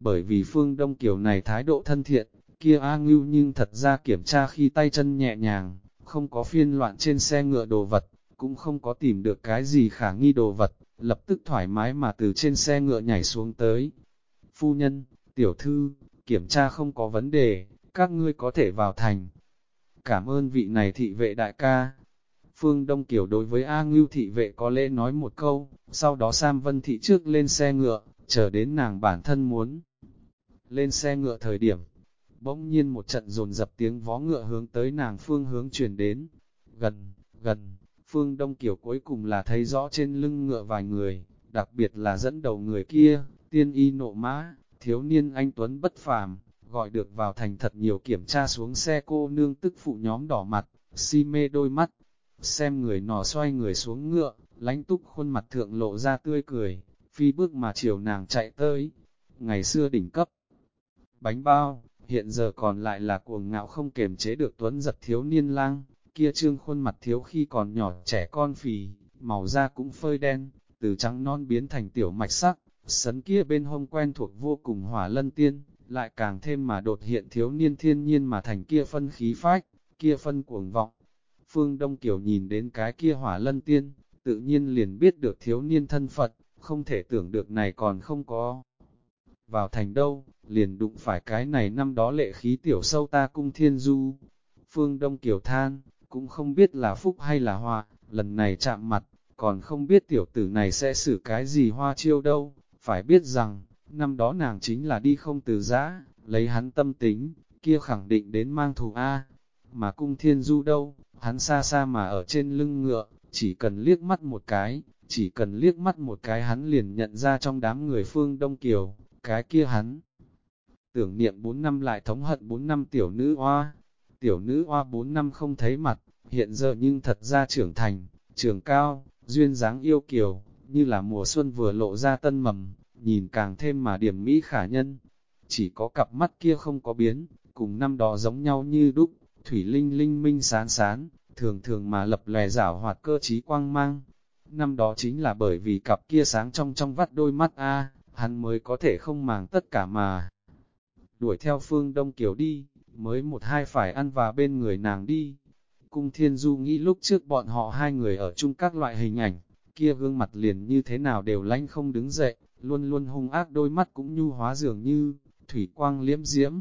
Bởi vì Phương Đông Kiều này thái độ thân thiện, kia A Ngưu nhưng thật ra kiểm tra khi tay chân nhẹ nhàng, không có phiên loạn trên xe ngựa đồ vật, cũng không có tìm được cái gì khả nghi đồ vật, lập tức thoải mái mà từ trên xe ngựa nhảy xuống tới. Phu nhân, tiểu thư, kiểm tra không có vấn đề, các ngươi có thể vào thành. Cảm ơn vị này thị vệ đại ca. Phương Đông Kiều đối với A Ngưu thị vệ có lẽ nói một câu, sau đó Sam Vân Thị trước lên xe ngựa, chờ đến nàng bản thân muốn. Lên xe ngựa thời điểm, bỗng nhiên một trận dồn dập tiếng vó ngựa hướng tới nàng phương hướng chuyển đến. Gần, gần, Phương Đông kiểu cuối cùng là thấy rõ trên lưng ngựa vài người, đặc biệt là dẫn đầu người kia, tiên y nộ mã, thiếu niên anh Tuấn bất phàm, gọi được vào thành thật nhiều kiểm tra xuống xe cô nương tức phụ nhóm đỏ mặt, si mê đôi mắt, xem người nọ xoay người xuống ngựa, lánh túc khuôn mặt thượng lộ ra tươi cười, phi bước mà chiều nàng chạy tới, ngày xưa đỉnh cấp. Bánh bao, hiện giờ còn lại là cuồng ngạo không kềm chế được tuấn giật thiếu niên lang, kia trương khuôn mặt thiếu khi còn nhỏ trẻ con phì, màu da cũng phơi đen, từ trắng non biến thành tiểu mạch sắc, sấn kia bên hông quen thuộc vô cùng hỏa lân tiên, lại càng thêm mà đột hiện thiếu niên thiên nhiên mà thành kia phân khí phách, kia phân cuồng vọng. Phương Đông Kiều nhìn đến cái kia hỏa lân tiên, tự nhiên liền biết được thiếu niên thân Phật, không thể tưởng được này còn không có. Vào thành đâu, liền đụng phải cái này năm đó lệ khí tiểu sâu ta cung thiên du. Phương Đông Kiều than, cũng không biết là phúc hay là hoa, lần này chạm mặt, còn không biết tiểu tử này sẽ xử cái gì hoa chiêu đâu, phải biết rằng, năm đó nàng chính là đi không từ giã, lấy hắn tâm tính, kia khẳng định đến mang thù A, mà cung thiên du đâu, hắn xa xa mà ở trên lưng ngựa, chỉ cần liếc mắt một cái, chỉ cần liếc mắt một cái hắn liền nhận ra trong đám người phương Đông Kiều, cái kia hắn. Tưởng niệm 4 năm lại thống hận 4 năm tiểu nữ hoa, tiểu nữ hoa 4 năm không thấy mặt, hiện giờ nhưng thật ra trưởng thành, trường cao, duyên dáng yêu kiều, như là mùa xuân vừa lộ ra tân mầm, nhìn càng thêm mà điểm mỹ khả nhân. Chỉ có cặp mắt kia không có biến, cùng năm đó giống nhau như đúc, thủy linh linh minh sán sán, thường thường mà lập lè rảo hoạt cơ trí quang mang. Năm đó chính là bởi vì cặp kia sáng trong trong vắt đôi mắt A, hắn mới có thể không màng tất cả mà. Đuổi theo phương Đông Kiều đi, mới một hai phải ăn và bên người nàng đi. Cung Thiên Du nghĩ lúc trước bọn họ hai người ở chung các loại hình ảnh, kia gương mặt liền như thế nào đều lanh không đứng dậy, luôn luôn hung ác đôi mắt cũng nhu hóa dường như, thủy quang liếm diễm.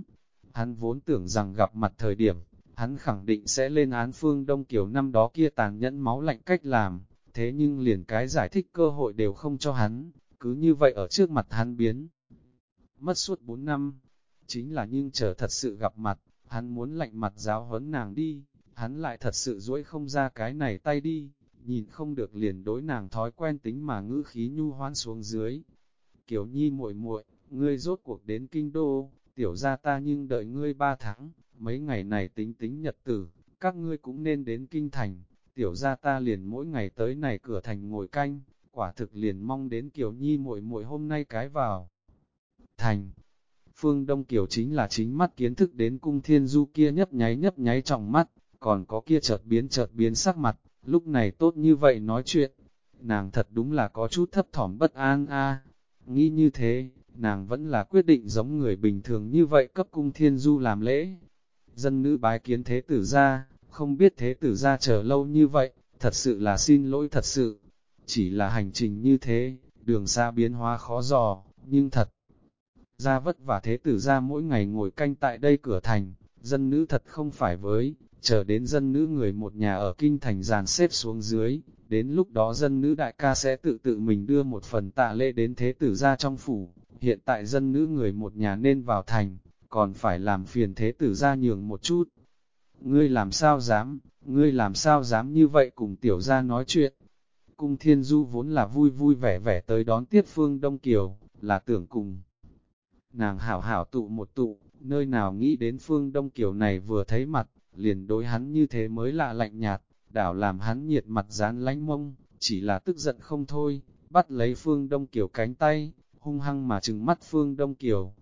Hắn vốn tưởng rằng gặp mặt thời điểm, hắn khẳng định sẽ lên án phương Đông Kiều năm đó kia tàn nhẫn máu lạnh cách làm, thế nhưng liền cái giải thích cơ hội đều không cho hắn, cứ như vậy ở trước mặt hắn biến. Mất suốt 4 năm, chính là nhưng chờ thật sự gặp mặt, hắn muốn lạnh mặt giáo huấn nàng đi, hắn lại thật sự duỗi không ra cái này tay đi, nhìn không được liền đối nàng thói quen tính mà ngữ khí nhu hoan xuống dưới. Kiều Nhi muội muội, ngươi rốt cuộc đến kinh đô, tiểu gia ta nhưng đợi ngươi ba tháng, mấy ngày này tính tính nhật tử, các ngươi cũng nên đến kinh thành, tiểu gia ta liền mỗi ngày tới này cửa thành ngồi canh, quả thực liền mong đến Kiều Nhi muội muội hôm nay cái vào. Thành Phương Đông Kiều chính là chính mắt kiến thức đến cung thiên du kia nhấp nháy nhấp nháy trong mắt, còn có kia chợt biến chợt biến sắc mặt, lúc này tốt như vậy nói chuyện. Nàng thật đúng là có chút thấp thỏm bất an a Nghĩ như thế, nàng vẫn là quyết định giống người bình thường như vậy cấp cung thiên du làm lễ. Dân nữ bái kiến thế tử ra, không biết thế tử ra chờ lâu như vậy, thật sự là xin lỗi thật sự. Chỉ là hành trình như thế, đường xa biến hóa khó dò, nhưng thật ra vất vả thế tử ra mỗi ngày ngồi canh tại đây cửa thành, dân nữ thật không phải với, chờ đến dân nữ người một nhà ở kinh thành dàn xếp xuống dưới, đến lúc đó dân nữ đại ca sẽ tự tự mình đưa một phần tạ lễ đến thế tử ra trong phủ, hiện tại dân nữ người một nhà nên vào thành, còn phải làm phiền thế tử ra nhường một chút. Ngươi làm sao dám, ngươi làm sao dám như vậy cùng tiểu ra nói chuyện. Cung thiên du vốn là vui vui vẻ vẻ tới đón tiết phương Đông Kiều, là tưởng cùng. Nàng hảo hảo tụ một tụ, nơi nào nghĩ đến phương Đông Kiều này vừa thấy mặt, liền đối hắn như thế mới lạ lạnh nhạt, đảo làm hắn nhiệt mặt dán lánh mông, chỉ là tức giận không thôi, bắt lấy Phương Đông Kiều cánh tay, hung hăng mà trừng mắt Phương Đông Kiều.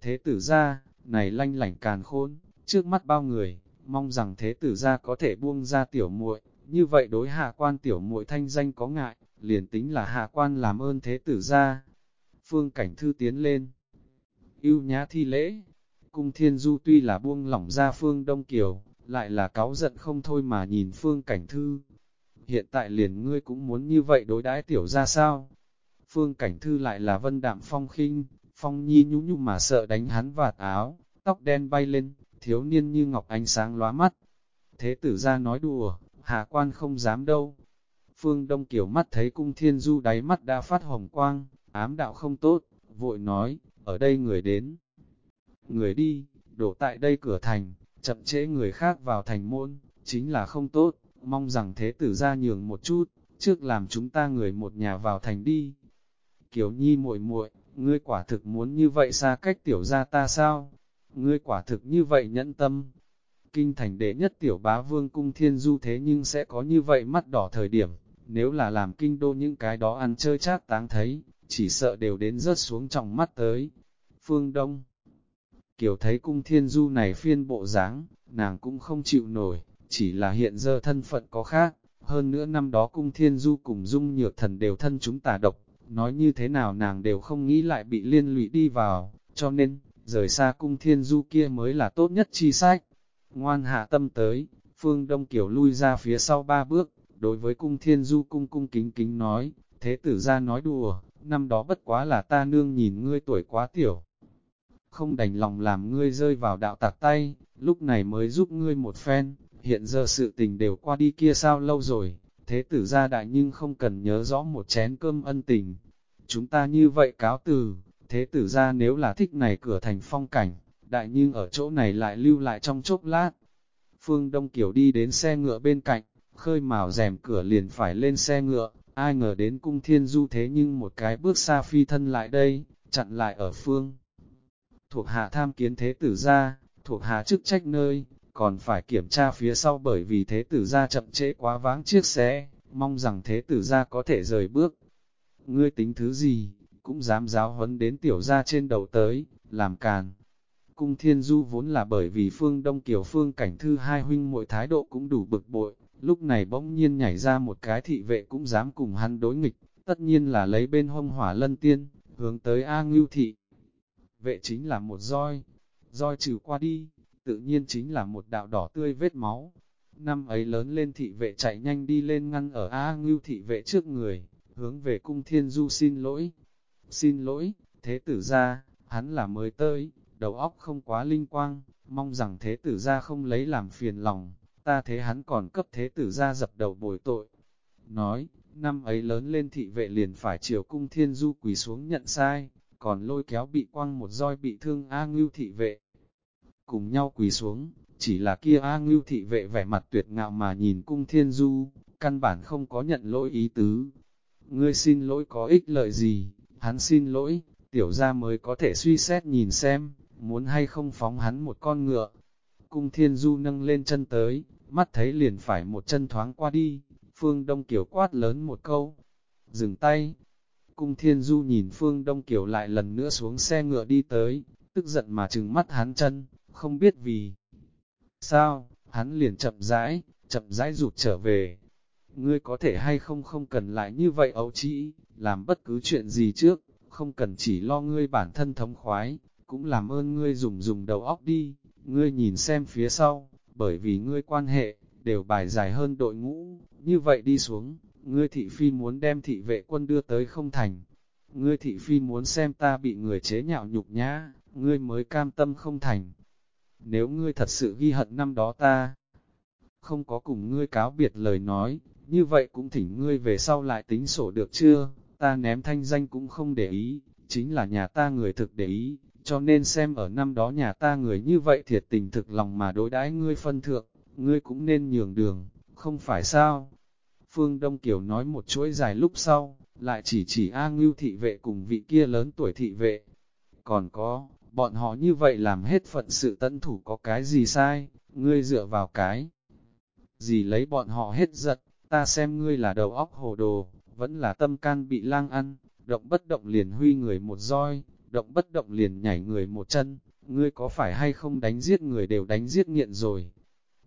Thế tử ra, này lanh lảnh càn khôn, trước mắt bao người, mong rằng thế tử gia có thể buông ra tiểu muội, như vậy đối hạ quan tiểu muội thanh danh có ngại, liền tính là hạ quan làm ơn thế tử gia Phương Cảnh Thư tiến lên, ưu nhã thi lễ. Cung thiên du tuy là buông lỏng ra phương Đông Kiều, lại là cáu giận không thôi mà nhìn phương cảnh thư. Hiện tại liền ngươi cũng muốn như vậy đối đãi tiểu ra sao? Phương cảnh thư lại là vân đạm phong khinh, phong nhi nhũ nhũ mà sợ đánh hắn vạt áo, tóc đen bay lên, thiếu niên như ngọc ánh sáng lóa mắt. Thế tử ra nói đùa, hạ quan không dám đâu. Phương Đông Kiều mắt thấy cung thiên du đáy mắt đã phát hồng quang, ám đạo không tốt, vội nói, ở đây người đến. Người đi, đổ tại đây cửa thành, chậm trễ người khác vào thành môn, chính là không tốt, mong rằng thế tử ra nhường một chút, trước làm chúng ta người một nhà vào thành đi. Kiều Nhi muội muội, ngươi quả thực muốn như vậy xa cách tiểu gia ta sao? Ngươi quả thực như vậy nhẫn tâm. Kinh thành đệ nhất tiểu bá vương cung thiên du thế nhưng sẽ có như vậy mắt đỏ thời điểm, nếu là làm kinh đô những cái đó ăn chơi chát táng thấy, chỉ sợ đều đến rớt xuống trong mắt tới. Phương Đông Kiều thấy cung thiên du này phiên bộ dáng, nàng cũng không chịu nổi, chỉ là hiện giờ thân phận có khác. Hơn nữa năm đó cung thiên du cùng dung nhược thần đều thân chúng tà độc, nói như thế nào nàng đều không nghĩ lại bị liên lụy đi vào, cho nên, rời xa cung thiên du kia mới là tốt nhất chi sách. Ngoan hạ tâm tới, phương Đông kiểu lui ra phía sau ba bước, đối với cung thiên du cung cung kính kính nói, thế tử ra nói đùa, năm đó bất quá là ta nương nhìn ngươi tuổi quá tiểu. Không đành lòng làm ngươi rơi vào đạo tạc tay, lúc này mới giúp ngươi một phen, hiện giờ sự tình đều qua đi kia sao lâu rồi, thế tử ra đại nhưng không cần nhớ rõ một chén cơm ân tình. Chúng ta như vậy cáo từ, thế tử ra nếu là thích này cửa thành phong cảnh, đại nhưng ở chỗ này lại lưu lại trong chốc lát. Phương Đông Kiều đi đến xe ngựa bên cạnh, khơi màu rèm cửa liền phải lên xe ngựa, ai ngờ đến cung thiên du thế nhưng một cái bước xa phi thân lại đây, chặn lại ở phương. Thuộc hạ tham kiến thế tử ra, thuộc hạ chức trách nơi, còn phải kiểm tra phía sau bởi vì thế tử ra chậm trễ quá váng chiếc xe, mong rằng thế tử ra có thể rời bước. Ngươi tính thứ gì, cũng dám giáo huấn đến tiểu ra trên đầu tới, làm càn. Cung thiên du vốn là bởi vì phương Đông Kiều phương cảnh thư hai huynh mỗi thái độ cũng đủ bực bội, lúc này bỗng nhiên nhảy ra một cái thị vệ cũng dám cùng hắn đối nghịch, tất nhiên là lấy bên hông hỏa lân tiên, hướng tới A Ngưu Thị. Vệ chính là một roi, roi trừ qua đi, tự nhiên chính là một đạo đỏ tươi vết máu. Năm ấy lớn lên thị vệ chạy nhanh đi lên ngăn ở A Ngưu thị vệ trước người, hướng về cung thiên du xin lỗi. Xin lỗi, thế tử ra, hắn là mới tới, đầu óc không quá linh quang, mong rằng thế tử ra không lấy làm phiền lòng, ta thế hắn còn cấp thế tử ra dập đầu bồi tội. Nói, năm ấy lớn lên thị vệ liền phải chiều cung thiên du quỳ xuống nhận sai, còn lôi kéo bị quăng một roi bị thương A Ngưu thị vệ cùng nhau quỳ xuống, chỉ là kia A Ngưu thị vệ vẻ mặt tuyệt ngạo mà nhìn cung thiên du, căn bản không có nhận lỗi ý tứ. Ngươi xin lỗi có ích lợi gì, hắn xin lỗi, tiểu ra mới có thể suy xét nhìn xem, muốn hay không phóng hắn một con ngựa. Cung thiên du nâng lên chân tới, mắt thấy liền phải một chân thoáng qua đi, phương đông kiểu quát lớn một câu, dừng tay. Cung thiên du nhìn phương đông kiểu lại lần nữa xuống xe ngựa đi tới, tức giận mà trừng mắt hắn chân, không biết vì sao, hắn liền chậm rãi, chậm rãi rụt trở về. Ngươi có thể hay không không cần lại như vậy ấu trĩ, làm bất cứ chuyện gì trước, không cần chỉ lo ngươi bản thân thống khoái, cũng làm ơn ngươi dùng dùng đầu óc đi, ngươi nhìn xem phía sau, bởi vì ngươi quan hệ, đều bài dài hơn đội ngũ, như vậy đi xuống, ngươi thị phi muốn đem thị vệ quân đưa tới không thành. Ngươi thị phi muốn xem ta bị người chế nhạo nhục nhã, ngươi mới cam tâm không thành nếu ngươi thật sự ghi hận năm đó ta, không có cùng ngươi cáo biệt lời nói, như vậy cũng thỉnh ngươi về sau lại tính sổ được chưa, ta ném thanh danh cũng không để ý, chính là nhà ta người thực để ý, cho nên xem ở năm đó nhà ta người như vậy thiệt tình thực lòng mà đối đãi ngươi phân thượng, ngươi cũng nên nhường đường, không phải sao? Phương Đông Kiều nói một chuỗi dài lúc sau, lại chỉ chỉ A Ngưu thị vệ cùng vị kia lớn tuổi thị vệ. Còn có, bọn họ như vậy làm hết phận sự tận thủ có cái gì sai, ngươi dựa vào cái. Gì lấy bọn họ hết giật, ta xem ngươi là đầu óc hồ đồ, vẫn là tâm can bị lang ăn, động bất động liền huy người một roi, động bất động liền nhảy người một chân, ngươi có phải hay không đánh giết người đều đánh giết nghiện rồi.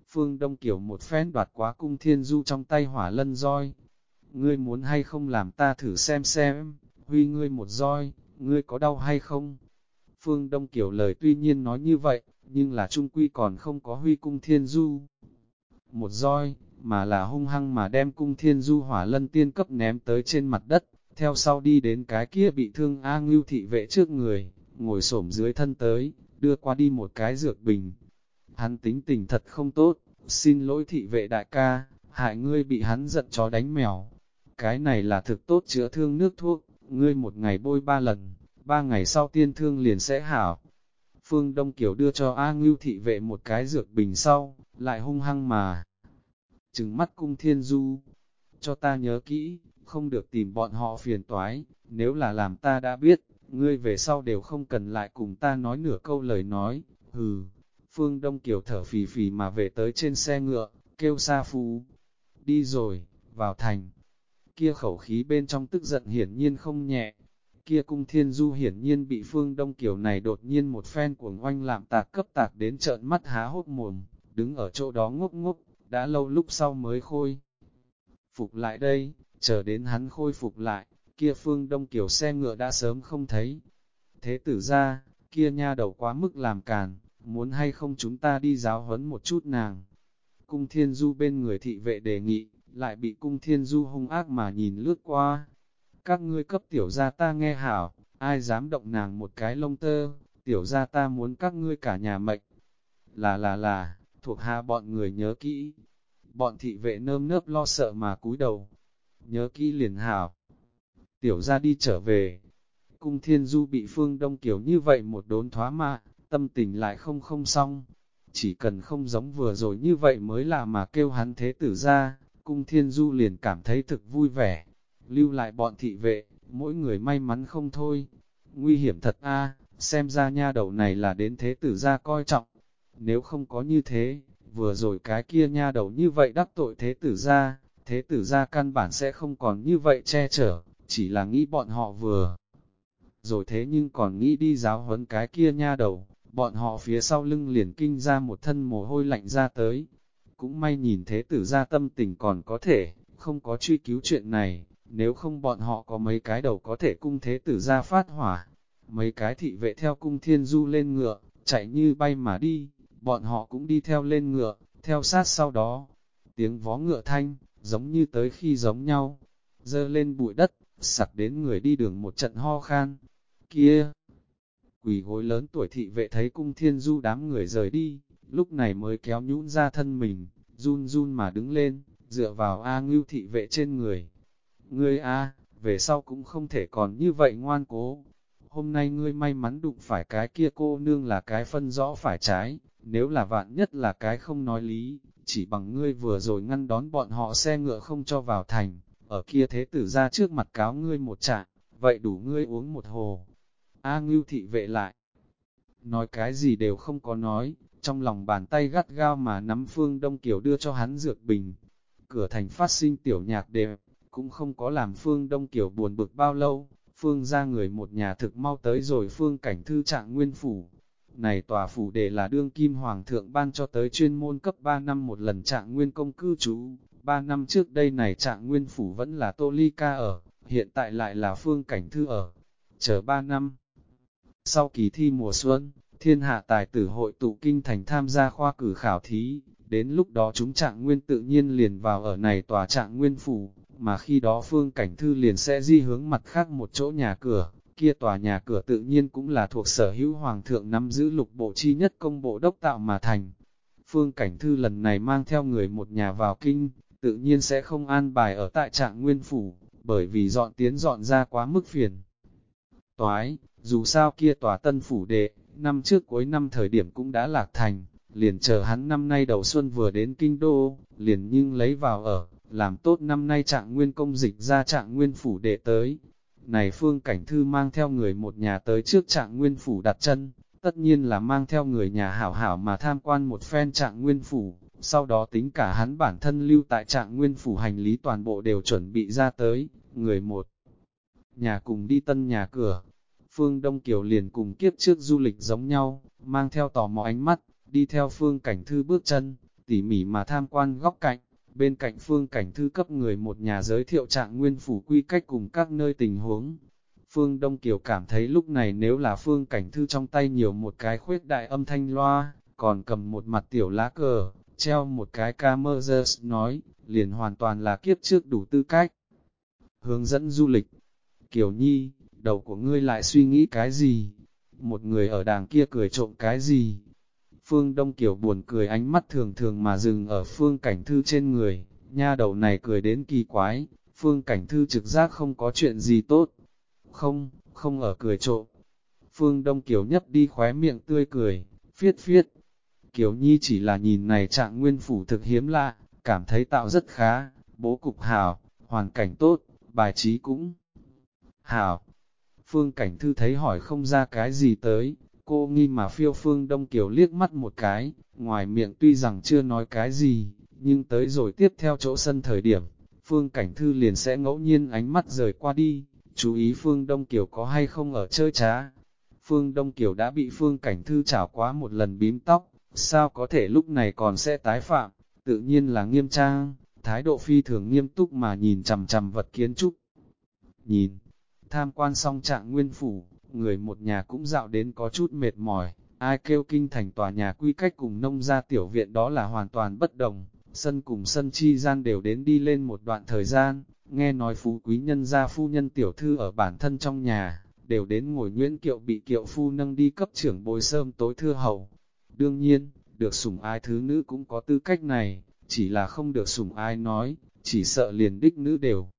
Phương Đông Kiều một phen đoạt quá cung thiên du trong tay hỏa lân roi. Ngươi muốn hay không làm ta thử xem xem, huy ngươi một roi, ngươi có đau hay không? Phương Đông Kiều lời tuy nhiên nói như vậy, nhưng là trung quy còn không có huy cung thiên du. Một roi, mà là hung hăng mà đem cung thiên du hỏa lân tiên cấp ném tới trên mặt đất, theo sau đi đến cái kia bị thương A ngưu thị vệ trước người, ngồi xổm dưới thân tới, đưa qua đi một cái dược bình. Hắn tính tình thật không tốt, xin lỗi thị vệ đại ca, hại ngươi bị hắn giận chó đánh mèo. Cái này là thực tốt chữa thương nước thuốc, ngươi một ngày bôi ba lần, ba ngày sau tiên thương liền sẽ hảo. Phương Đông Kiều đưa cho A Ngưu thị vệ một cái dược bình sau, lại hung hăng mà. Trừng mắt cung thiên du, cho ta nhớ kỹ, không được tìm bọn họ phiền toái, nếu là làm ta đã biết, ngươi về sau đều không cần lại cùng ta nói nửa câu lời nói, hừ. Phương Đông Kiều thở phì phì mà về tới trên xe ngựa, kêu xa phú. Đi rồi, vào thành. Kia khẩu khí bên trong tức giận hiển nhiên không nhẹ. Kia cung thiên du hiển nhiên bị Phương Đông Kiều này đột nhiên một phen cuồng oanh làm tạc cấp tạc đến trợn mắt há hốt mồm, đứng ở chỗ đó ngốc ngốc, đã lâu lúc sau mới khôi. Phục lại đây, chờ đến hắn khôi phục lại, kia phương đông kiểu xe ngựa đã sớm không thấy. Thế tử ra, kia nha đầu quá mức làm càn, muốn hay không chúng ta đi giáo huấn một chút nàng. Cung thiên du bên người thị vệ đề nghị, lại bị cung thiên du hung ác mà nhìn lướt qua. Các ngươi cấp tiểu gia ta nghe hảo, ai dám động nàng một cái lông tơ, tiểu gia ta muốn các ngươi cả nhà mệnh. Là là là, thuộc hạ bọn người nhớ kỹ. Bọn thị vệ nơm nớp lo sợ mà cúi đầu. Nhớ kỹ liền hảo. Tiểu ra đi trở về. Cung thiên du bị phương đông kiểu như vậy một đốn thoá mạ, tâm tình lại không không xong. Chỉ cần không giống vừa rồi như vậy mới là mà kêu hắn thế tử ra, cung thiên du liền cảm thấy thực vui vẻ. Lưu lại bọn thị vệ, mỗi người may mắn không thôi. Nguy hiểm thật a xem ra nha đầu này là đến thế tử ra coi trọng. Nếu không có như thế, vừa rồi cái kia nha đầu như vậy đắc tội thế tử ra, thế tử ra căn bản sẽ không còn như vậy che chở, chỉ là nghĩ bọn họ vừa. Rồi thế nhưng còn nghĩ đi giáo huấn cái kia nha đầu, bọn họ phía sau lưng liền kinh ra một thân mồ hôi lạnh ra tới. Cũng may nhìn thế tử ra tâm tình còn có thể, không có truy cứu chuyện này, nếu không bọn họ có mấy cái đầu có thể cung thế tử ra phát hỏa. Mấy cái thị vệ theo cung thiên du lên ngựa, chạy như bay mà đi, bọn họ cũng đi theo lên ngựa, theo sát sau đó. Tiếng vó ngựa thanh, giống như tới khi giống nhau, dơ lên bụi đất, sặc đến người đi đường một trận ho khan. Kia! Quỷ gối lớn tuổi thị vệ thấy cung thiên du đám người rời đi, lúc này mới kéo nhũn ra thân mình, run run mà đứng lên, dựa vào A ngưu thị vệ trên người. Ngươi A, về sau cũng không thể còn như vậy ngoan cố. Hôm nay ngươi may mắn đụng phải cái kia cô nương là cái phân rõ phải trái, nếu là vạn nhất là cái không nói lý, chỉ bằng ngươi vừa rồi ngăn đón bọn họ xe ngựa không cho vào thành, ở kia thế tử ra trước mặt cáo ngươi một trạng, vậy đủ ngươi uống một hồ. A ngưu thị vệ lại, nói cái gì đều không có nói, trong lòng bàn tay gắt gao mà nắm phương đông kiểu đưa cho hắn dược bình. Cửa thành phát sinh tiểu nhạc đẹp, cũng không có làm phương đông kiểu buồn bực bao lâu, phương ra người một nhà thực mau tới rồi phương cảnh thư trạng nguyên phủ, này tòa phủ đề là đương kim hoàng thượng ban cho tới chuyên môn cấp 3 năm một lần trạng nguyên công cư trú. 3 năm trước đây này trạng nguyên phủ vẫn là Tô Ly Ca ở, hiện tại lại là phương cảnh thư ở. Chờ 3 năm. Sau kỳ thi mùa xuân, thiên hạ tài tử hội tụ kinh thành tham gia khoa cử khảo thí, đến lúc đó chúng trạng nguyên tự nhiên liền vào ở này tòa trạng nguyên phủ, mà khi đó phương cảnh thư liền sẽ di hướng mặt khác một chỗ nhà cửa, kia tòa nhà cửa tự nhiên cũng là thuộc sở hữu hoàng thượng nắm giữ lục bộ chi nhất công bộ đốc tạo mà thành. Phương Cảnh Thư lần này mang theo người một nhà vào kinh, tự nhiên sẽ không an bài ở tại trạng nguyên phủ, bởi vì dọn tiến dọn ra quá mức phiền. Toái, dù sao kia tòa tân phủ đệ, năm trước cuối năm thời điểm cũng đã lạc thành, liền chờ hắn năm nay đầu xuân vừa đến kinh đô, liền nhưng lấy vào ở, làm tốt năm nay trạng nguyên công dịch ra trạng nguyên phủ đệ tới, này phương cảnh thư mang theo người một nhà tới trước trạng nguyên phủ đặt chân, tất nhiên là mang theo người nhà hảo hảo mà tham quan một phen trạng nguyên phủ, sau đó tính cả hắn bản thân lưu tại trạng nguyên phủ hành lý toàn bộ đều chuẩn bị ra tới, người một nhà cùng đi tân nhà cửa. Phương Đông Kiều liền cùng kiếp trước du lịch giống nhau, mang theo tò mò ánh mắt, đi theo phương cảnh thư bước chân, tỉ mỉ mà tham quan góc cạnh, bên cạnh phương cảnh thư cấp người một nhà giới thiệu trạng nguyên phủ quy cách cùng các nơi tình huống. Phương Đông Kiều cảm thấy lúc này nếu là Phương Cảnh Thư trong tay nhiều một cái khuyết đại âm thanh loa, còn cầm một mặt tiểu lá cờ, treo một cái camera nói, liền hoàn toàn là kiếp trước đủ tư cách. Hướng dẫn du lịch Kiều Nhi, đầu của ngươi lại suy nghĩ cái gì? Một người ở đàng kia cười trộm cái gì? Phương Đông Kiều buồn cười ánh mắt thường thường mà dừng ở phương cảnh thư trên người, nha đầu này cười đến kỳ quái, phương cảnh thư trực giác không có chuyện gì tốt. Không, không ở cười trộm. Phương Đông Kiều nhấp đi khóe miệng tươi cười, phiết phiết. Kiều Nhi chỉ là nhìn này trạng nguyên phủ thực hiếm lạ, cảm thấy tạo rất khá, bố cục hảo, hoàn cảnh tốt, bài trí cũng hảo. Phương Cảnh Thư thấy hỏi không ra cái gì tới, cô nghi mà phiêu Phương Đông Kiều liếc mắt một cái, ngoài miệng tuy rằng chưa nói cái gì, nhưng tới rồi tiếp theo chỗ sân thời điểm, Phương Cảnh Thư liền sẽ ngẫu nhiên ánh mắt rời qua đi, chú ý Phương Đông Kiều có hay không ở chơi trá. Phương Đông Kiều đã bị Phương Cảnh Thư chảo quá một lần bím tóc, sao có thể lúc này còn sẽ tái phạm, tự nhiên là nghiêm trang, thái độ phi thường nghiêm túc mà nhìn chằm chằm vật kiến trúc. Nhìn, tham quan xong trạng nguyên phủ, người một nhà cũng dạo đến có chút mệt mỏi, ai kêu kinh thành tòa nhà quy cách cùng nông gia tiểu viện đó là hoàn toàn bất đồng, sân cùng sân chi gian đều đến đi lên một đoạn thời gian, nghe nói phú quý nhân gia phu nhân tiểu thư ở bản thân trong nhà, đều đến ngồi nguyễn kiệu bị kiệu phu nâng đi cấp trưởng bồi sơm tối thưa hậu. Đương nhiên, được sủng ai thứ nữ cũng có tư cách này, chỉ là không được sủng ai nói, chỉ sợ liền đích nữ đều.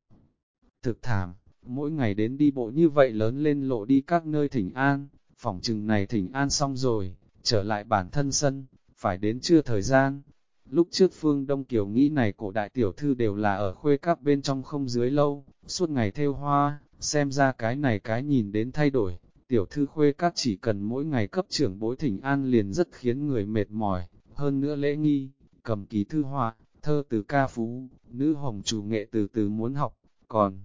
Thực thảm, mỗi ngày đến đi bộ như vậy lớn lên lộ đi các nơi thỉnh an, phòng trừng này thỉnh an xong rồi, trở lại bản thân sân, phải đến chưa thời gian. Lúc trước Phương Đông Kiều nghĩ này cổ đại tiểu thư đều là ở khuê các bên trong không dưới lâu, suốt ngày theo hoa, xem ra cái này cái nhìn đến thay đổi. Tiểu thư khuê các chỉ cần mỗi ngày cấp trưởng bối thỉnh an liền rất khiến người mệt mỏi, hơn nữa lễ nghi, cầm ký thư họa, thơ từ ca phú, nữ hồng chủ nghệ từ từ muốn học, còn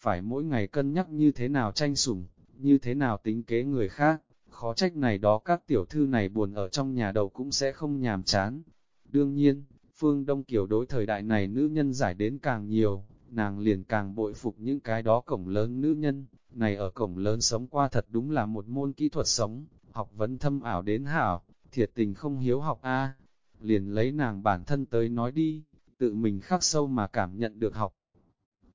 phải mỗi ngày cân nhắc như thế nào tranh sủng, như thế nào tính kế người khác, khó trách này đó các tiểu thư này buồn ở trong nhà đầu cũng sẽ không nhàm chán. Đương nhiên, phương Đông Kiều đối thời đại này nữ nhân giải đến càng nhiều, nàng liền càng bội phục những cái đó cổng lớn nữ nhân, này ở cổng lớn sống qua thật đúng là một môn kỹ thuật sống, học vấn thâm ảo đến hảo, thiệt tình không hiếu học a liền lấy nàng bản thân tới nói đi, tự mình khắc sâu mà cảm nhận được học.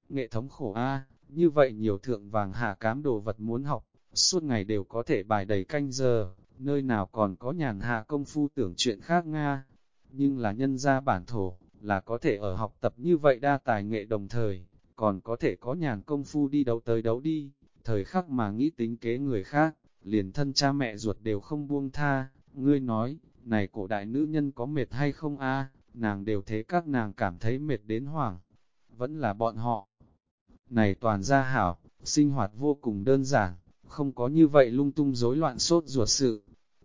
Nghệ thống khổ a như vậy nhiều thượng vàng hạ cám đồ vật muốn học, suốt ngày đều có thể bài đầy canh giờ, nơi nào còn có nhàn hạ công phu tưởng chuyện khác Nga. Nhưng là nhân gia bản thổ, là có thể ở học tập như vậy đa tài nghệ đồng thời, còn có thể có nhàn công phu đi đấu tới đấu đi, thời khắc mà nghĩ tính kế người khác, liền thân cha mẹ ruột đều không buông tha. Ngươi nói, này cổ đại nữ nhân có mệt hay không a nàng đều thế các nàng cảm thấy mệt đến hoảng. Vẫn là bọn họ, này toàn gia hảo, sinh hoạt vô cùng đơn giản, không có như vậy lung tung rối loạn sốt ruột sự.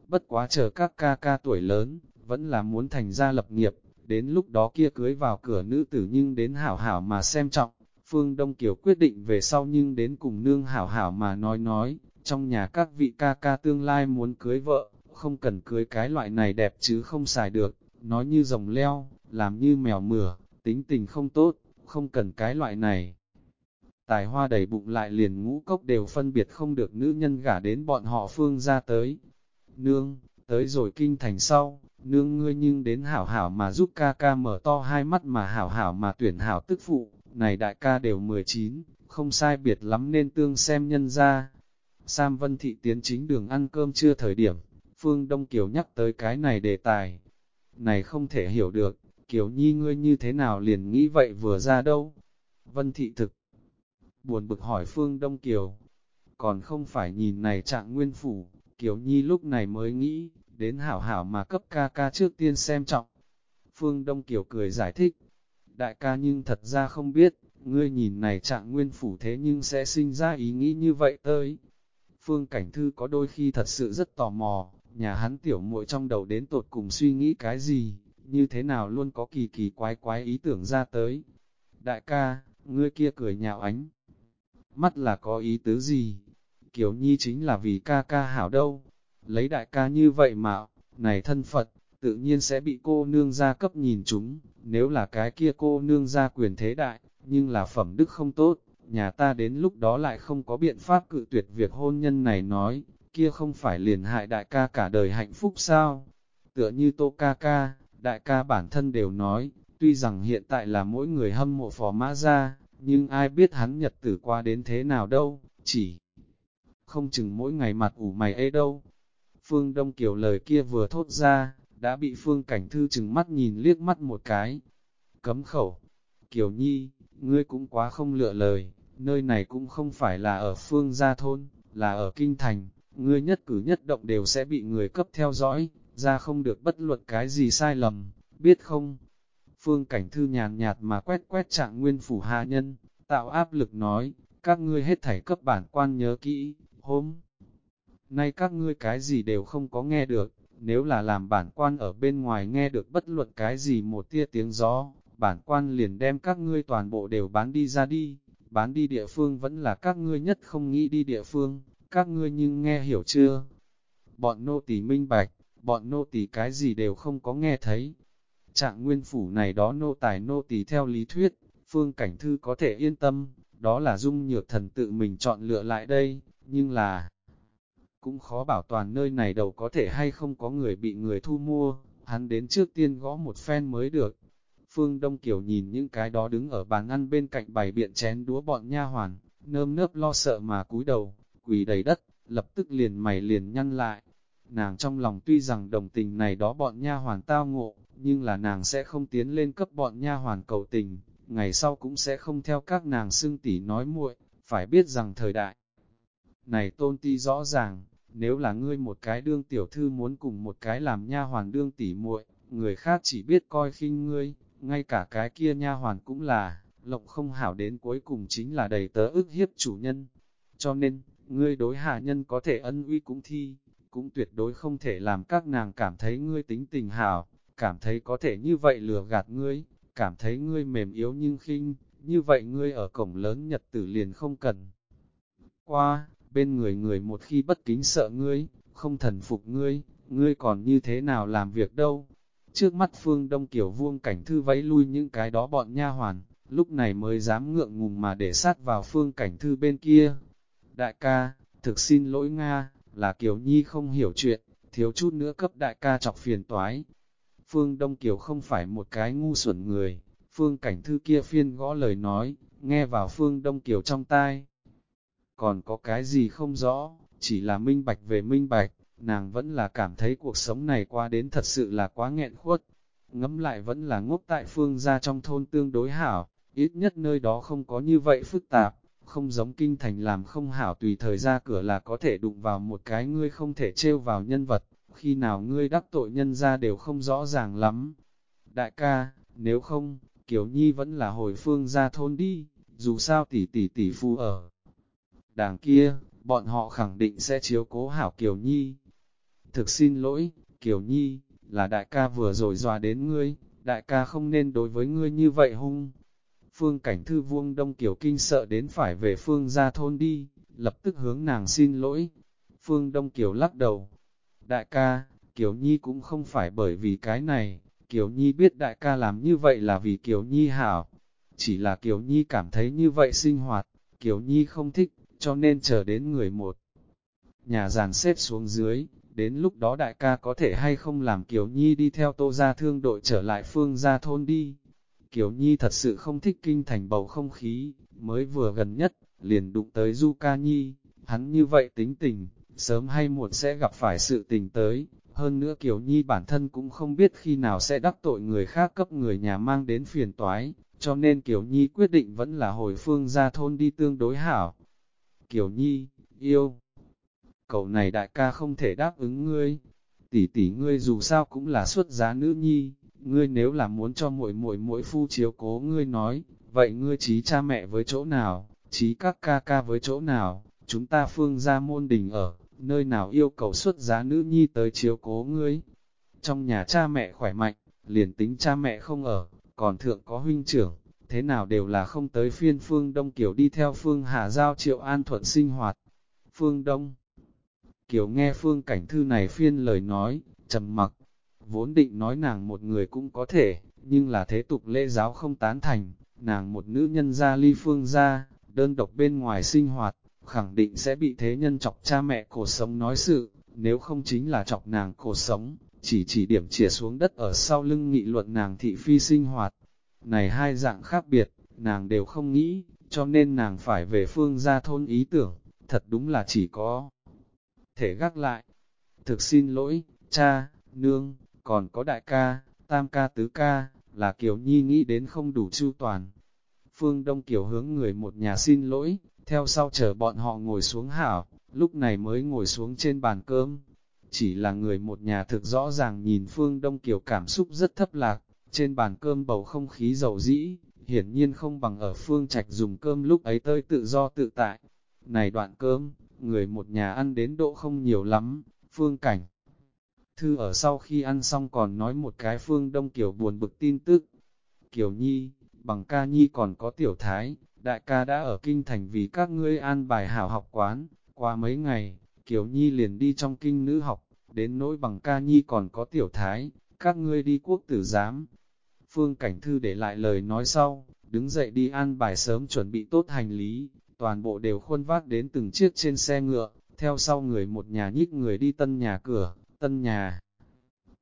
Bất quá chờ các ca ca tuổi lớn, vẫn là muốn thành gia lập nghiệp, đến lúc đó kia cưới vào cửa nữ tử nhưng đến hảo hảo mà xem trọng. Phương Đông Kiều quyết định về sau nhưng đến cùng nương hảo hảo mà nói nói, trong nhà các vị ca ca tương lai muốn cưới vợ, không cần cưới cái loại này đẹp chứ không xài được, nói như rồng leo, làm như mèo mửa, tính tình không tốt, không cần cái loại này tài hoa đầy bụng lại liền ngũ cốc đều phân biệt không được nữ nhân gả đến bọn họ phương ra tới. Nương, tới rồi kinh thành sau, nương ngươi nhưng đến hảo hảo mà giúp ca ca mở to hai mắt mà hảo hảo mà tuyển hảo tức phụ, này đại ca đều 19, không sai biệt lắm nên tương xem nhân ra. Sam Vân Thị tiến chính đường ăn cơm chưa thời điểm, Phương Đông Kiều nhắc tới cái này đề tài. Này không thể hiểu được, Kiều Nhi ngươi như thế nào liền nghĩ vậy vừa ra đâu. Vân Thị thực buồn bực hỏi Phương Đông Kiều. Còn không phải nhìn này trạng nguyên phủ, Kiều Nhi lúc này mới nghĩ, đến hảo hảo mà cấp ca ca trước tiên xem trọng. Phương Đông Kiều cười giải thích, đại ca nhưng thật ra không biết, ngươi nhìn này trạng nguyên phủ thế nhưng sẽ sinh ra ý nghĩ như vậy tới. Phương Cảnh Thư có đôi khi thật sự rất tò mò, nhà hắn tiểu muội trong đầu đến tột cùng suy nghĩ cái gì, như thế nào luôn có kỳ kỳ quái quái ý tưởng ra tới. Đại ca, ngươi kia cười nhạo ánh mắt là có ý tứ gì? Kiều Nhi chính là vì ca ca hảo đâu. Lấy đại ca như vậy mà, này thân Phật, tự nhiên sẽ bị cô nương gia cấp nhìn chúng. Nếu là cái kia cô nương gia quyền thế đại, nhưng là phẩm đức không tốt, nhà ta đến lúc đó lại không có biện pháp cự tuyệt việc hôn nhân này nói, kia không phải liền hại đại ca cả đời hạnh phúc sao? Tựa như tô ca ca, đại ca bản thân đều nói, tuy rằng hiện tại là mỗi người hâm mộ phó mã ra, nhưng ai biết hắn nhật tử qua đến thế nào đâu, chỉ không chừng mỗi ngày mặt ủ mày ấy đâu. Phương Đông Kiều lời kia vừa thốt ra, đã bị Phương Cảnh Thư chừng mắt nhìn liếc mắt một cái. Cấm khẩu, Kiều Nhi, ngươi cũng quá không lựa lời, nơi này cũng không phải là ở Phương Gia Thôn, là ở Kinh Thành, ngươi nhất cử nhất động đều sẽ bị người cấp theo dõi, ra không được bất luận cái gì sai lầm, biết không? Phương Cảnh Thư nhàn nhạt mà quét quét trạng nguyên phủ hạ nhân, tạo áp lực nói, các ngươi hết thảy cấp bản quan nhớ kỹ, hôm nay các ngươi cái gì đều không có nghe được, nếu là làm bản quan ở bên ngoài nghe được bất luận cái gì một tia tiếng gió, bản quan liền đem các ngươi toàn bộ đều bán đi ra đi, bán đi địa phương vẫn là các ngươi nhất không nghĩ đi địa phương, các ngươi nhưng nghe hiểu chưa? Bọn nô tỳ minh bạch, bọn nô tỳ cái gì đều không có nghe thấy. Trạng nguyên phủ này đó nô tài nô tỳ theo lý thuyết, phương cảnh thư có thể yên tâm, đó là dung nhược thần tự mình chọn lựa lại đây, nhưng là cũng khó bảo toàn nơi này đâu có thể hay không có người bị người thu mua, hắn đến trước tiên gõ một phen mới được. Phương Đông Kiều nhìn những cái đó đứng ở bàn ăn bên cạnh bày biện chén đũa bọn nha hoàn, nơm nớp lo sợ mà cúi đầu, quỳ đầy đất, lập tức liền mày liền nhăn lại. Nàng trong lòng tuy rằng đồng tình này đó bọn nha hoàn tao ngộ, nhưng là nàng sẽ không tiến lên cấp bọn nha hoàn cầu tình, ngày sau cũng sẽ không theo các nàng xưng tỉ nói muội, phải biết rằng thời đại này tôn ti rõ ràng, nếu là ngươi một cái đương tiểu thư muốn cùng một cái làm nha hoàn đương tỉ muội, người khác chỉ biết coi khinh ngươi, ngay cả cái kia nha hoàn cũng là, lộng không hảo đến cuối cùng chính là đầy tớ ức hiếp chủ nhân. Cho nên, ngươi đối hạ nhân có thể ân uy cũng thi, cũng tuyệt đối không thể làm các nàng cảm thấy ngươi tính tình hảo, cảm thấy có thể như vậy lừa gạt ngươi, cảm thấy ngươi mềm yếu nhưng khinh, như vậy ngươi ở cổng lớn nhật tử liền không cần. Qua, bên người người một khi bất kính sợ ngươi, không thần phục ngươi, ngươi còn như thế nào làm việc đâu. Trước mắt phương đông kiểu vuông cảnh thư vẫy lui những cái đó bọn nha hoàn, lúc này mới dám ngượng ngùng mà để sát vào phương cảnh thư bên kia. Đại ca, thực xin lỗi Nga, là Kiều Nhi không hiểu chuyện, thiếu chút nữa cấp đại ca chọc phiền toái. Phương Đông Kiều không phải một cái ngu xuẩn người, phương cảnh thư kia phiên gõ lời nói, nghe vào phương Đông Kiều trong tai, còn có cái gì không rõ, chỉ là minh bạch về minh bạch, nàng vẫn là cảm thấy cuộc sống này qua đến thật sự là quá nghẹn khuất. Ngẫm lại vẫn là ngốc tại phương gia trong thôn tương đối hảo, ít nhất nơi đó không có như vậy phức tạp, không giống kinh thành làm không hảo tùy thời ra cửa là có thể đụng vào một cái ngươi không thể trêu vào nhân vật, khi nào ngươi đắc tội nhân ra đều không rõ ràng lắm. Đại ca, nếu không, Kiều Nhi vẫn là hồi phương ra thôn đi, dù sao tỷ tỷ tỷ phu ở đàng kia, bọn họ khẳng định sẽ chiếu cố hảo Kiều Nhi. Thực xin lỗi, Kiều Nhi, là đại ca vừa rồi dọa đến ngươi, đại ca không nên đối với ngươi như vậy hung. Phương cảnh thư vuông đông Kiều Kinh sợ đến phải về phương ra thôn đi, lập tức hướng nàng xin lỗi. Phương Đông Kiều lắc đầu. Đại ca, Kiều Nhi cũng không phải bởi vì cái này, Kiều Nhi biết đại ca làm như vậy là vì Kiều Nhi hảo. Chỉ là Kiều Nhi cảm thấy như vậy sinh hoạt, Kiều Nhi không thích, cho nên chờ đến người một. Nhà giàn xếp xuống dưới, đến lúc đó đại ca có thể hay không làm Kiều Nhi đi theo tô gia thương đội trở lại phương gia thôn đi. Kiều Nhi thật sự không thích kinh thành bầu không khí, mới vừa gần nhất, liền đụng tới Du Ca Nhi, hắn như vậy tính tình, sớm hay muộn sẽ gặp phải sự tình tới, hơn nữa Kiều Nhi bản thân cũng không biết khi nào sẽ đắc tội người khác cấp người nhà mang đến phiền toái, cho nên Kiều Nhi quyết định vẫn là hồi phương gia thôn đi tương đối hảo. Kiều Nhi, yêu. Cậu này đại ca không thể đáp ứng ngươi. Tỷ tỷ ngươi dù sao cũng là xuất giá nữ nhi, ngươi nếu là muốn cho muội muội mỗi phu chiếu cố ngươi nói, vậy ngươi trí cha mẹ với chỗ nào, trí các ca ca với chỗ nào, chúng ta phương ra môn đình ở, nơi nào yêu cầu xuất giá nữ nhi tới chiếu cố ngươi. Trong nhà cha mẹ khỏe mạnh, liền tính cha mẹ không ở, còn thượng có huynh trưởng, thế nào đều là không tới phiên phương Đông Kiều đi theo phương Hà Giao triệu an thuận sinh hoạt. Phương Đông Kiều nghe phương cảnh thư này phiên lời nói, trầm mặc, vốn định nói nàng một người cũng có thể, nhưng là thế tục lễ giáo không tán thành, nàng một nữ nhân ra ly phương ra, đơn độc bên ngoài sinh hoạt, khẳng định sẽ bị thế nhân chọc cha mẹ cổ sống nói sự, nếu không chính là chọc nàng cổ sống, chỉ chỉ điểm chìa xuống đất ở sau lưng nghị luận nàng thị phi sinh hoạt. Này hai dạng khác biệt, nàng đều không nghĩ, cho nên nàng phải về phương gia thôn ý tưởng, thật đúng là chỉ có thể gác lại. Thực xin lỗi, cha, nương, còn có đại ca, tam ca tứ ca, là Kiều Nhi nghĩ đến không đủ chu toàn. Phương Đông Kiều hướng người một nhà xin lỗi, theo sau chờ bọn họ ngồi xuống hảo, lúc này mới ngồi xuống trên bàn cơm. Chỉ là người một nhà thực rõ ràng nhìn Phương Đông Kiều cảm xúc rất thấp lạc, trên bàn cơm bầu không khí dầu dĩ, hiển nhiên không bằng ở Phương Trạch dùng cơm lúc ấy tơi tự do tự tại. Này đoạn cơm, người một nhà ăn đến độ không nhiều lắm, Phương Cảnh. Thư ở sau khi ăn xong còn nói một cái Phương Đông Kiều buồn bực tin tức. Kiều Nhi, bằng ca Nhi còn có tiểu thái, đại ca đã ở kinh thành vì các ngươi an bài hảo học quán, qua mấy ngày, Kiều Nhi liền đi trong kinh nữ học, đến nỗi bằng ca Nhi còn có tiểu thái, các ngươi đi quốc tử giám. Phương Cảnh Thư để lại lời nói sau, đứng dậy đi an bài sớm chuẩn bị tốt hành lý, toàn bộ đều khuôn vác đến từng chiếc trên xe ngựa, theo sau người một nhà nhích người đi tân nhà cửa, tân nhà.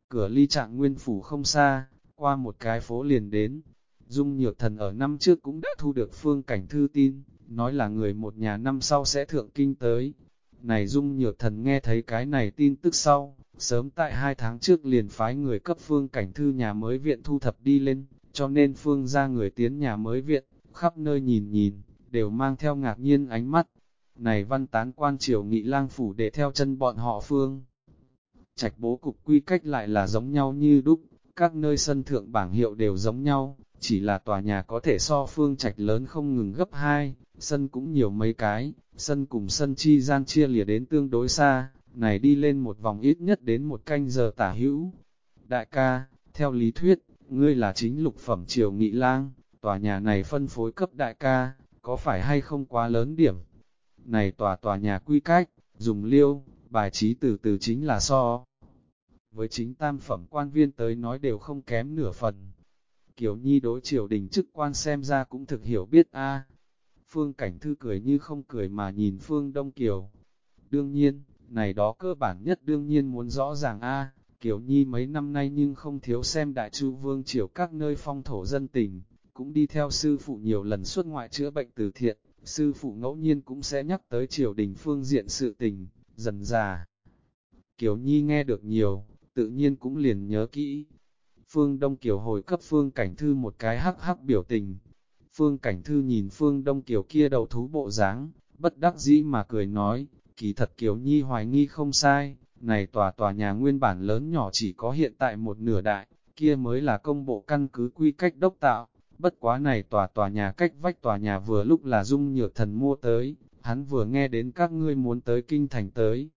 Cửa ly trạng nguyên phủ không xa, qua một cái phố liền đến. Dung Nhược Thần ở năm trước cũng đã thu được phương cảnh thư tin, nói là người một nhà năm sau sẽ thượng kinh tới. Này Dung Nhược Thần nghe thấy cái này tin tức sau, sớm tại hai tháng trước liền phái người cấp phương cảnh thư nhà mới viện thu thập đi lên, cho nên phương ra người tiến nhà mới viện, khắp nơi nhìn nhìn, đều mang theo ngạc nhiên ánh mắt. Này văn tán quan triều nghị lang phủ để theo chân bọn họ phương. Trạch bố cục quy cách lại là giống nhau như đúc, các nơi sân thượng bảng hiệu đều giống nhau, chỉ là tòa nhà có thể so phương trạch lớn không ngừng gấp hai, sân cũng nhiều mấy cái, sân cùng sân chi gian chia lìa đến tương đối xa, này đi lên một vòng ít nhất đến một canh giờ tả hữu. Đại ca, theo lý thuyết, ngươi là chính lục phẩm triều nghị lang, tòa nhà này phân phối cấp đại ca, có phải hay không quá lớn điểm? Này tòa tòa nhà quy cách, dùng liêu, bài trí từ từ chính là so. Với chính tam phẩm quan viên tới nói đều không kém nửa phần. Kiều Nhi đối triều đình chức quan xem ra cũng thực hiểu biết a. Phương Cảnh Thư cười như không cười mà nhìn Phương Đông Kiều. Đương nhiên, này đó cơ bản nhất đương nhiên muốn rõ ràng a. Kiều Nhi mấy năm nay nhưng không thiếu xem đại chu vương triều các nơi phong thổ dân tình, cũng đi theo sư phụ nhiều lần xuất ngoại chữa bệnh từ thiện, sư phụ ngẫu nhiên cũng sẽ nhắc tới triều đình phương diện sự tình, dần già. Kiều Nhi nghe được nhiều, tự nhiên cũng liền nhớ kỹ. Phương Đông Kiều hồi cấp Phương Cảnh Thư một cái hắc hắc biểu tình. Phương Cảnh Thư nhìn Phương Đông Kiều kia đầu thú bộ dáng, bất đắc dĩ mà cười nói, kỳ thật Kiều Nhi hoài nghi không sai, này tòa tòa nhà nguyên bản lớn nhỏ chỉ có hiện tại một nửa đại, kia mới là công bộ căn cứ quy cách đốc tạo, bất quá này tòa tòa nhà cách vách tòa nhà vừa lúc là dung nhược thần mua tới, hắn vừa nghe đến các ngươi muốn tới kinh thành tới.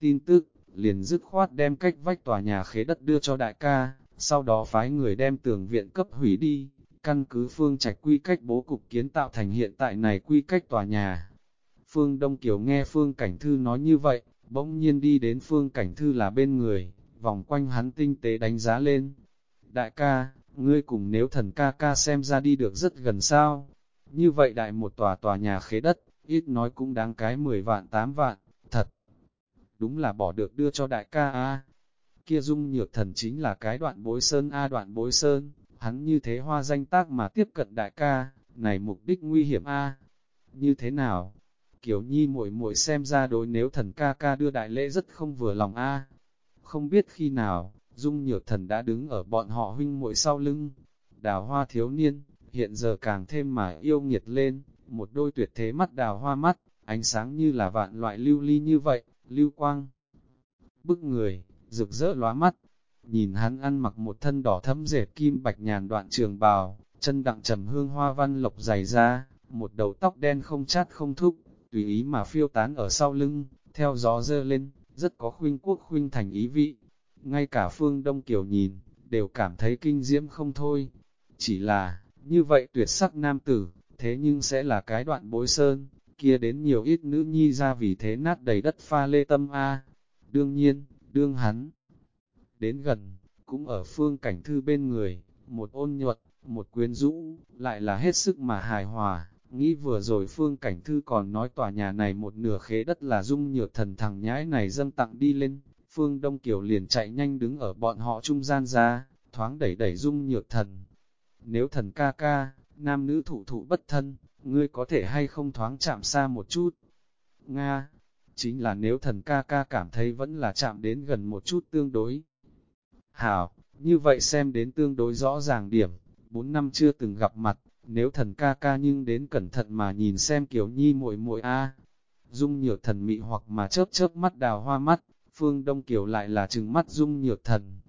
Tin tức, liền dứt khoát đem cách vách tòa nhà khế đất đưa cho đại ca, sau đó phái người đem tường viện cấp hủy đi, căn cứ phương trạch quy cách bố cục kiến tạo thành hiện tại này quy cách tòa nhà. Phương Đông Kiều nghe Phương Cảnh Thư nói như vậy, bỗng nhiên đi đến Phương Cảnh Thư là bên người, vòng quanh hắn tinh tế đánh giá lên. Đại ca, ngươi cùng nếu thần ca ca xem ra đi được rất gần sao. Như vậy đại một tòa tòa nhà khế đất, ít nói cũng đáng cái 10 vạn 8 vạn, thật. Đúng là bỏ được đưa cho đại ca a Kia dung nhược thần chính là cái đoạn bối sơn a đoạn bối sơn, hắn như thế hoa danh tác mà tiếp cận đại ca, này mục đích nguy hiểm a Như thế nào? Kiều Nhi muội muội xem ra đối nếu thần ca ca đưa đại lễ rất không vừa lòng a Không biết khi nào, Dung Nhược Thần đã đứng ở bọn họ huynh muội sau lưng. Đào hoa thiếu niên, hiện giờ càng thêm mà yêu nghiệt lên, một đôi tuyệt thế mắt đào hoa mắt, ánh sáng như là vạn loại lưu ly như vậy, lưu quang. Bức người, rực rỡ lóa mắt, nhìn hắn ăn mặc một thân đỏ thấm dệt kim bạch nhàn đoạn trường bào, chân đặng trầm hương hoa văn lộc dày ra, một đầu tóc đen không chát không thúc, tùy ý mà phiêu tán ở sau lưng, theo gió dơ lên, rất có khuynh quốc khuynh thành ý vị. Ngay cả phương Đông Kiều nhìn, đều cảm thấy kinh diễm không thôi. Chỉ là, như vậy tuyệt sắc nam tử, thế nhưng sẽ là cái đoạn bối sơn, kia đến nhiều ít nữ nhi ra vì thế nát đầy đất pha lê tâm A. Đương nhiên, đương hắn đến gần, cũng ở phương cảnh thư bên người, một ôn nhuận, một quyến rũ, lại là hết sức mà hài hòa, nghĩ vừa rồi phương cảnh thư còn nói tòa nhà này một nửa khế đất là dung nhược thần thằng nhãi này dâng tặng đi lên, phương Đông Kiều liền chạy nhanh đứng ở bọn họ trung gian ra, thoáng đẩy đẩy dung nhược thần. Nếu thần ca ca, nam nữ thụ thụ bất thân, ngươi có thể hay không thoáng chạm xa một chút. Nga, chính là nếu thần ca ca cảm thấy vẫn là chạm đến gần một chút tương đối. Hảo, như vậy xem đến tương đối rõ ràng điểm, 4 năm chưa từng gặp mặt, nếu thần ca ca nhưng đến cẩn thận mà nhìn xem kiểu nhi muội muội a Dung nhược thần mị hoặc mà chớp chớp mắt đào hoa mắt, phương đông kiểu lại là trừng mắt dung nhược thần.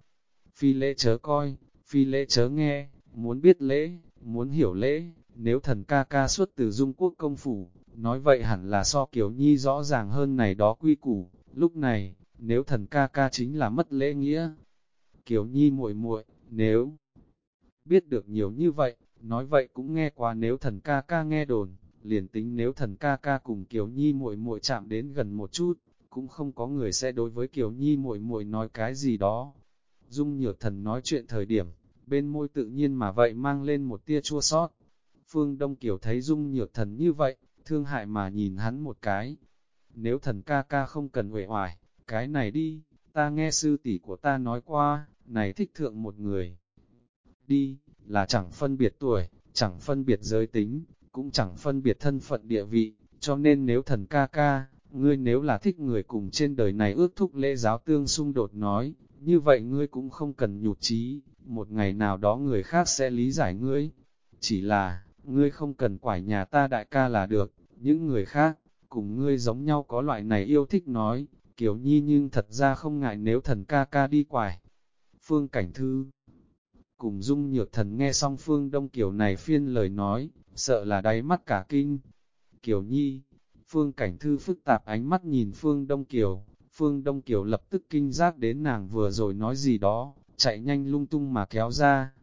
Phi lễ chớ coi, phi lễ chớ nghe, muốn biết lễ, muốn hiểu lễ, nếu thần ca ca xuất từ dung quốc công phủ, nói vậy hẳn là so kiểu nhi rõ ràng hơn này đó quy củ, lúc này, nếu thần ca ca chính là mất lễ nghĩa. Kiểu nhi muội muội nếu biết được nhiều như vậy, nói vậy cũng nghe qua nếu thần ca ca nghe đồn, liền tính nếu thần ca ca cùng Kiều Nhi muội muội chạm đến gần một chút, cũng không có người sẽ đối với Kiều Nhi muội muội nói cái gì đó. Dung nhược thần nói chuyện thời điểm, bên môi tự nhiên mà vậy mang lên một tia chua sót. Phương Đông Kiều thấy Dung nhược thần như vậy, thương hại mà nhìn hắn một cái. Nếu thần ca ca không cần huệ hoài, cái này đi, ta nghe sư tỷ của ta nói qua, này thích thượng một người. Đi, là chẳng phân biệt tuổi, chẳng phân biệt giới tính, cũng chẳng phân biệt thân phận địa vị, cho nên nếu thần ca ca, ngươi nếu là thích người cùng trên đời này ước thúc lễ giáo tương xung đột nói, như vậy ngươi cũng không cần nhụt chí, một ngày nào đó người khác sẽ lý giải ngươi. Chỉ là, ngươi không cần quải nhà ta đại ca là được, những người khác, cùng ngươi giống nhau có loại này yêu thích nói, kiểu nhi nhưng thật ra không ngại nếu thần ca ca đi quải. Phương Cảnh Thư Cùng dung nhược thần nghe xong Phương Đông Kiều này phiên lời nói, sợ là đáy mắt cả kinh. Kiều Nhi, Phương Cảnh Thư phức tạp ánh mắt nhìn Phương Đông Kiều, Phương Đông Kiều lập tức kinh giác đến nàng vừa rồi nói gì đó, chạy nhanh lung tung mà kéo ra.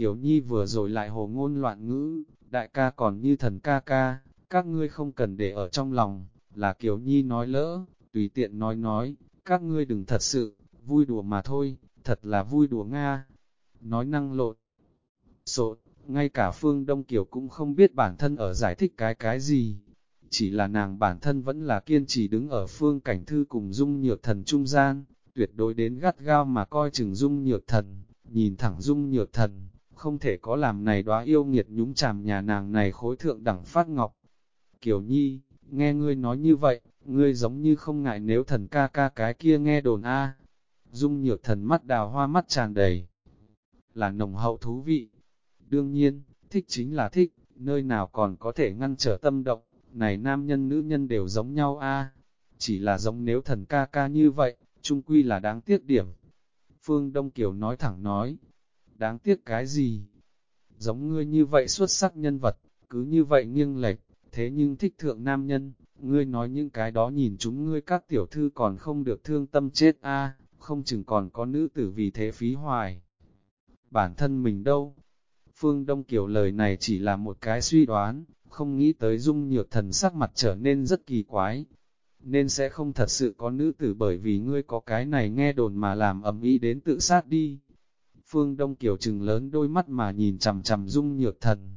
Kiều Nhi vừa rồi lại hồ ngôn loạn ngữ, đại ca còn như thần ca ca, các ngươi không cần để ở trong lòng, là Kiều Nhi nói lỡ, tùy tiện nói nói, các ngươi đừng thật sự, vui đùa mà thôi, thật là vui đùa Nga nói năng lộn. Sộn, ngay cả Phương Đông Kiều cũng không biết bản thân ở giải thích cái cái gì. Chỉ là nàng bản thân vẫn là kiên trì đứng ở phương cảnh thư cùng dung nhược thần trung gian, tuyệt đối đến gắt gao mà coi chừng dung nhược thần, nhìn thẳng dung nhược thần, không thể có làm này đóa yêu nghiệt nhúng chàm nhà nàng này khối thượng đẳng phát ngọc. Kiều Nhi, nghe ngươi nói như vậy, ngươi giống như không ngại nếu thần ca ca cái kia nghe đồn a. Dung nhược thần mắt đào hoa mắt tràn đầy, là nồng hậu thú vị. Đương nhiên, thích chính là thích, nơi nào còn có thể ngăn trở tâm động, này nam nhân nữ nhân đều giống nhau a Chỉ là giống nếu thần ca ca như vậy, trung quy là đáng tiếc điểm. Phương Đông Kiều nói thẳng nói, đáng tiếc cái gì? Giống ngươi như vậy xuất sắc nhân vật, cứ như vậy nghiêng lệch, thế nhưng thích thượng nam nhân, ngươi nói những cái đó nhìn chúng ngươi các tiểu thư còn không được thương tâm chết a không chừng còn có nữ tử vì thế phí hoài bản thân mình đâu. Phương Đông Kiều lời này chỉ là một cái suy đoán, không nghĩ tới dung nhược thần sắc mặt trở nên rất kỳ quái. Nên sẽ không thật sự có nữ tử bởi vì ngươi có cái này nghe đồn mà làm ầm ĩ đến tự sát đi. Phương Đông Kiều trừng lớn đôi mắt mà nhìn chằm chằm dung nhược thần.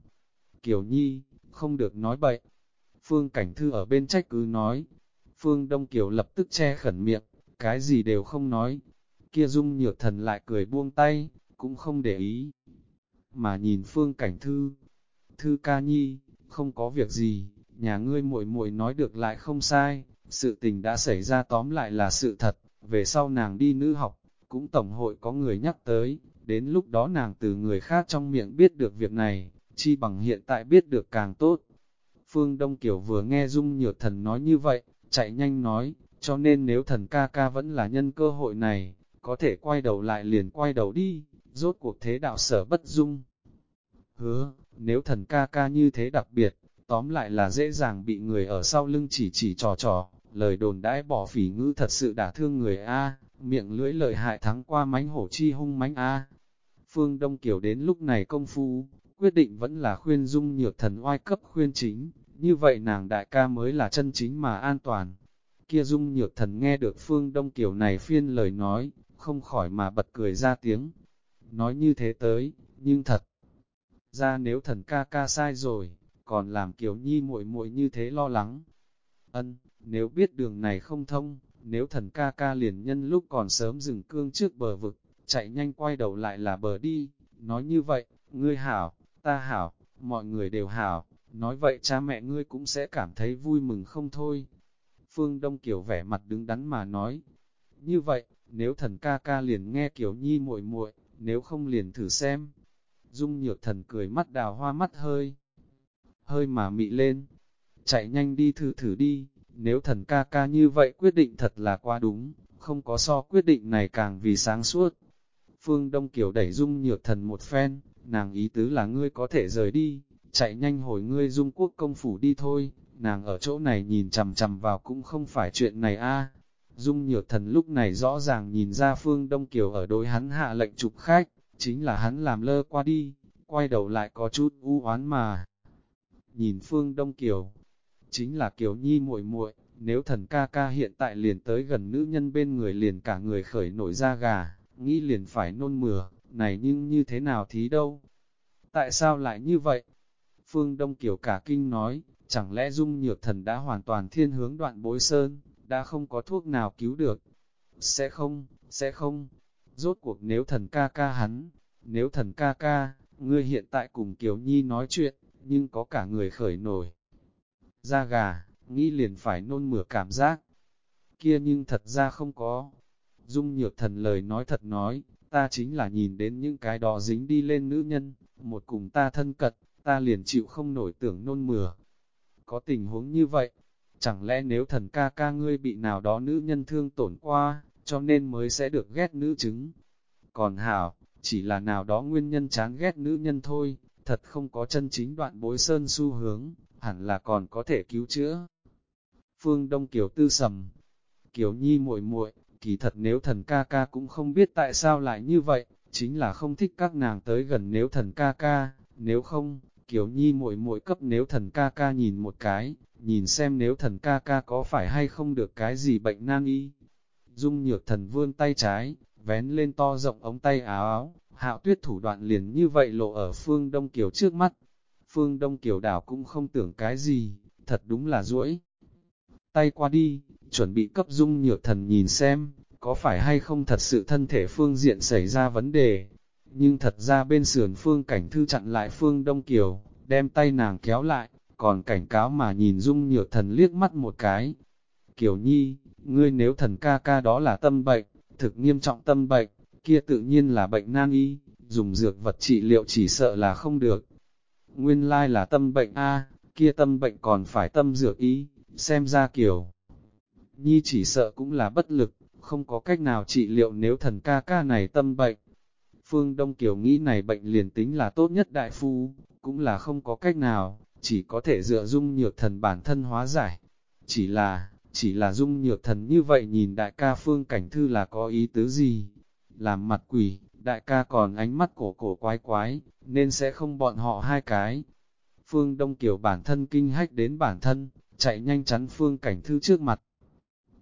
Kiều Nhi, không được nói bậy. Phương Cảnh Thư ở bên trách cứ nói. Phương Đông Kiều lập tức che khẩn miệng, cái gì đều không nói. Kia dung nhược thần lại cười buông tay, cũng không để ý. Mà nhìn phương cảnh thư, thư ca nhi, không có việc gì, nhà ngươi muội muội nói được lại không sai, sự tình đã xảy ra tóm lại là sự thật, về sau nàng đi nữ học, cũng tổng hội có người nhắc tới, đến lúc đó nàng từ người khác trong miệng biết được việc này, chi bằng hiện tại biết được càng tốt. Phương Đông Kiều vừa nghe Dung Nhược Thần nói như vậy, chạy nhanh nói, cho nên nếu thần ca ca vẫn là nhân cơ hội này, có thể quay đầu lại liền quay đầu đi rốt cuộc thế đạo sở bất dung. Hứa, nếu thần ca ca như thế đặc biệt, tóm lại là dễ dàng bị người ở sau lưng chỉ chỉ trò trò, lời đồn đãi bỏ phỉ ngữ thật sự đả thương người A, miệng lưỡi lợi hại thắng qua mánh hổ chi hung mánh A. Phương Đông Kiều đến lúc này công phu, quyết định vẫn là khuyên dung nhược thần oai cấp khuyên chính, như vậy nàng đại ca mới là chân chính mà an toàn. Kia dung nhược thần nghe được Phương Đông Kiều này phiên lời nói, không khỏi mà bật cười ra tiếng, nói như thế tới, nhưng thật ra nếu thần ca ca sai rồi, còn làm Kiều Nhi muội muội như thế lo lắng. Ân, nếu biết đường này không thông, nếu thần ca ca liền nhân lúc còn sớm dừng cương trước bờ vực, chạy nhanh quay đầu lại là bờ đi, nói như vậy, ngươi hảo, ta hảo, mọi người đều hảo, nói vậy cha mẹ ngươi cũng sẽ cảm thấy vui mừng không thôi. Phương Đông Kiều vẻ mặt đứng đắn mà nói, như vậy, nếu thần ca ca liền nghe Kiều Nhi muội muội, nếu không liền thử xem. Dung nhược thần cười mắt đào hoa mắt hơi, hơi mà mị lên, chạy nhanh đi thử thử đi, nếu thần ca ca như vậy quyết định thật là quá đúng, không có so quyết định này càng vì sáng suốt. Phương Đông Kiều đẩy dung nhược thần một phen, nàng ý tứ là ngươi có thể rời đi, chạy nhanh hồi ngươi dung quốc công phủ đi thôi, nàng ở chỗ này nhìn chằm chằm vào cũng không phải chuyện này a. Dung nhược thần lúc này rõ ràng nhìn ra Phương Đông Kiều ở đối hắn hạ lệnh trục khách, chính là hắn làm lơ qua đi, quay đầu lại có chút u oán mà. Nhìn Phương Đông Kiều, chính là Kiều Nhi muội muội, nếu thần ca ca hiện tại liền tới gần nữ nhân bên người liền cả người khởi nổi da gà, nghĩ liền phải nôn mửa, này nhưng như thế nào thí đâu? Tại sao lại như vậy? Phương Đông Kiều cả kinh nói, chẳng lẽ dung nhược thần đã hoàn toàn thiên hướng đoạn bối sơn, đã không có thuốc nào cứu được? Sẽ không, sẽ không. Rốt cuộc nếu thần ca ca hắn, nếu thần ca ca, ngươi hiện tại cùng Kiều Nhi nói chuyện, nhưng có cả người khởi nổi. Da gà, nghĩ liền phải nôn mửa cảm giác. Kia nhưng thật ra không có. Dung nhược thần lời nói thật nói, ta chính là nhìn đến những cái đó dính đi lên nữ nhân, một cùng ta thân cật, ta liền chịu không nổi tưởng nôn mửa. Có tình huống như vậy, chẳng lẽ nếu thần ca ca ngươi bị nào đó nữ nhân thương tổn qua, cho nên mới sẽ được ghét nữ chứng. Còn hảo, chỉ là nào đó nguyên nhân chán ghét nữ nhân thôi, thật không có chân chính đoạn bối sơn xu hướng, hẳn là còn có thể cứu chữa. Phương Đông Kiều tư sầm, Kiều Nhi muội muội, kỳ thật nếu thần ca ca cũng không biết tại sao lại như vậy, chính là không thích các nàng tới gần nếu thần ca ca, nếu không, Kiều Nhi muội muội cấp nếu thần ca ca nhìn một cái, nhìn xem nếu thần ca ca có phải hay không được cái gì bệnh nan y. Dung nhược thần vươn tay trái, vén lên to rộng ống tay áo áo, hạo tuyết thủ đoạn liền như vậy lộ ở phương Đông Kiều trước mắt. Phương Đông Kiều đảo cũng không tưởng cái gì, thật đúng là duỗi Tay qua đi, chuẩn bị cấp dung nhược thần nhìn xem, có phải hay không thật sự thân thể phương diện xảy ra vấn đề. Nhưng thật ra bên sườn phương cảnh thư chặn lại phương Đông Kiều, đem tay nàng kéo lại, còn cảnh cáo mà nhìn dung nhược thần liếc mắt một cái. Kiều Nhi, ngươi nếu thần ca ca đó là tâm bệnh, thực nghiêm trọng tâm bệnh, kia tự nhiên là bệnh nan y, dùng dược vật trị liệu chỉ sợ là không được. Nguyên lai là tâm bệnh A, kia tâm bệnh còn phải tâm dược ý xem ra kiểu. Nhi chỉ sợ cũng là bất lực, không có cách nào trị liệu nếu thần ca ca này tâm bệnh. Phương Đông Kiều nghĩ này bệnh liền tính là tốt nhất đại phu, cũng là không có cách nào, chỉ có thể dựa dung nhược thần bản thân hóa giải. Chỉ là, chỉ là dung nhược thần như vậy nhìn đại ca Phương Cảnh Thư là có ý tứ gì? Làm mặt quỷ, đại ca còn ánh mắt cổ cổ quái quái, nên sẽ không bọn họ hai cái. Phương Đông Kiều bản thân kinh hách đến bản thân, chạy nhanh chắn Phương Cảnh Thư trước mặt.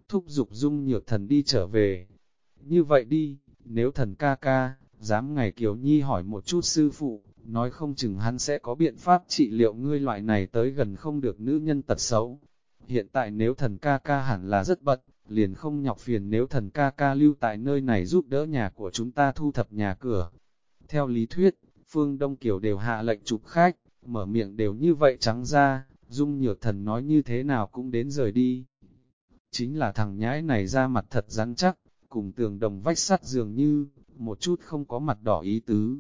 Thúc giục dung nhược thần đi trở về. Như vậy đi, nếu thần ca ca, dám ngày Kiều Nhi hỏi một chút sư phụ, nói không chừng hắn sẽ có biện pháp trị liệu ngươi loại này tới gần không được nữ nhân tật xấu. Hiện tại nếu thần ca ca hẳn là rất bận, liền không nhọc phiền nếu thần ca ca lưu tại nơi này giúp đỡ nhà của chúng ta thu thập nhà cửa. Theo lý thuyết, Phương Đông Kiều đều hạ lệnh chụp khách, mở miệng đều như vậy trắng ra, dung nhược thần nói như thế nào cũng đến rời đi. Chính là thằng nhãi này ra mặt thật rắn chắc, cùng tường đồng vách sắt dường như, một chút không có mặt đỏ ý tứ.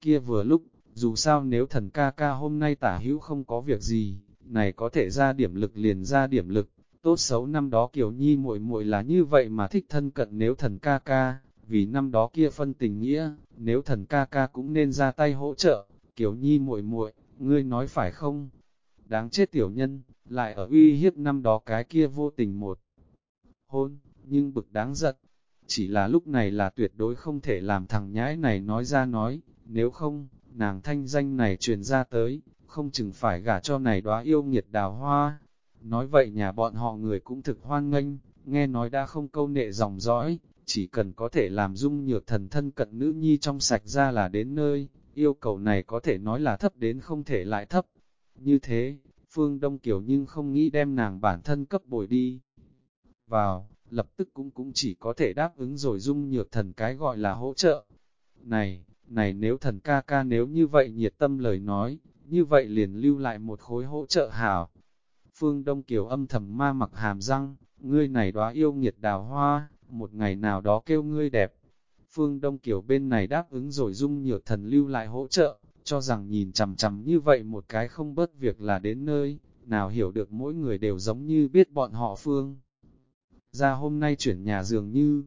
Kia vừa lúc, dù sao nếu thần ca ca hôm nay tả hữu không có việc gì, này có thể ra điểm lực liền ra điểm lực, tốt xấu năm đó Kiều Nhi muội muội là như vậy mà thích thân cận nếu thần ca ca, vì năm đó kia phân tình nghĩa, nếu thần ca ca cũng nên ra tay hỗ trợ, Kiều Nhi muội muội, ngươi nói phải không? Đáng chết tiểu nhân, lại ở uy hiếp năm đó cái kia vô tình một hôn, nhưng bực đáng giận. Chỉ là lúc này là tuyệt đối không thể làm thằng nhãi này nói ra nói, nếu không, nàng thanh danh này truyền ra tới, không chừng phải gả cho này đóa yêu nghiệt đào hoa. Nói vậy nhà bọn họ người cũng thực hoan nghênh, nghe nói đã không câu nệ dòng dõi, chỉ cần có thể làm dung nhược thần thân cận nữ nhi trong sạch ra là đến nơi, yêu cầu này có thể nói là thấp đến không thể lại thấp. Như thế, Phương Đông Kiều nhưng không nghĩ đem nàng bản thân cấp bồi đi. Vào, lập tức cũng cũng chỉ có thể đáp ứng rồi dung nhược thần cái gọi là hỗ trợ. Này, này nếu thần ca ca nếu như vậy nhiệt tâm lời nói, như vậy liền lưu lại một khối hỗ trợ hảo. Phương Đông Kiều âm thầm ma mặc hàm răng, ngươi này đóa yêu nghiệt đào hoa, một ngày nào đó kêu ngươi đẹp. Phương Đông Kiều bên này đáp ứng rồi dung nhược thần lưu lại hỗ trợ, cho rằng nhìn chằm chằm như vậy một cái không bớt việc là đến nơi, nào hiểu được mỗi người đều giống như biết bọn họ Phương. Ra hôm nay chuyển nhà dường như,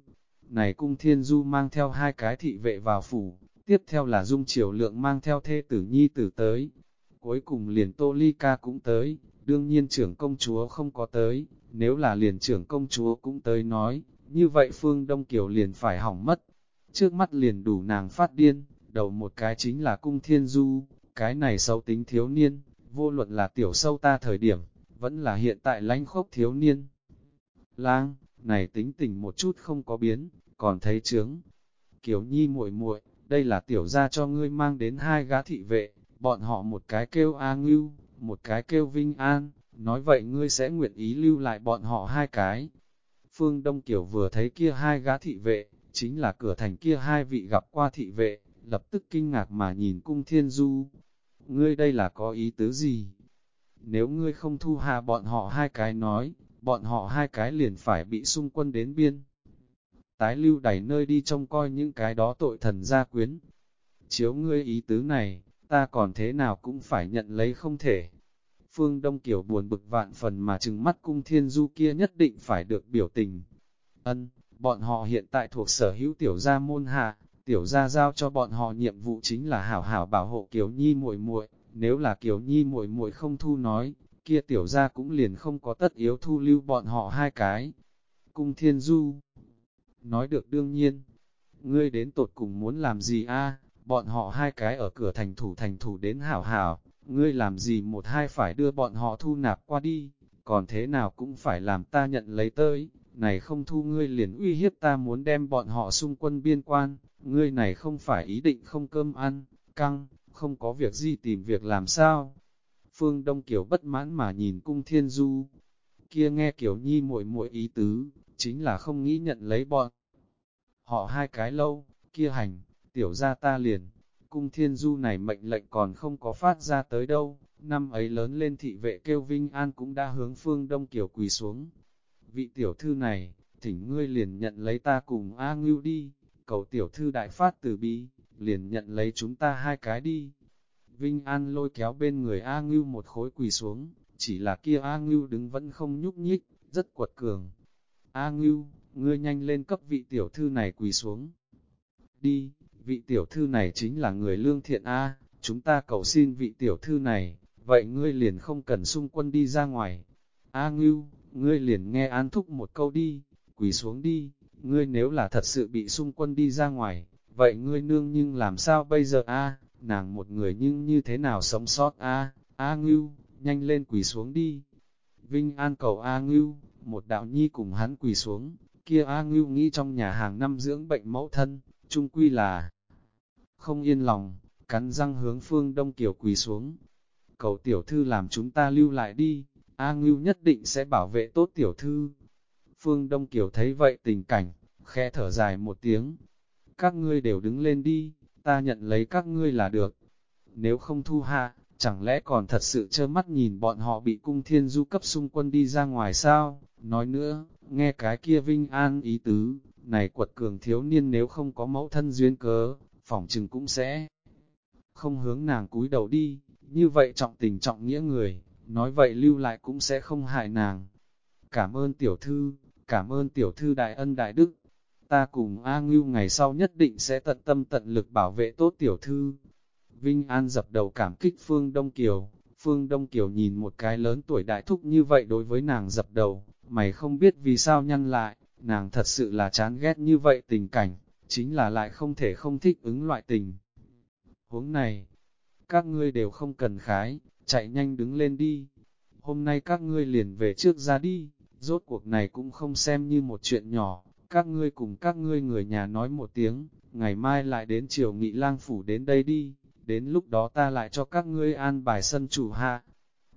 này cung thiên du mang theo hai cái thị vệ vào phủ, tiếp theo là dung triều lượng mang theo thê tử nhi tử tới, cuối cùng liền tô ly ca cũng tới, đương nhiên trưởng công chúa không có tới, nếu là liền trưởng công chúa cũng tới nói, như vậy phương Đông Kiều liền phải hỏng mất, trước mắt liền đủ nàng phát điên, đầu một cái chính là cung thiên du, cái này xấu tính thiếu niên, vô luận là tiểu sâu ta thời điểm, vẫn là hiện tại lánh khốc thiếu niên. Lang, này tính tình một chút không có biến, còn thấy trướng. Kiều Nhi muội muội, đây là tiểu gia cho ngươi mang đến hai gã thị vệ, bọn họ một cái kêu A Ngưu, một cái kêu Vinh An, nói vậy ngươi sẽ nguyện ý lưu lại bọn họ hai cái. Phương Đông Kiều vừa thấy kia hai gã thị vệ, chính là cửa thành kia hai vị gặp qua thị vệ, lập tức kinh ngạc mà nhìn cung thiên du. Ngươi đây là có ý tứ gì? Nếu ngươi không thu hạ bọn họ hai cái nói, bọn họ hai cái liền phải bị xung quân đến biên. Tái lưu đẩy nơi đi trông coi những cái đó tội thần gia quyến. Chiếu ngươi ý tứ này, ta còn thế nào cũng phải nhận lấy không thể. Phương Đông Kiều buồn bực vạn phần mà trừng mắt cung thiên du kia nhất định phải được biểu tình. Ân, bọn họ hiện tại thuộc sở hữu tiểu gia môn hạ, tiểu gia giao cho bọn họ nhiệm vụ chính là hảo hảo bảo hộ Kiều Nhi muội muội, nếu là Kiều Nhi muội muội không thu nói, kia tiểu gia cũng liền không có tất yếu thu lưu bọn họ hai cái. Cung Thiên Du Nói được đương nhiên, ngươi đến tột cùng muốn làm gì a? Bọn họ hai cái ở cửa thành thủ thành thủ đến hảo hảo, ngươi làm gì một hai phải đưa bọn họ thu nạp qua đi, còn thế nào cũng phải làm ta nhận lấy tới, này không thu ngươi liền uy hiếp ta muốn đem bọn họ xung quân biên quan, ngươi này không phải ý định không cơm ăn, căng, không có việc gì tìm việc làm sao. Phương Đông Kiều bất mãn mà nhìn cung thiên du, kia nghe Kiều Nhi muội muội ý tứ, chính là không nghĩ nhận lấy bọn. Họ hai cái lâu, kia hành, tiểu ra ta liền, cung thiên du này mệnh lệnh còn không có phát ra tới đâu, năm ấy lớn lên thị vệ kêu Vinh An cũng đã hướng phương Đông Kiều quỳ xuống. Vị tiểu thư này, thỉnh ngươi liền nhận lấy ta cùng A Ngưu đi, cầu tiểu thư đại phát từ bi, liền nhận lấy chúng ta hai cái đi. Vinh An lôi kéo bên người A Ngưu một khối quỳ xuống, chỉ là kia A Ngưu đứng vẫn không nhúc nhích, rất quật cường. A Ngưu, ngươi nhanh lên cấp vị tiểu thư này quỳ xuống. Đi, vị tiểu thư này chính là người lương thiện A, chúng ta cầu xin vị tiểu thư này, vậy ngươi liền không cần xung quân đi ra ngoài. A Ngưu, ngươi liền nghe an thúc một câu đi, quỳ xuống đi, ngươi nếu là thật sự bị xung quân đi ra ngoài, vậy ngươi nương nhưng làm sao bây giờ a nàng một người nhưng như thế nào sống sót a A Ngưu, nhanh lên quỳ xuống đi. Vinh An cầu A Ngưu, một đạo nhi cùng hắn quỳ xuống, kia A Ngưu nghĩ trong nhà hàng năm dưỡng bệnh mẫu thân, trung quy là không yên lòng, cắn răng hướng phương Đông Kiều quỳ xuống. Cầu tiểu thư làm chúng ta lưu lại đi, A Ngưu nhất định sẽ bảo vệ tốt tiểu thư. Phương Đông Kiều thấy vậy tình cảnh, khẽ thở dài một tiếng. Các ngươi đều đứng lên đi, ta nhận lấy các ngươi là được. Nếu không thu hạ, chẳng lẽ còn thật sự trơ mắt nhìn bọn họ bị cung thiên du cấp xung quân đi ra ngoài sao? Nói nữa, nghe cái kia vinh an ý tứ, này quật cường thiếu niên nếu không có mẫu thân duyên cớ, phỏng chừng cũng sẽ không hướng nàng cúi đầu đi, như vậy trọng tình trọng nghĩa người, nói vậy lưu lại cũng sẽ không hại nàng. Cảm ơn tiểu thư, cảm ơn tiểu thư đại ân đại đức, ta cùng A Ngưu ngày sau nhất định sẽ tận tâm tận lực bảo vệ tốt tiểu thư. Vinh An dập đầu cảm kích Phương Đông Kiều, Phương Đông Kiều nhìn một cái lớn tuổi đại thúc như vậy đối với nàng dập đầu, mày không biết vì sao nhăn lại, nàng thật sự là chán ghét như vậy tình cảnh, chính là lại không thể không thích ứng loại tình. Huống này, các ngươi đều không cần khái, chạy nhanh đứng lên đi. Hôm nay các ngươi liền về trước ra đi, rốt cuộc này cũng không xem như một chuyện nhỏ, các ngươi cùng các ngươi người nhà nói một tiếng, ngày mai lại đến chiều nghị lang phủ đến đây đi, đến lúc đó ta lại cho các ngươi an bài sân chủ hạ.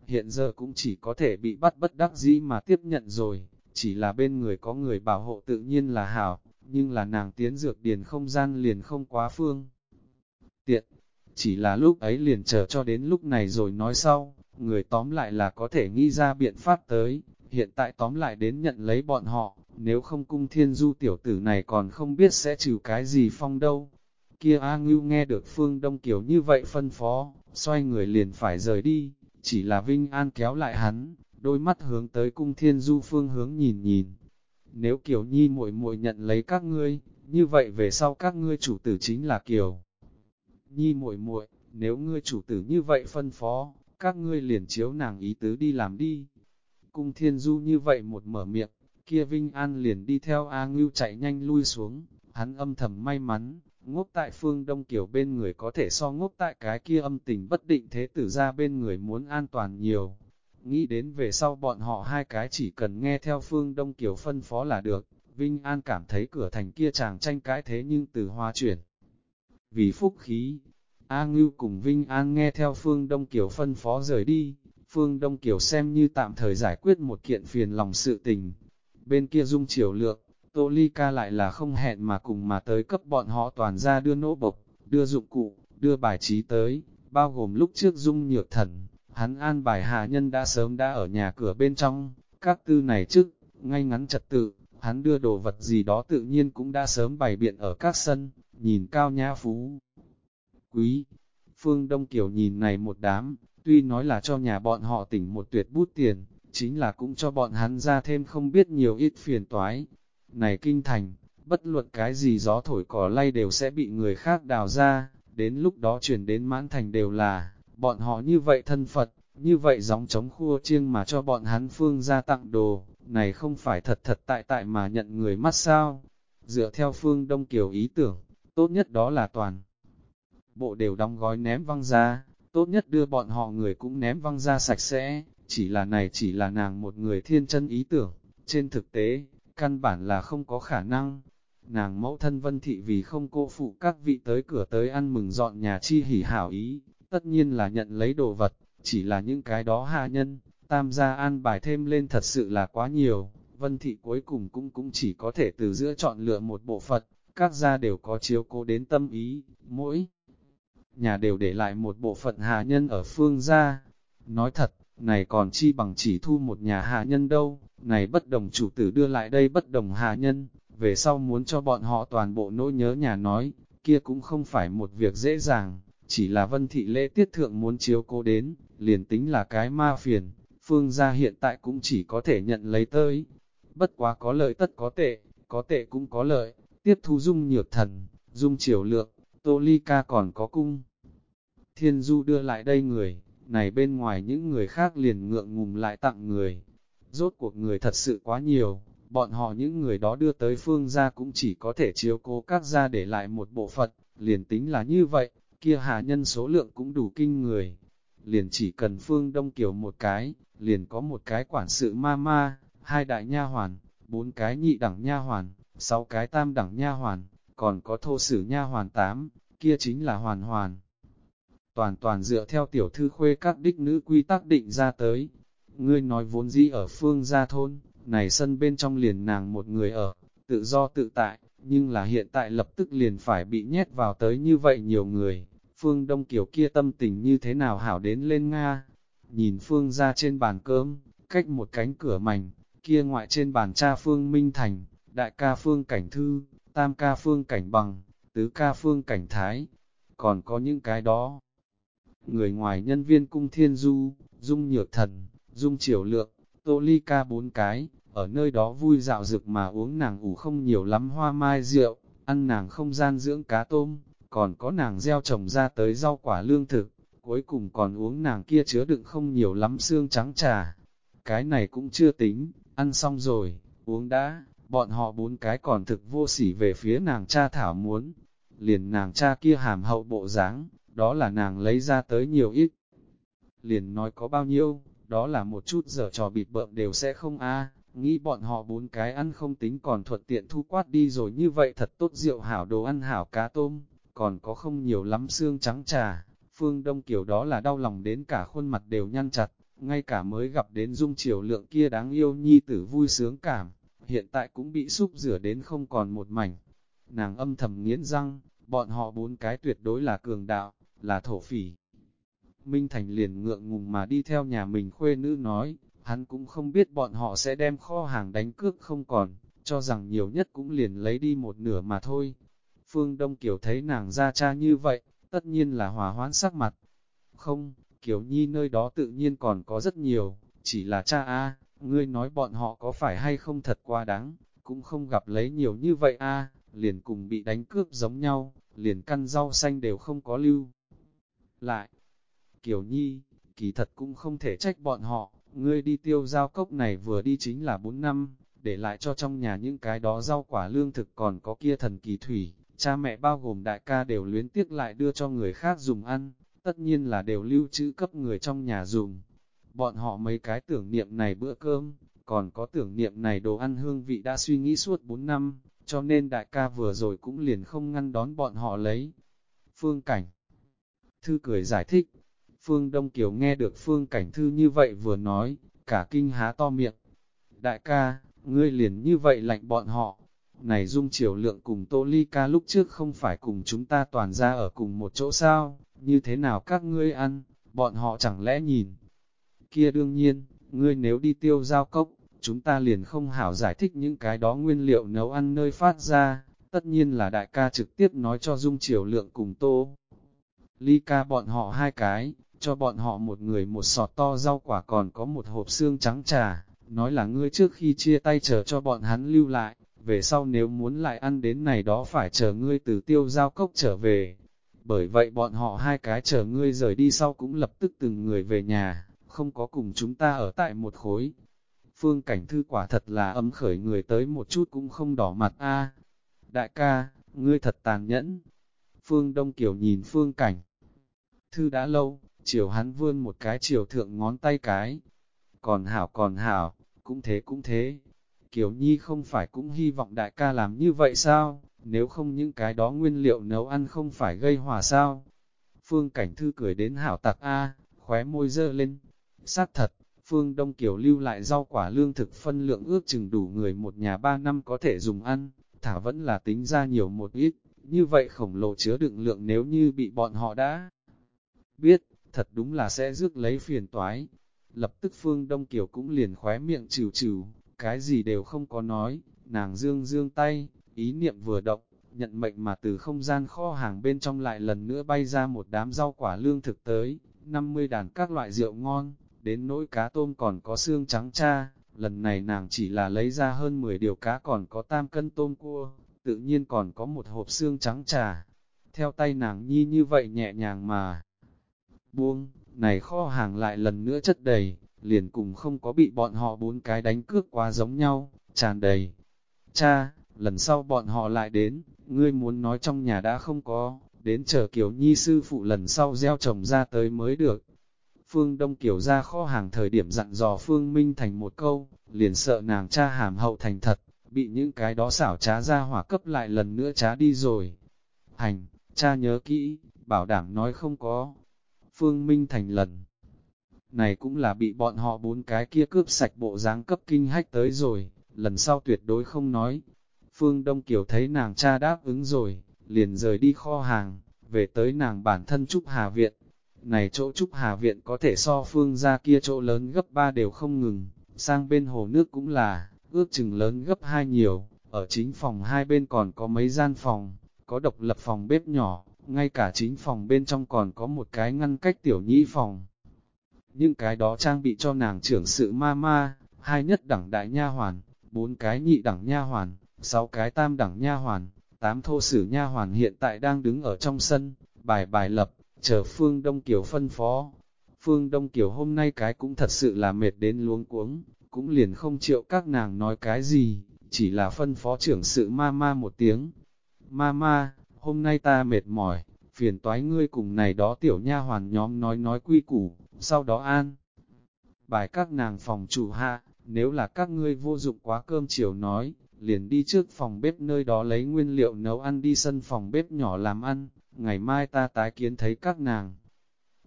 hiện giờ cũng chỉ có thể bị bắt bất đắc dĩ mà tiếp nhận rồi, chỉ là bên người có người bảo hộ tự nhiên là hảo, nhưng là nàng tiến dược điền không gian liền không quá phương. Tiện, chỉ là lúc ấy liền chờ cho đến lúc này rồi nói sau, người tóm lại là có thể nghĩ ra biện pháp tới, hiện tại tóm lại đến nhận lấy bọn họ, nếu không cung thiên du tiểu tử này còn không biết sẽ trừ cái gì phong đâu. Kia A Ngưu nghe được Phương Đông Kiều như vậy phân phó, xoay người liền phải rời đi, chỉ là Vinh An kéo lại hắn, đôi mắt hướng tới cung thiên du phương hướng nhìn nhìn. Nếu Kiều Nhi muội muội nhận lấy các ngươi, như vậy về sau các ngươi chủ tử chính là Kiều. Nhi muội muội, nếu ngươi chủ tử như vậy phân phó, các ngươi liền chiếu nàng ý tứ đi làm đi. Cung thiên du như vậy một mở miệng, kia Vinh An liền đi theo A Ngưu chạy nhanh lui xuống, hắn âm thầm may mắn, ngốc tại phương Đông Kiều bên người có thể so ngốc tại cái kia âm tình bất định thế tử ra bên người muốn an toàn nhiều. Nghĩ đến về sau bọn họ hai cái chỉ cần nghe theo phương Đông Kiều phân phó là được, Vinh An cảm thấy cửa thành kia chàng tranh cãi thế nhưng từ hoa chuyển. Vì phúc khí, A Ngưu cùng Vinh An nghe theo phương Đông Kiều phân phó rời đi, phương Đông Kiều xem như tạm thời giải quyết một kiện phiền lòng sự tình. Bên kia dung chiều lượng, Tô Ly Ca lại là không hẹn mà cùng mà tới cấp bọn họ toàn ra đưa nỗ bộc, đưa dụng cụ, đưa bài trí tới, bao gồm lúc trước dung nhược thần, hắn an bài hạ nhân đã sớm đã ở nhà cửa bên trong, các tư này trước, ngay ngắn trật tự, hắn đưa đồ vật gì đó tự nhiên cũng đã sớm bày biện ở các sân, nhìn cao nhã phú. Quý, Phương Đông Kiều nhìn này một đám, tuy nói là cho nhà bọn họ tỉnh một tuyệt bút tiền, chính là cũng cho bọn hắn ra thêm không biết nhiều ít phiền toái, này kinh thành, bất luận cái gì gió thổi cỏ lay đều sẽ bị người khác đào ra, đến lúc đó chuyển đến mãn thành đều là, bọn họ như vậy thân Phật, như vậy gióng chống khua chiêng mà cho bọn hắn phương ra tặng đồ, này không phải thật thật tại tại mà nhận người mắt sao. Dựa theo phương Đông Kiều ý tưởng, tốt nhất đó là toàn. Bộ đều đóng gói ném văng ra, tốt nhất đưa bọn họ người cũng ném văng ra sạch sẽ, chỉ là này chỉ là nàng một người thiên chân ý tưởng, trên thực tế, căn bản là không có khả năng. Nàng mẫu thân vân thị vì không cô phụ các vị tới cửa tới ăn mừng dọn nhà chi hỉ hảo ý, tất nhiên là nhận lấy đồ vật, chỉ là những cái đó hạ nhân, tam gia an bài thêm lên thật sự là quá nhiều, vân thị cuối cùng cũng cũng chỉ có thể từ giữa chọn lựa một bộ phận, các gia đều có chiếu cố đến tâm ý, mỗi nhà đều để lại một bộ phận hạ nhân ở phương gia. Nói thật, này còn chi bằng chỉ thu một nhà hạ nhân đâu, này bất đồng chủ tử đưa lại đây bất đồng hạ nhân, về sau muốn cho bọn họ toàn bộ nỗi nhớ nhà nói, kia cũng không phải một việc dễ dàng, chỉ là vân thị lễ tiết thượng muốn chiếu cố đến, liền tính là cái ma phiền, phương gia hiện tại cũng chỉ có thể nhận lấy tới. Bất quá có lợi tất có tệ, có tệ cũng có lợi, tiếp thu dung nhược thần, dung triều lượng, tô ly ca còn có cung. Thiên du đưa lại đây người, này bên ngoài những người khác liền ngượng ngùng lại tặng người. Rốt cuộc người thật sự quá nhiều, bọn họ những người đó đưa tới phương gia cũng chỉ có thể chiếu cố các gia để lại một bộ phận, liền tính là như vậy, kia hạ nhân số lượng cũng đủ kinh người. Liền chỉ cần phương đông kiều một cái, liền có một cái quản sự ma ma, hai đại nha hoàn, bốn cái nhị đẳng nha hoàn, sáu cái tam đẳng nha hoàn, còn có thô sử nha hoàn tám, kia chính là hoàn hoàn toàn toàn dựa theo tiểu thư khuê các đích nữ quy tắc định ra tới. Ngươi nói vốn dĩ ở phương gia thôn, này sân bên trong liền nàng một người ở, tự do tự tại, nhưng là hiện tại lập tức liền phải bị nhét vào tới như vậy nhiều người. Phương Đông Kiều kia tâm tình như thế nào hảo đến lên Nga. Nhìn Phương ra trên bàn cơm, cách một cánh cửa mảnh, kia ngoại trên bàn cha Phương Minh Thành, đại ca Phương Cảnh Thư, tam ca Phương Cảnh Bằng, tứ ca Phương Cảnh Thái, còn có những cái đó. Người ngoài nhân viên cung thiên du, dung nhược thần, dung triều lượng, tô ly ca bốn cái, ở nơi đó vui dạo rực mà uống nàng ủ không nhiều lắm hoa mai rượu, ăn nàng không gian dưỡng cá tôm, còn có nàng gieo trồng ra tới rau quả lương thực, cuối cùng còn uống nàng kia chứa đựng không nhiều lắm xương trắng trà. Cái này cũng chưa tính, ăn xong rồi, uống đã, bọn họ bốn cái còn thực vô sỉ về phía nàng cha thảo muốn. Liền nàng cha kia hàm hậu bộ dáng đó là nàng lấy ra tới nhiều ít. Liền nói có bao nhiêu, đó là một chút giờ trò bịt bợm đều sẽ không a nghĩ bọn họ bốn cái ăn không tính còn thuận tiện thu quát đi rồi như vậy thật tốt rượu hảo đồ ăn hảo cá tôm, còn có không nhiều lắm xương trắng trà, phương đông kiểu đó là đau lòng đến cả khuôn mặt đều nhăn chặt, ngay cả mới gặp đến dung chiều lượng kia đáng yêu nhi tử vui sướng cảm, hiện tại cũng bị xúc rửa đến không còn một mảnh. Nàng âm thầm nghiến răng, bọn họ bốn cái tuyệt đối là cường đạo, là thổ phỉ. Minh Thành liền ngượng ngùng mà đi theo nhà mình khuê nữ nói, hắn cũng không biết bọn họ sẽ đem kho hàng đánh cướp không còn, cho rằng nhiều nhất cũng liền lấy đi một nửa mà thôi. Phương Đông Kiều thấy nàng ra cha như vậy, tất nhiên là hòa hoãn sắc mặt. Không, Kiều Nhi nơi đó tự nhiên còn có rất nhiều, chỉ là cha a, ngươi nói bọn họ có phải hay không thật quá đáng, cũng không gặp lấy nhiều như vậy a, liền cùng bị đánh cướp giống nhau, liền căn rau xanh đều không có lưu. Lại, Kiều Nhi, kỳ thật cũng không thể trách bọn họ, ngươi đi tiêu giao cốc này vừa đi chính là 4 năm, để lại cho trong nhà những cái đó rau quả lương thực còn có kia thần kỳ thủy, cha mẹ bao gồm đại ca đều luyến tiếc lại đưa cho người khác dùng ăn, tất nhiên là đều lưu trữ cấp người trong nhà dùng. Bọn họ mấy cái tưởng niệm này bữa cơm, còn có tưởng niệm này đồ ăn hương vị đã suy nghĩ suốt 4 năm, cho nên đại ca vừa rồi cũng liền không ngăn đón bọn họ lấy. Phương Cảnh Thư cười giải thích, Phương Đông Kiều nghe được Phương Cảnh Thư như vậy vừa nói, cả kinh há to miệng. Đại ca, ngươi liền như vậy lạnh bọn họ. Này Dung Triều Lượng cùng Tô Ly Ca lúc trước không phải cùng chúng ta toàn ra ở cùng một chỗ sao, như thế nào các ngươi ăn, bọn họ chẳng lẽ nhìn. Kia đương nhiên, ngươi nếu đi tiêu giao cốc, chúng ta liền không hảo giải thích những cái đó nguyên liệu nấu ăn nơi phát ra, tất nhiên là đại ca trực tiếp nói cho Dung Triều Lượng cùng Tô. Ly ca bọn họ hai cái, cho bọn họ một người một sọt to rau quả còn có một hộp xương trắng trà, nói là ngươi trước khi chia tay chờ cho bọn hắn lưu lại, về sau nếu muốn lại ăn đến này đó phải chờ ngươi từ tiêu giao cốc trở về. Bởi vậy bọn họ hai cái chờ ngươi rời đi sau cũng lập tức từng người về nhà, không có cùng chúng ta ở tại một khối. Phương cảnh thư quả thật là âm khởi người tới một chút cũng không đỏ mặt a Đại ca, ngươi thật tàn nhẫn. Phương Đông Kiều nhìn Phương cảnh. Thư đã lâu, chiều hắn vươn một cái chiều thượng ngón tay cái. Còn hảo còn hảo, cũng thế cũng thế. Kiều Nhi không phải cũng hy vọng đại ca làm như vậy sao, nếu không những cái đó nguyên liệu nấu ăn không phải gây hòa sao. Phương Cảnh Thư cười đến hảo tạc A, khóe môi dơ lên. Sát thật, Phương Đông Kiều lưu lại rau quả lương thực phân lượng ước chừng đủ người một nhà ba năm có thể dùng ăn, thả vẫn là tính ra nhiều một ít, như vậy khổng lồ chứa đựng lượng nếu như bị bọn họ đã biết, thật đúng là sẽ rước lấy phiền toái. Lập tức Phương Đông Kiều cũng liền khóe miệng trừ trừ, cái gì đều không có nói, nàng dương dương tay, ý niệm vừa động, nhận mệnh mà từ không gian kho hàng bên trong lại lần nữa bay ra một đám rau quả lương thực tới, 50 đàn các loại rượu ngon, đến nỗi cá tôm còn có xương trắng cha, lần này nàng chỉ là lấy ra hơn 10 điều cá còn có tam cân tôm cua, tự nhiên còn có một hộp xương trắng trà. Theo tay nàng nhi như vậy nhẹ nhàng mà buông, này kho hàng lại lần nữa chất đầy, liền cùng không có bị bọn họ bốn cái đánh cước quá giống nhau, tràn đầy. Cha, lần sau bọn họ lại đến, ngươi muốn nói trong nhà đã không có, đến chờ Kiều Nhi sư phụ lần sau gieo trồng ra tới mới được. Phương Đông Kiều ra kho hàng thời điểm dặn dò Phương Minh thành một câu, liền sợ nàng cha hàm hậu thành thật, bị những cái đó xảo trá ra hỏa cấp lại lần nữa trá đi rồi. Hành, cha nhớ kỹ, bảo đảm nói không có, Phương Minh Thành lần. Này cũng là bị bọn họ bốn cái kia cướp sạch bộ dáng cấp kinh hách tới rồi, lần sau tuyệt đối không nói. Phương Đông Kiều thấy nàng cha đáp ứng rồi, liền rời đi kho hàng, về tới nàng bản thân Trúc Hà Viện. Này chỗ Trúc Hà Viện có thể so phương ra kia chỗ lớn gấp ba đều không ngừng, sang bên hồ nước cũng là, ước chừng lớn gấp hai nhiều, ở chính phòng hai bên còn có mấy gian phòng, có độc lập phòng bếp nhỏ, ngay cả chính phòng bên trong còn có một cái ngăn cách tiểu nhĩ phòng. Những cái đó trang bị cho nàng trưởng sự ma ma, hai nhất đẳng đại nha hoàn, bốn cái nhị đẳng nha hoàn, sáu cái tam đẳng nha hoàn, tám thô sử nha hoàn hiện tại đang đứng ở trong sân, bài bài lập, chờ Phương Đông Kiều phân phó. Phương Đông Kiều hôm nay cái cũng thật sự là mệt đến luống cuống, cũng liền không chịu các nàng nói cái gì, chỉ là phân phó trưởng sự ma ma một tiếng. Ma ma, hôm nay ta mệt mỏi, phiền toái ngươi cùng này đó tiểu nha hoàn nhóm nói nói quy củ, sau đó an. Bài các nàng phòng chủ hạ, nếu là các ngươi vô dụng quá cơm chiều nói, liền đi trước phòng bếp nơi đó lấy nguyên liệu nấu ăn đi sân phòng bếp nhỏ làm ăn, ngày mai ta tái kiến thấy các nàng.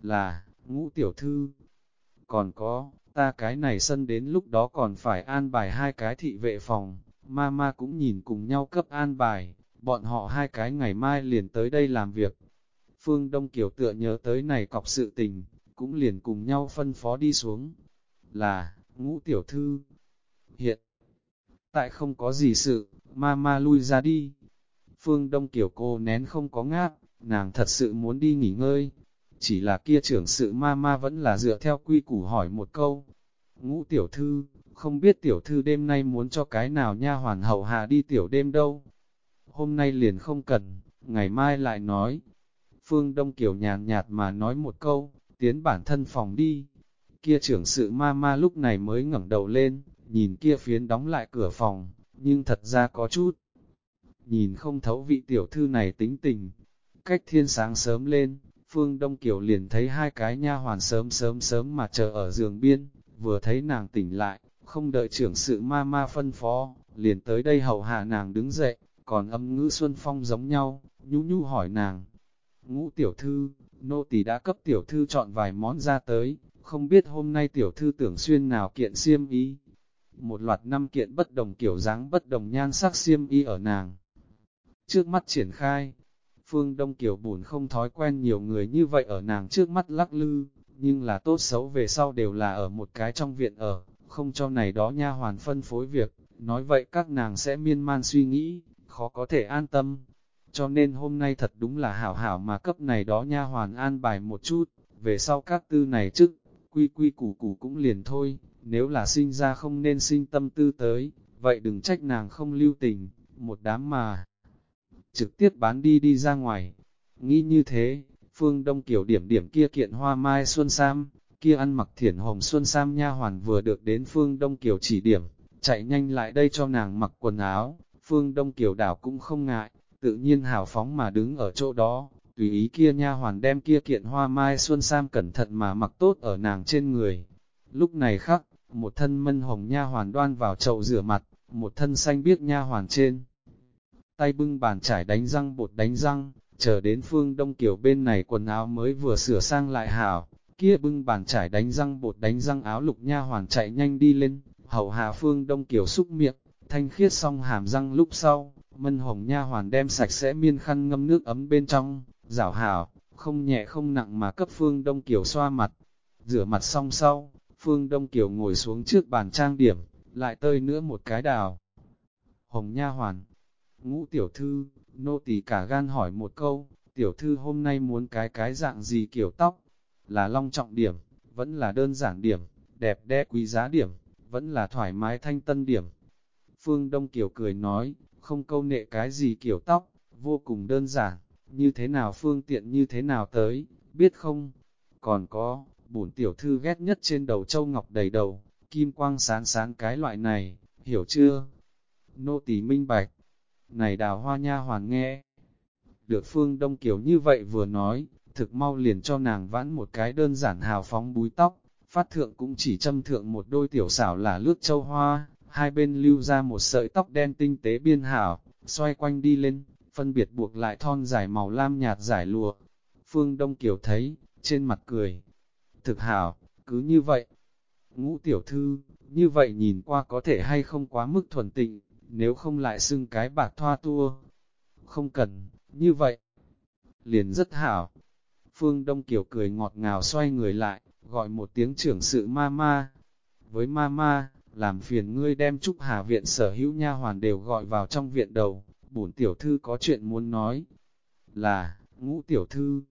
Là, ngũ tiểu thư, Còn có, ta cái này sân đến lúc đó còn phải an bài hai cái thị vệ phòng, mama cũng nhìn cùng nhau cấp an bài, bọn họ hai cái ngày mai liền tới đây làm việc. Phương Đông Kiều tựa nhớ tới này cọc sự tình, cũng liền cùng nhau phân phó đi xuống. Là, ngũ tiểu thư. Hiện, tại không có gì sự, mama lui ra đi. Phương Đông Kiều cô nén không có ngáp, nàng thật sự muốn đi nghỉ ngơi. Chỉ là kia trưởng sự mama vẫn là dựa theo quy củ hỏi một câu. Ngũ tiểu thư, không biết tiểu thư đêm nay muốn cho cái nào nha hoàn hậu hạ đi tiểu đêm đâu. Hôm nay liền không cần, ngày mai lại nói. Phương Đông Kiều nhàn nhạt mà nói một câu, tiến bản thân phòng đi. Kia trưởng sự ma ma lúc này mới ngẩng đầu lên, nhìn kia phiến đóng lại cửa phòng, nhưng thật ra có chút. Nhìn không thấu vị tiểu thư này tính tình. Cách thiên sáng sớm lên, Phương Đông Kiều liền thấy hai cái nha hoàn sớm sớm sớm mà chờ ở giường biên, vừa thấy nàng tỉnh lại, không đợi trưởng sự ma ma phân phó, liền tới đây hầu hạ nàng đứng dậy, còn âm ngữ Xuân Phong giống nhau, nhu nhu hỏi nàng. Ngũ tiểu thư, nô tỳ đã cấp tiểu thư chọn vài món ra tới, không biết hôm nay tiểu thư tưởng xuyên nào kiện xiêm y. Một loạt năm kiện bất đồng kiểu dáng bất đồng nhan sắc xiêm y ở nàng. Trước mắt triển khai, Phương Đông Kiều buồn không thói quen nhiều người như vậy ở nàng trước mắt lắc lư, nhưng là tốt xấu về sau đều là ở một cái trong viện ở, không cho này đó nha hoàn phân phối việc, nói vậy các nàng sẽ miên man suy nghĩ, khó có thể an tâm. Cho nên hôm nay thật đúng là hảo hảo mà cấp này đó nha hoàn an bài một chút, về sau các tư này chức, quy quy củ củ cũng liền thôi, nếu là sinh ra không nên sinh tâm tư tới, vậy đừng trách nàng không lưu tình, một đám mà. Trực tiếp bán đi đi ra ngoài, nghĩ như thế, phương đông kiểu điểm điểm kia kiện hoa mai xuân sam, kia ăn mặc thiển hồng xuân sam nha hoàn vừa được đến phương đông kiểu chỉ điểm, chạy nhanh lại đây cho nàng mặc quần áo, phương đông kiểu đảo cũng không ngại, tự nhiên hào phóng mà đứng ở chỗ đó, tùy ý kia nha hoàn đem kia kiện hoa mai xuân sam cẩn thận mà mặc tốt ở nàng trên người. Lúc này khắc, một thân mân hồng nha hoàn đoan vào chậu rửa mặt, một thân xanh biếc nha hoàn trên. Tay bưng bàn trải đánh răng bột đánh răng, chờ đến phương đông kiểu bên này quần áo mới vừa sửa sang lại hảo, kia bưng bàn trải đánh răng bột đánh răng áo lục nha hoàn chạy nhanh đi lên, hậu hà phương đông kiểu xúc miệng, thanh khiết xong hàm răng lúc sau, mân hồng nha hoàn đem sạch sẽ miên khăn ngâm nước ấm bên trong, rảo hảo, không nhẹ không nặng mà cấp phương đông kiều xoa mặt, rửa mặt xong sau, phương đông kiều ngồi xuống trước bàn trang điểm, lại tơi nữa một cái đào. Hồng nha hoàn, ngũ tiểu thư, nô tỳ cả gan hỏi một câu, tiểu thư hôm nay muốn cái cái dạng gì kiểu tóc, là long trọng điểm, vẫn là đơn giản điểm, đẹp đẽ quý giá điểm, vẫn là thoải mái thanh tân điểm. Phương Đông Kiều cười nói, không câu nệ cái gì kiểu tóc, vô cùng đơn giản, như thế nào phương tiện như thế nào tới, biết không? Còn có, bổn tiểu thư ghét nhất trên đầu châu ngọc đầy đầu, kim quang sáng sáng cái loại này, hiểu chưa? Nô tỳ minh bạch, này đào hoa nha hoàn nghe. Được phương Đông kiểu như vậy vừa nói, thực mau liền cho nàng vãn một cái đơn giản hào phóng búi tóc, phát thượng cũng chỉ châm thượng một đôi tiểu xảo là lướt châu hoa, hai bên lưu ra một sợi tóc đen tinh tế biên hảo, xoay quanh đi lên, phân biệt buộc lại thon dài màu lam nhạt giải lụa. Phương Đông Kiều thấy, trên mặt cười. Thực hảo, cứ như vậy. Ngũ tiểu thư, như vậy nhìn qua có thể hay không quá mức thuần tịnh, nếu không lại xưng cái bạc thoa tua. Không cần, như vậy. Liền rất hảo, Phương Đông Kiều cười ngọt ngào xoay người lại, gọi một tiếng trưởng sự ma ma. Với ma ma, làm phiền ngươi đem Trúc Hà Viện sở hữu nha hoàn đều gọi vào trong viện đầu, bổn tiểu thư có chuyện muốn nói. Là, ngũ tiểu thư.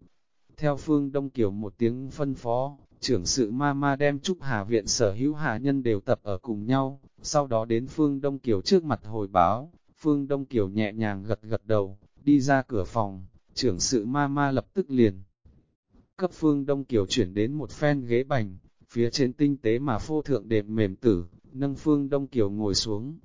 Theo Phương Đông Kiều một tiếng phân phó, trưởng sự ma ma đem Trúc Hà Viện sở hữu hà nhân đều tập ở cùng nhau, sau đó đến Phương Đông Kiều trước mặt hồi báo, Phương Đông Kiều nhẹ nhàng gật gật đầu, đi ra cửa phòng, trưởng sự ma ma lập tức liền cấp phương Đông Kiều chuyển đến một phen ghế bành, phía trên tinh tế mà phô thượng đệm mềm tử, nâng phương Đông Kiều ngồi xuống.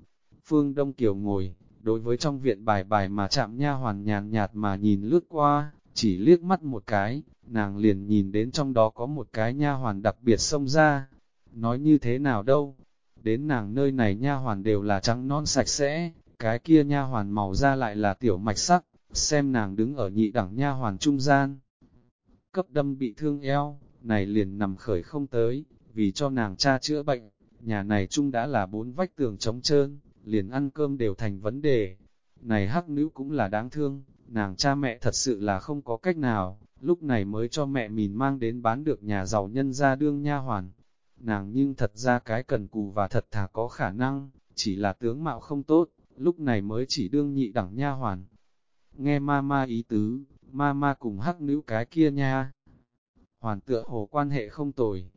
Phương Đông Kiều ngồi, đối với trong viện bài bài mà chạm nha hoàn nhàn nhạt mà nhìn lướt qua, chỉ liếc mắt một cái, nàng liền nhìn đến trong đó có một cái nha hoàn đặc biệt xông ra. Nói như thế nào đâu, đến nàng nơi này nha hoàn đều là trắng non sạch sẽ, cái kia nha hoàn màu da lại là tiểu mạch sắc, xem nàng đứng ở nhị đẳng nha hoàn trung gian cấp đâm bị thương eo, này liền nằm khởi không tới, vì cho nàng cha chữa bệnh, nhà này chung đã là bốn vách tường trống trơn, liền ăn cơm đều thành vấn đề. Này hắc nữ cũng là đáng thương, nàng cha mẹ thật sự là không có cách nào, lúc này mới cho mẹ mình mang đến bán được nhà giàu nhân ra đương nha hoàn. Nàng nhưng thật ra cái cần cù và thật thà có khả năng, chỉ là tướng mạo không tốt, lúc này mới chỉ đương nhị đẳng nha hoàn. Nghe ma ma ý tứ, ma ma cùng hắc nữ cái kia nha. Hoàn tựa hồ quan hệ không tồi.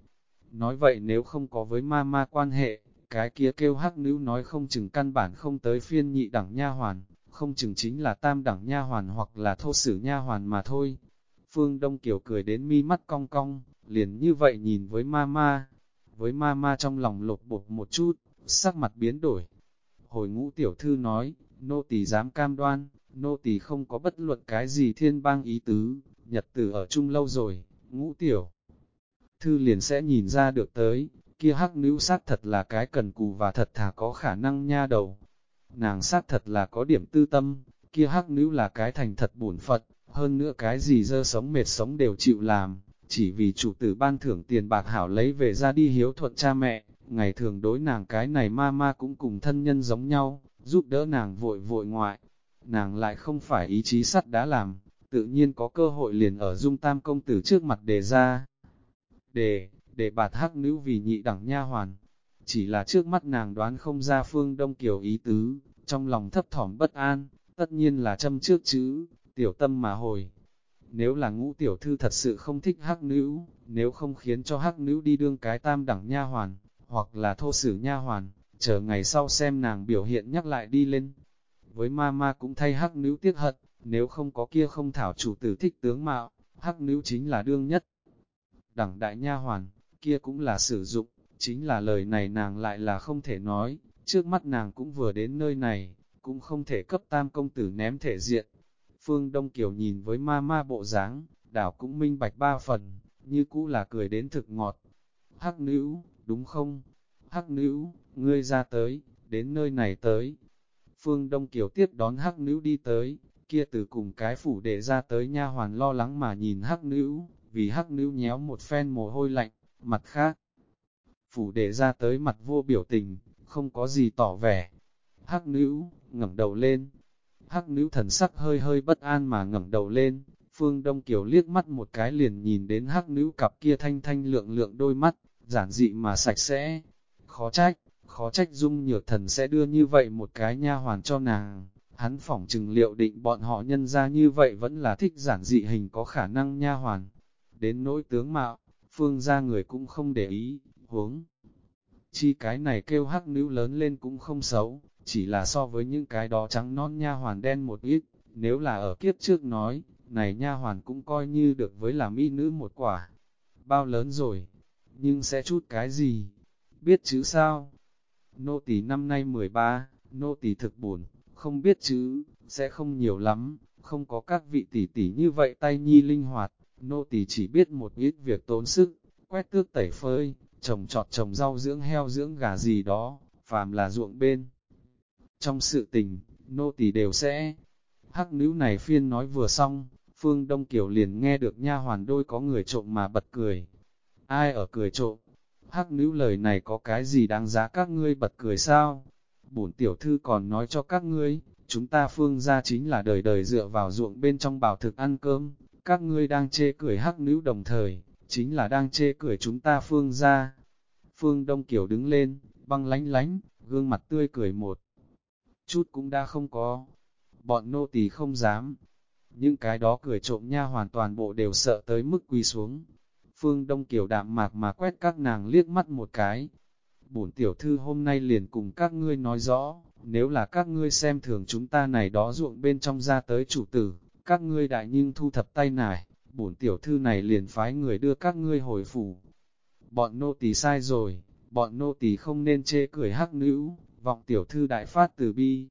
Nói vậy nếu không có với ma ma quan hệ, cái kia kêu hắc nữ nói không chừng căn bản không tới phiên nhị đẳng nha hoàn, không chừng chính là tam đẳng nha hoàn hoặc là thô sử nha hoàn mà thôi. Phương Đông Kiều cười đến mi mắt cong cong, liền như vậy nhìn với ma ma. Với ma ma trong lòng lột bột một chút, sắc mặt biến đổi. Hồi ngũ tiểu thư nói, nô tỳ dám cam đoan, nô tỳ không có bất luận cái gì thiên bang ý tứ, nhật tử ở chung lâu rồi, ngũ tiểu. Thư liền sẽ nhìn ra được tới, kia hắc nữ sát thật là cái cần cù và thật thà có khả năng nha đầu. Nàng sát thật là có điểm tư tâm, kia hắc nữ là cái thành thật bổn Phật, hơn nữa cái gì dơ sống mệt sống đều chịu làm, chỉ vì chủ tử ban thưởng tiền bạc hảo lấy về ra đi hiếu thuận cha mẹ, ngày thường đối nàng cái này ma ma cũng cùng thân nhân giống nhau, giúp đỡ nàng vội vội ngoại. Nàng lại không phải ý chí sắt đã làm, tự nhiên có cơ hội liền ở dung tam công tử trước mặt đề ra. Đề, để bạt hắc nữ vì nhị đẳng nha hoàn. Chỉ là trước mắt nàng đoán không ra phương đông kiều ý tứ, trong lòng thấp thỏm bất an, tất nhiên là châm trước chữ, tiểu tâm mà hồi. Nếu là ngũ tiểu thư thật sự không thích hắc nữ, nếu không khiến cho hắc nữ đi đương cái tam đẳng nha hoàn, hoặc là thô sử nha hoàn, chờ ngày sau xem nàng biểu hiện nhắc lại đi lên. Với ma ma cũng thay hắc nữ tiếc hận, nếu không có kia không thảo chủ tử thích tướng mạo, hắc nữ chính là đương nhất. Đẳng đại nha hoàn, kia cũng là sử dụng, chính là lời này nàng lại là không thể nói, trước mắt nàng cũng vừa đến nơi này, cũng không thể cấp tam công tử ném thể diện. Phương Đông Kiều nhìn với ma ma bộ dáng, đảo cũng minh bạch ba phần, như cũ là cười đến thực ngọt. Hắc nữ, đúng không? Hắc nữ, ngươi ra tới, đến nơi này tới. Phương Đông Kiều tiếp đón Hắc nữ đi tới, kia từ cùng cái phủ để ra tới nha hoàn lo lắng mà nhìn Hắc nữ, vì Hắc nữ nhéo một phen mồ hôi lạnh, mặt khác. Phủ để ra tới mặt vô biểu tình, không có gì tỏ vẻ. Hắc nữ, ngẩng đầu lên. Hắc nữ thần sắc hơi hơi bất an mà ngẩng đầu lên, Phương Đông Kiều liếc mắt một cái liền nhìn đến hắc nữ cặp kia thanh thanh lượng lượng đôi mắt, giản dị mà sạch sẽ. Khó trách, khó trách dung nhược thần sẽ đưa như vậy một cái nha hoàn cho nàng. Hắn phỏng chừng liệu định bọn họ nhân ra như vậy vẫn là thích giản dị hình có khả năng nha hoàn. Đến nỗi tướng mạo, phương ra người cũng không để ý, huống. Chi cái này kêu hắc nữ lớn lên cũng không xấu, chỉ là so với những cái đó trắng non nha hoàn đen một ít, nếu là ở kiếp trước nói, này nha hoàn cũng coi như được với là mỹ nữ một quả. Bao lớn rồi, nhưng sẽ chút cái gì? Biết chữ sao? Nô tỳ năm nay 13, nô tỳ thực buồn, không biết chữ, sẽ không nhiều lắm, không có các vị tỷ tỷ như vậy tay nhi linh hoạt, nô tỳ chỉ biết một ít việc tốn sức, quét tước tẩy phơi, trồng trọt trồng rau dưỡng heo dưỡng gà gì đó, phàm là ruộng bên. Trong sự tình, nô tỳ đều sẽ. Hắc nữ này phiên nói vừa xong, Phương Đông Kiều liền nghe được nha hoàn đôi có người trộm mà bật cười. Ai ở cười trộm? Hắc nữ lời này có cái gì đáng giá các ngươi bật cười sao? Bổn tiểu thư còn nói cho các ngươi, chúng ta phương gia chính là đời đời dựa vào ruộng bên trong bảo thực ăn cơm, các ngươi đang chê cười hắc nữ đồng thời, chính là đang chê cười chúng ta phương gia. Phương Đông Kiều đứng lên, băng lánh lánh, gương mặt tươi cười một. Chút cũng đã không có. Bọn nô tỳ không dám. Những cái đó cười trộm nha hoàn toàn bộ đều sợ tới mức quỳ xuống. Phương Đông Kiều đạm mạc mà quét các nàng liếc mắt một cái. Bổn tiểu thư hôm nay liền cùng các ngươi nói rõ, nếu là các ngươi xem thường chúng ta này đó ruộng bên trong ra tới chủ tử, các ngươi đại nhưng thu thập tay nải, bổn tiểu thư này liền phái người đưa các ngươi hồi phủ. Bọn nô tỳ sai rồi, bọn nô tỳ không nên chê cười hắc nữ, vọng tiểu thư đại phát từ bi.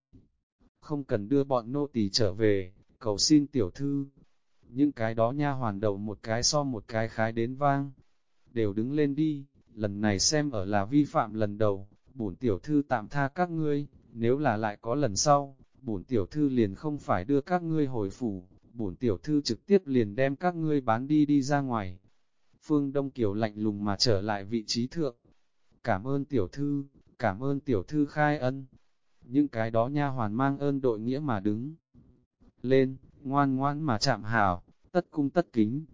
Không cần đưa bọn nô tỳ trở về, cầu xin tiểu thư. Những cái đó nha hoàn đầu một cái so một cái khái đến vang. Đều đứng lên đi, lần này xem ở là vi phạm lần đầu, bổn tiểu thư tạm tha các ngươi, nếu là lại có lần sau, bổn tiểu thư liền không phải đưa các ngươi hồi phủ, bổn tiểu thư trực tiếp liền đem các ngươi bán đi đi ra ngoài. Phương Đông Kiều lạnh lùng mà trở lại vị trí thượng. Cảm ơn tiểu thư, cảm ơn tiểu thư khai ân. Những cái đó nha hoàn mang ơn đội nghĩa mà đứng. Lên, ngoan ngoan mà chạm hảo, tất cung tất kính.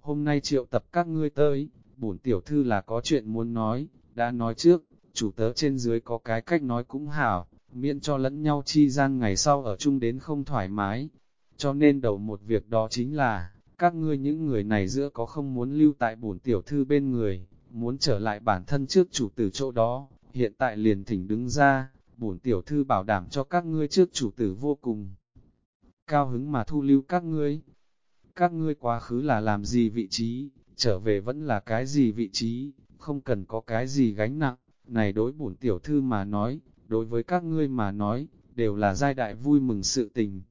Hôm nay triệu tập các ngươi tới, bổn tiểu thư là có chuyện muốn nói, đã nói trước, chủ tớ trên dưới có cái cách nói cũng hảo, miễn cho lẫn nhau chi gian ngày sau ở chung đến không thoải mái. Cho nên đầu một việc đó chính là, các ngươi những người này giữa có không muốn lưu tại bổn tiểu thư bên người, muốn trở lại bản thân trước chủ tử chỗ đó, hiện tại liền thỉnh đứng ra, bổn tiểu thư bảo đảm cho các ngươi trước chủ tử vô cùng. Cao hứng mà thu lưu các ngươi. Các ngươi quá khứ là làm gì vị trí, trở về vẫn là cái gì vị trí, không cần có cái gì gánh nặng, này đối bổn tiểu thư mà nói, đối với các ngươi mà nói, đều là giai đại vui mừng sự tình.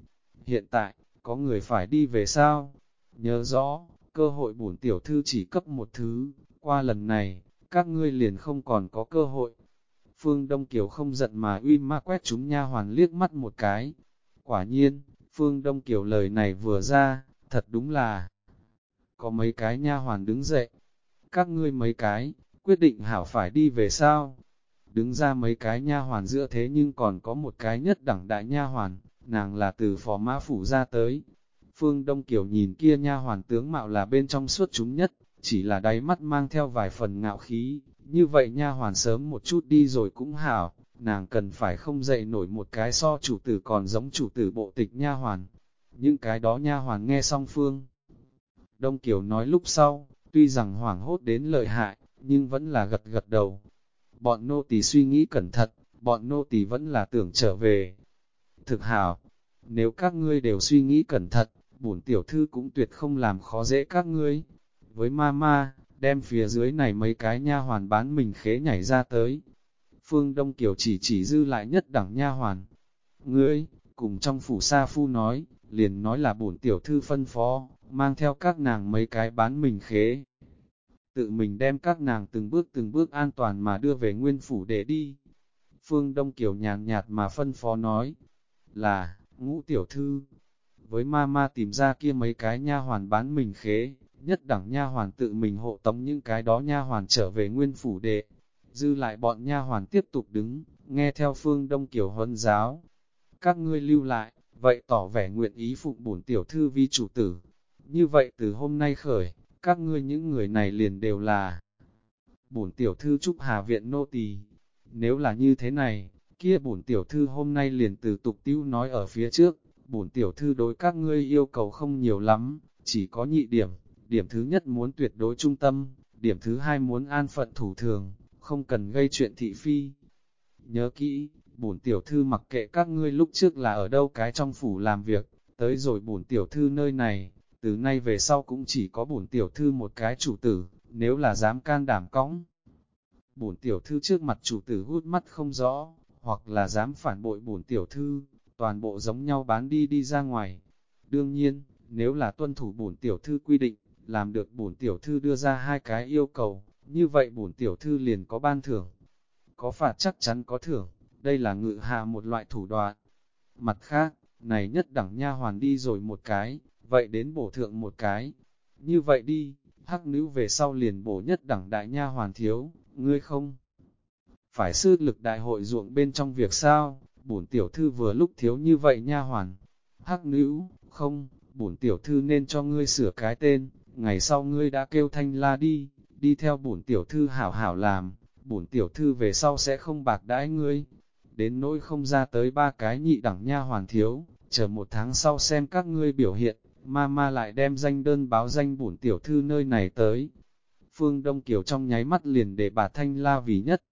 Hiện tại, có người phải đi về sao? Nhớ rõ, cơ hội bổn tiểu thư chỉ cấp một thứ, qua lần này, các ngươi liền không còn có cơ hội. Phương Đông Kiều không giận mà uy ma quét chúng nha hoàn liếc mắt một cái. Quả nhiên, Phương Đông Kiều lời này vừa ra, thật đúng là có mấy cái nha hoàn đứng dậy. Các ngươi mấy cái, quyết định hảo phải đi về sao? Đứng ra mấy cái nha hoàn giữa thế nhưng còn có một cái nhất đẳng đại nha hoàn, nàng là từ phó mã phủ ra tới. Phương Đông Kiều nhìn kia nha hoàn tướng mạo là bên trong suốt chúng nhất, chỉ là đáy mắt mang theo vài phần ngạo khí, như vậy nha hoàn sớm một chút đi rồi cũng hảo, nàng cần phải không dậy nổi một cái so chủ tử còn giống chủ tử bộ tịch nha hoàn. Những cái đó nha hoàn nghe xong Phương. Đông Kiều nói lúc sau, tuy rằng hoảng hốt đến lợi hại, nhưng vẫn là gật gật đầu. Bọn nô tỳ suy nghĩ cẩn thận, bọn nô tỳ vẫn là tưởng trở về. Thực hảo, nếu các ngươi đều suy nghĩ cẩn thận, bổn tiểu thư cũng tuyệt không làm khó dễ các ngươi. Với ma ma, đem phía dưới này mấy cái nha hoàn bán mình khế nhảy ra tới. Phương Đông Kiều chỉ chỉ dư lại nhất đẳng nha hoàn. Ngươi, cùng trong phủ sa phu nói, liền nói là bổn tiểu thư phân phó, mang theo các nàng mấy cái bán mình khế. Tự mình đem các nàng từng bước từng bước an toàn mà đưa về nguyên phủ để đi. Phương Đông Kiều nhàn nhạt mà phân phó nói, là, ngũ tiểu thư, với ma ma tìm ra kia mấy cái nha hoàn bán mình khế, nhất đẳng nha hoàn tự mình hộ tống những cái đó nha hoàn trở về nguyên phủ đệ. Dư lại bọn nha hoàn tiếp tục đứng, nghe theo phương Đông Kiều huấn giáo. Các ngươi lưu lại, vậy tỏ vẻ nguyện ý phụng bổn tiểu thư vi chủ tử. Như vậy từ hôm nay khởi, các ngươi những người này liền đều là bổn tiểu thư trúc hà viện nô tỳ. Nếu là như thế này, kia bổn tiểu thư hôm nay liền từ tục tiêu nói ở phía trước, bổn tiểu thư đối các ngươi yêu cầu không nhiều lắm, chỉ có nhị điểm, điểm thứ nhất muốn tuyệt đối trung tâm, điểm thứ hai muốn an phận thủ thường, không cần gây chuyện thị phi. Nhớ kỹ, bổn tiểu thư mặc kệ các ngươi lúc trước là ở đâu cái trong phủ làm việc, tới rồi bổn tiểu thư nơi này, từ nay về sau cũng chỉ có bổn tiểu thư một cái chủ tử, nếu là dám can đảm cõng. Bổn tiểu thư trước mặt chủ tử hút mắt không rõ, hoặc là dám phản bội bổn tiểu thư, toàn bộ giống nhau bán đi đi ra ngoài. Đương nhiên, nếu là tuân thủ bổn tiểu thư quy định, làm được bổn tiểu thư đưa ra hai cái yêu cầu, như vậy bổn tiểu thư liền có ban thưởng. Có phạt chắc chắn có thưởng, đây là ngự hạ một loại thủ đoạn. Mặt khác, này nhất đẳng nha hoàn đi rồi một cái, vậy đến bổ thượng một cái. Như vậy đi, hắc nữ về sau liền bổ nhất đẳng đại nha hoàn thiếu, ngươi không? Phải sư lực đại hội ruộng bên trong việc sao, bổn tiểu thư vừa lúc thiếu như vậy nha hoàn. Hắc nữ, không, bổn tiểu thư nên cho ngươi sửa cái tên, ngày sau ngươi đã kêu thanh la đi, đi theo bổn tiểu thư hảo hảo làm, bổn tiểu thư về sau sẽ không bạc đãi ngươi. Đến nỗi không ra tới ba cái nhị đẳng nha hoàn thiếu, chờ một tháng sau xem các ngươi biểu hiện, ma ma lại đem danh đơn báo danh bổn tiểu thư nơi này tới. Phương Đông Kiều trong nháy mắt liền để bà Thanh La vì nhất.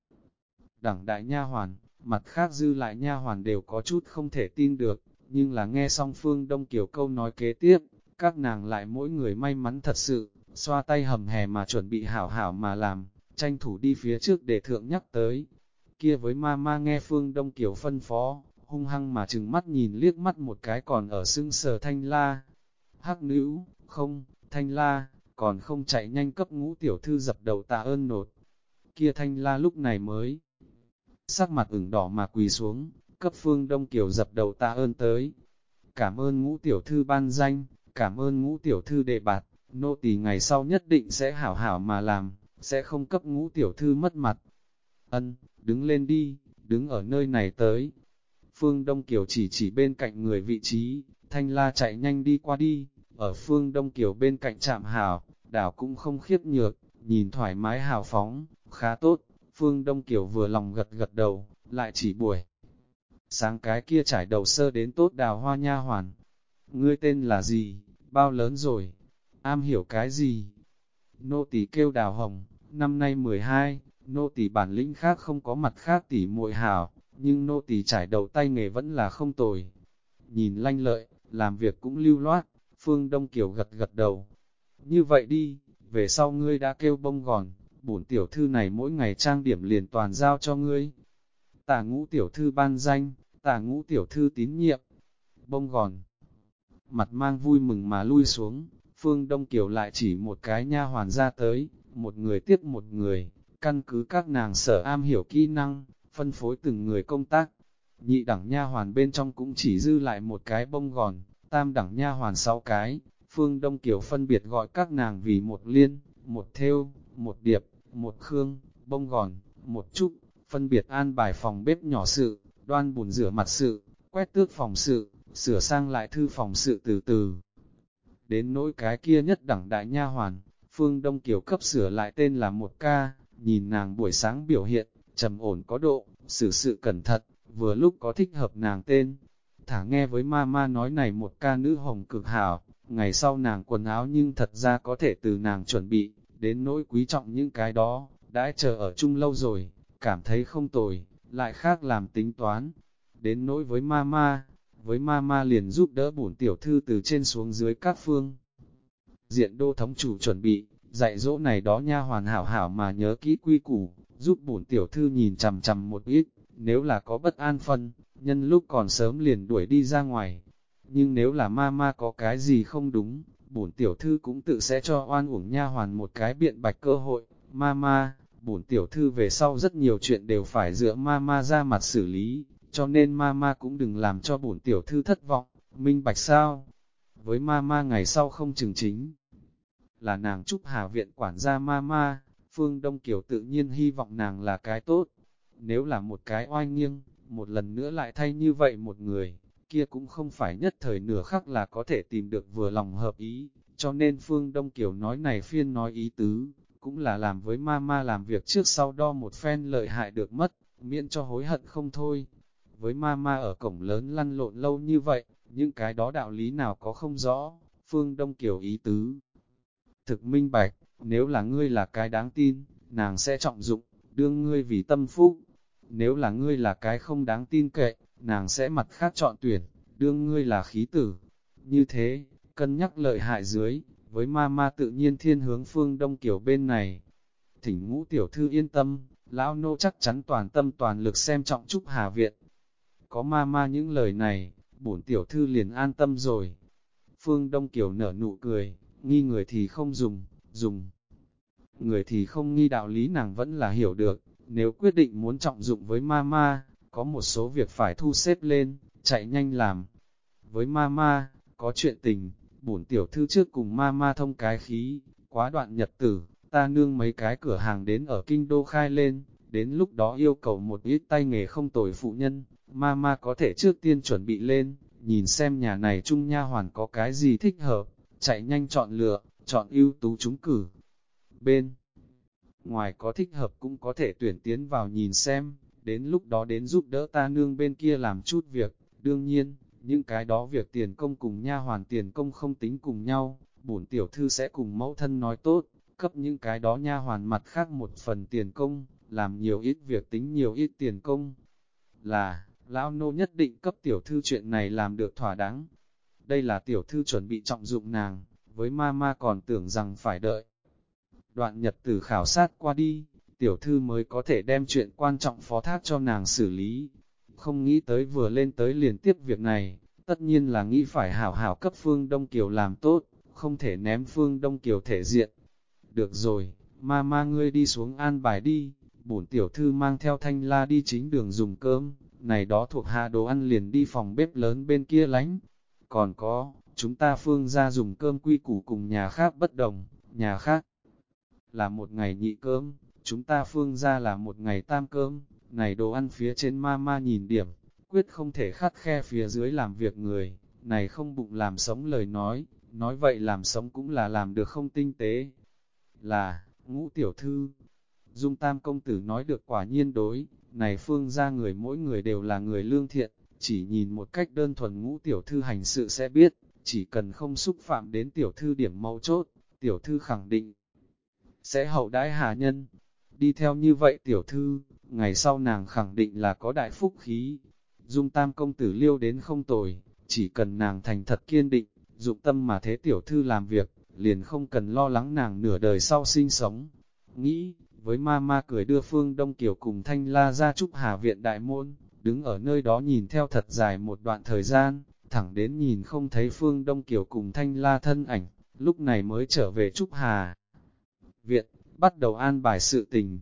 Đẳng đại nha hoàn, mặt khác dư lại nha hoàn đều có chút không thể tin được, nhưng là nghe xong Phương Đông Kiều câu nói kế tiếp, các nàng lại mỗi người may mắn thật sự, xoa tay hầm hè mà chuẩn bị hảo hảo mà làm, tranh thủ đi phía trước để thượng nhắc tới. Kia với ma ma nghe Phương Đông Kiều phân phó, hung hăng mà chừng mắt nhìn liếc mắt một cái còn ở xưng sờ thanh la. Hắc nữ, không, thanh la, còn không chạy nhanh cấp ngũ tiểu thư dập đầu tạ ơn nột. Kia thanh la lúc này mới sắc mặt ửng đỏ mà quỳ xuống, cấp phương Đông Kiều dập đầu tạ ơn tới. Cảm ơn ngũ tiểu thư ban danh, cảm ơn ngũ tiểu thư đệ bạt, nô tỳ ngày sau nhất định sẽ hảo hảo mà làm, sẽ không cấp ngũ tiểu thư mất mặt. Ân, đứng lên đi, đứng ở nơi này tới. Phương Đông Kiều chỉ chỉ bên cạnh người vị trí, thanh la chạy nhanh đi qua đi, ở Phương Đông Kiều bên cạnh chạm hảo, đảo cũng không khiếp nhược, nhìn thoải mái hào phóng, khá tốt. Phương Đông Kiều vừa lòng gật gật đầu, lại chỉ buổi. Sáng cái kia trải đầu sơ đến tốt đào hoa nha hoàn. Ngươi tên là gì? Bao lớn rồi? Am hiểu cái gì? Nô tỳ kêu đào hồng, năm nay 12, nô tỳ bản lĩnh khác không có mặt khác tỉ muội hảo, nhưng nô tỳ trải đầu tay nghề vẫn là không tồi. Nhìn lanh lợi, làm việc cũng lưu loát, Phương Đông Kiều gật gật đầu. Như vậy đi, về sau ngươi đã kêu bông gòn, bổn tiểu thư này mỗi ngày trang điểm liền toàn giao cho ngươi. Tả ngũ tiểu thư ban danh, tả ngũ tiểu thư tín nhiệm. Bông gòn, mặt mang vui mừng mà lui xuống, Phương Đông Kiều lại chỉ một cái nha hoàn ra tới, một người tiếp một người, căn cứ các nàng sở am hiểu kỹ năng, phân phối từng người công tác. Nhị đẳng nha hoàn bên trong cũng chỉ dư lại một cái bông gòn, tam đẳng nha hoàn sáu cái, Phương Đông Kiều phân biệt gọi các nàng vì một liên, một thêu, một điệp, một khương, bông gòn, một trúc, phân biệt an bài phòng bếp nhỏ sự, đoan bùn rửa mặt sự, quét tước phòng sự, sửa sang lại thư phòng sự từ từ. Đến nỗi cái kia nhất đẳng đại nha hoàn, Phương Đông Kiều cấp sửa lại tên là một ca, nhìn nàng buổi sáng biểu hiện, trầm ổn có độ, xử sự cẩn thận, vừa lúc có thích hợp nàng tên. Thả nghe với ma ma nói này một ca nữ hồng cực hảo, ngày sau nàng quần áo nhưng thật ra có thể từ nàng chuẩn bị, đến nỗi quý trọng những cái đó, đã chờ ở chung lâu rồi, cảm thấy không tồi, lại khác làm tính toán. Đến nỗi với ma ma, với ma ma liền giúp đỡ bổn tiểu thư từ trên xuống dưới các phương. Diện đô thống chủ chuẩn bị, dạy dỗ này đó nha hoàn hảo hảo mà nhớ kỹ quy củ, giúp bổn tiểu thư nhìn chằm chằm một ít, nếu là có bất an phân, nhân lúc còn sớm liền đuổi đi ra ngoài. Nhưng nếu là ma ma có cái gì không đúng, bổn tiểu thư cũng tự sẽ cho oan uổng nha hoàn một cái biện bạch cơ hội. Ma ma, bổn tiểu thư về sau rất nhiều chuyện đều phải dựa ma ma ra mặt xử lý, cho nên ma ma cũng đừng làm cho bổn tiểu thư thất vọng, minh bạch sao. Với ma ma ngày sau không chừng chính, là nàng Trúc Hà Viện quản gia ma ma, Phương Đông Kiều tự nhiên hy vọng nàng là cái tốt. Nếu là một cái oai nghiêng, một lần nữa lại thay như vậy một người, kia cũng không phải nhất thời nửa khắc là có thể tìm được vừa lòng hợp ý, cho nên Phương Đông Kiều nói này phiên nói ý tứ, cũng là làm với ma ma làm việc trước sau đo một phen lợi hại được mất, miễn cho hối hận không thôi. Với ma ma ở cổng lớn lăn lộn lâu như vậy, những cái đó đạo lý nào có không rõ, Phương Đông Kiều ý tứ. Thực minh bạch, nếu là ngươi là cái đáng tin, nàng sẽ trọng dụng, đương ngươi vì tâm phúc. Nếu là ngươi là cái không đáng tin kệ, nàng sẽ mặt khác chọn tuyển, đương ngươi là khí tử. Như thế, cân nhắc lợi hại dưới, với ma ma tự nhiên thiên hướng phương đông kiểu bên này. Thỉnh ngũ tiểu thư yên tâm, lão nô chắc chắn toàn tâm toàn lực xem trọng Trúc Hà Viện. Có ma ma những lời này, bổn tiểu thư liền an tâm rồi. Phương Đông Kiều nở nụ cười, nghi người thì không dùng, dùng. Người thì không nghi đạo lý nàng vẫn là hiểu được, nếu quyết định muốn trọng dụng với Mama, có một số việc phải thu xếp lên, chạy nhanh làm. Với Mama, có chuyện tình, bổn tiểu thư trước cùng Mama thông cái khí, quá đoạn nhật tử, ta nương mấy cái cửa hàng đến ở kinh đô khai lên, đến lúc đó yêu cầu một ít tay nghề không tồi phụ nhân, Mama có thể trước tiên chuẩn bị lên, nhìn xem nhà này trung nha hoàn có cái gì thích hợp, chạy nhanh chọn lựa, chọn ưu tú chúng cử. Bên ngoài có thích hợp cũng có thể tuyển tiến vào nhìn xem, đến lúc đó đến giúp đỡ ta nương bên kia làm chút việc, đương nhiên, những cái đó việc tiền công cùng nha hoàn tiền công không tính cùng nhau, bổn tiểu thư sẽ cùng mẫu thân nói tốt, cấp những cái đó nha hoàn mặt khác một phần tiền công, làm nhiều ít việc tính nhiều ít tiền công. Là, lão nô nhất định cấp tiểu thư chuyện này làm được thỏa đáng. Đây là tiểu thư chuẩn bị trọng dụng nàng, với ma ma còn tưởng rằng phải đợi. Đoạn nhật tử khảo sát qua đi, tiểu thư mới có thể đem chuyện quan trọng phó thác cho nàng xử lý. Không nghĩ tới vừa lên tới liền tiếp việc này, tất nhiên là nghĩ phải hảo hảo cấp Phương Đông Kiều làm tốt, không thể ném Phương Đông Kiều thể diện. Được rồi, ma ma ngươi đi xuống an bài đi, bổn tiểu thư mang theo thanh la đi chính đường dùng cơm, này đó thuộc hạ đồ ăn liền đi phòng bếp lớn bên kia lánh. Còn có, chúng ta phương ra dùng cơm quy củ cùng nhà khác bất đồng, nhà khác là một ngày nhị cơm, chúng ta phương ra là một ngày tam cơm, này đồ ăn phía trên ma ma nhìn điểm, quyết không thể khắt khe phía dưới làm việc người, này không bụng làm sống lời nói, nói vậy làm sống cũng là làm được không tinh tế. Là, ngũ tiểu thư, Dung Tam công tử nói được quả nhiên đối, này phương ra người mỗi người đều là người lương thiện, chỉ nhìn một cách đơn thuần ngũ tiểu thư hành sự sẽ biết, chỉ cần không xúc phạm đến tiểu thư điểm mấu chốt, tiểu thư khẳng định sẽ hậu đãi hà nhân. Đi theo như vậy tiểu thư, ngày sau nàng khẳng định là có đại phúc khí. Dung tam công tử liêu đến không tồi, chỉ cần nàng thành thật kiên định, dụng tâm mà thế tiểu thư làm việc, liền không cần lo lắng nàng nửa đời sau sinh sống. Nghĩ, với ma ma cười đưa Phương Đông Kiều cùng Thanh La ra chúc Hà Viện Đại Môn, đứng ở nơi đó nhìn theo thật dài một đoạn thời gian, thẳng đến nhìn không thấy Phương Đông Kiều cùng Thanh La thân ảnh, lúc này mới trở về chúc Hà. Bắt đầu an bài sự tình.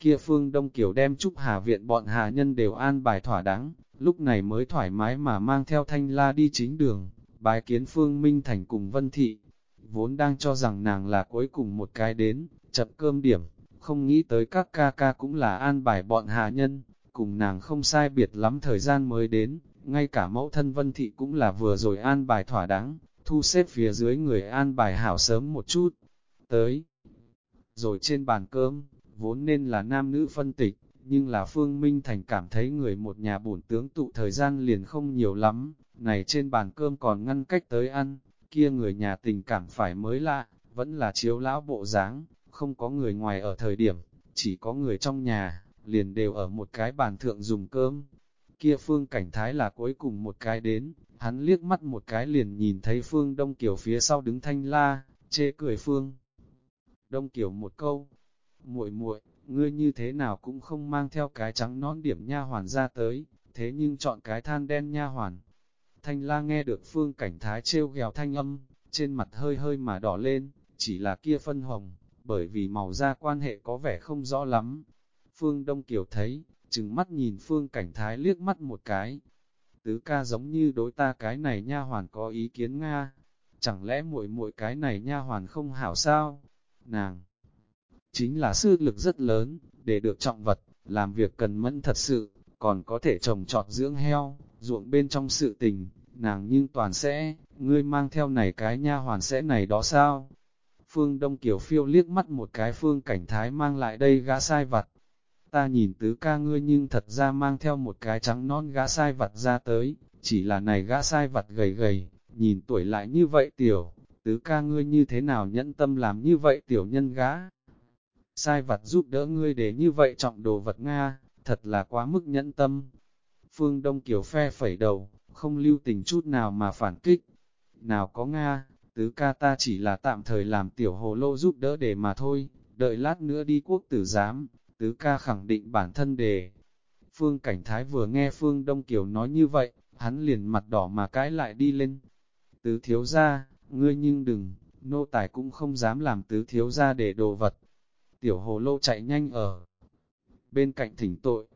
Kia Phương Đông Kiều đem chúc Hà Viện bọn Hà nhân đều an bài thỏa đáng, lúc này mới thoải mái mà mang theo Thanh La đi chính đường, bái kiến Phương Minh Thành cùng Vân Thị. Vốn đang cho rằng nàng là cuối cùng một cái đến, chậm cơm điểm, không nghĩ tới các ca ca cũng là an bài bọn Hà nhân, cùng nàng không sai biệt lắm thời gian mới đến, ngay cả mẫu thân Vân Thị cũng là vừa rồi an bài thỏa đáng, thu xếp phía dưới người an bài hảo sớm một chút, tới. Rồi trên bàn cơm, vốn nên là nam nữ phân tịch, nhưng là Phương Minh Thành cảm thấy người một nhà bổn tướng tụ thời gian liền không nhiều lắm, này trên bàn cơm còn ngăn cách tới ăn, kia người nhà tình cảm phải mới lạ, vẫn là chiếu lão bộ dáng, không có người ngoài ở thời điểm, chỉ có người trong nhà, liền đều ở một cái bàn thượng dùng cơm. Kia Phương Cảnh Thái là cuối cùng một cái đến, hắn liếc mắt một cái liền nhìn thấy Phương Đông Kiều phía sau đứng thanh la, chê cười Phương. Đông Kiều một câu, muội muội, ngươi như thế nào cũng không mang theo cái trắng nón điểm nha hoàn ra tới, thế nhưng chọn cái than đen nha hoàn. Thanh la nghe được Phương Cảnh Thái trêu ghèo thanh âm, trên mặt hơi hơi mà đỏ lên, chỉ là kia phân hồng, bởi vì màu da quan hệ có vẻ không rõ lắm. Phương Đông Kiều thấy, chừng mắt nhìn Phương Cảnh Thái liếc mắt một cái. Tứ ca giống như đối ta cái này nha hoàn có ý kiến Nga. Chẳng lẽ muội muội cái này nha hoàn không hảo sao? Nàng! Chính là sư lực rất lớn, để được trọng vật, làm việc cần mẫn thật sự, còn có thể trồng trọt dưỡng heo, ruộng bên trong sự tình, nàng nhưng toàn sẽ, ngươi mang theo này cái nha hoàn sẽ này đó sao? Phương Đông Kiều phiêu liếc mắt một cái phương cảnh thái mang lại đây gã sai vặt. Ta nhìn tứ ca ngươi nhưng thật ra mang theo một cái trắng non gã sai vặt ra tới, chỉ là này gã sai vặt gầy gầy, nhìn tuổi lại như vậy tiểu, tứ ca ngươi như thế nào nhẫn tâm làm như vậy tiểu nhân gã. Sai vặt giúp đỡ ngươi để như vậy trọng đồ vật Nga, thật là quá mức nhẫn tâm. Phương Đông Kiều phe phẩy đầu, không lưu tình chút nào mà phản kích. Nào có Nga, tứ ca ta chỉ là tạm thời làm tiểu hồ lô giúp đỡ để mà thôi, đợi lát nữa đi quốc tử giám, tứ ca khẳng định bản thân đề. Phương Cảnh Thái vừa nghe Phương Đông Kiều nói như vậy, hắn liền mặt đỏ mà cãi lại đi lên. Tứ thiếu ra, ngươi nhưng đừng, nô tài cũng không dám làm tứ thiếu ra để đồ vật. Tiểu hồ lô chạy nhanh ở bên cạnh thỉnh tội.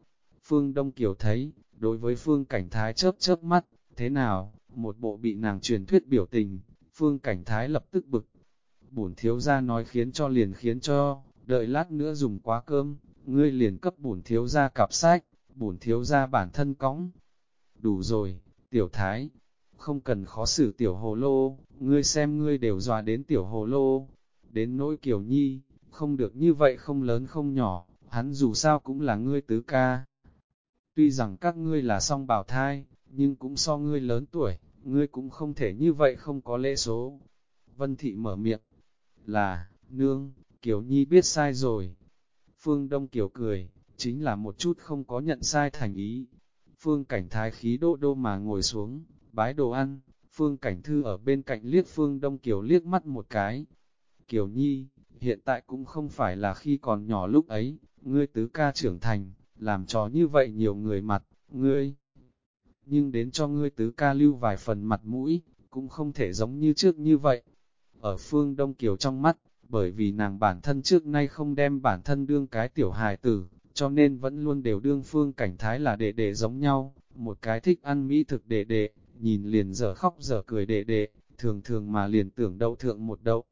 Phương Đông Kiều thấy, đối với Phương Cảnh Thái chớp chớp mắt, thế nào, một bộ bị nàng truyền thuyết biểu tình, Phương Cảnh Thái lập tức bực. Bổn thiếu gia nói khiến cho liền khiến cho, đợi lát nữa dùng quá cơm, ngươi liền cấp bổn thiếu gia cặp sách, bổn thiếu gia bản thân cõng. Đủ rồi, tiểu thái, không cần khó xử tiểu hồ lô, ngươi xem ngươi đều dọa đến tiểu hồ lô, đến nỗi kiểu nhi, không được như vậy không lớn không nhỏ, hắn dù sao cũng là ngươi tứ ca. Tuy rằng các ngươi là song bảo thai, nhưng cũng so ngươi lớn tuổi, ngươi cũng không thể như vậy không có lễ số. Vân Thị mở miệng, là, nương, Kiều Nhi biết sai rồi. Phương Đông Kiều cười, chính là một chút không có nhận sai thành ý. Phương Cảnh Thái khí đô đô mà ngồi xuống, bái đồ ăn, Phương Cảnh Thư ở bên cạnh liếc Phương Đông Kiều liếc mắt một cái. Kiều Nhi, hiện tại cũng không phải là khi còn nhỏ lúc ấy, ngươi tứ ca trưởng thành, làm trò như vậy nhiều người mặt, ngươi nhưng đến cho ngươi tứ ca lưu vài phần mặt mũi, cũng không thể giống như trước như vậy. Ở phương Đông Kiều trong mắt, bởi vì nàng bản thân trước nay không đem bản thân đương cái tiểu hài tử, cho nên vẫn luôn đều đương phương cảnh thái là đệ đệ giống nhau, một cái thích ăn mỹ thực đệ đệ, nhìn liền giờ khóc giờ cười đệ đệ, thường thường mà liền tưởng đậu thượng một đậu.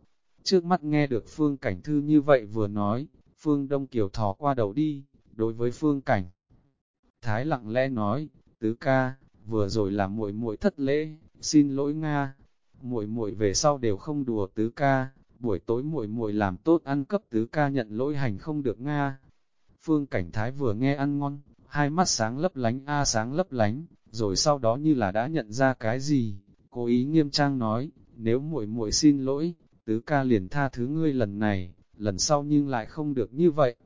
Trước mắt nghe được Phương Cảnh Thư như vậy vừa nói, Phương Đông Kiều thò qua đầu đi, đối với Phương Cảnh. Thái lặng lẽ nói, tứ ca, vừa rồi là muội muội thất lễ, xin lỗi Nga. Muội muội về sau đều không đùa tứ ca, buổi tối muội muội làm tốt ăn cấp tứ ca nhận lỗi hành không được Nga. Phương Cảnh Thái vừa nghe ăn ngon, hai mắt sáng lấp lánh a sáng lấp lánh, rồi sau đó như là đã nhận ra cái gì, cố ý nghiêm trang nói, nếu muội muội xin lỗi, tứ ca liền tha thứ ngươi lần này, lần sau nhưng lại không được như vậy.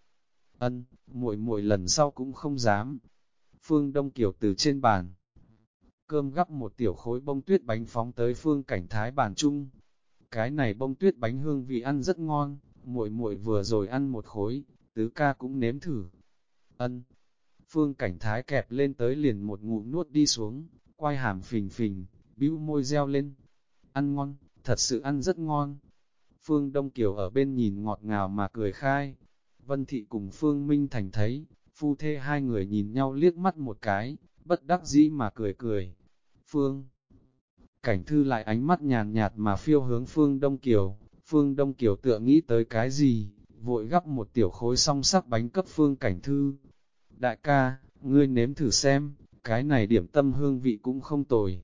Ân, muội muội lần sau cũng không dám. Phương Đông Kiều từ trên bàn, cơm gắp một tiểu khối bông tuyết bánh phóng tới phương cảnh thái bàn chung. Cái này bông tuyết bánh hương vị ăn rất ngon, muội muội vừa rồi ăn một khối, tứ ca cũng nếm thử. Ân, phương cảnh thái kẹp lên tới liền một ngụm nuốt đi xuống, quay hàm phình phình, bĩu môi reo lên. Ăn ngon, thật sự ăn rất ngon. Phương Đông Kiều ở bên nhìn ngọt ngào mà cười khai. Vân Thị cùng Phương Minh Thành thấy, phu thê hai người nhìn nhau liếc mắt một cái, bất đắc dĩ mà cười cười. Phương Cảnh Thư lại ánh mắt nhàn nhạt mà phiêu hướng Phương Đông Kiều. Phương Đông Kiều tựa nghĩ tới cái gì, vội gắp một tiểu khối song sắc bánh cấp Phương Cảnh Thư. Đại ca, ngươi nếm thử xem, cái này điểm tâm hương vị cũng không tồi.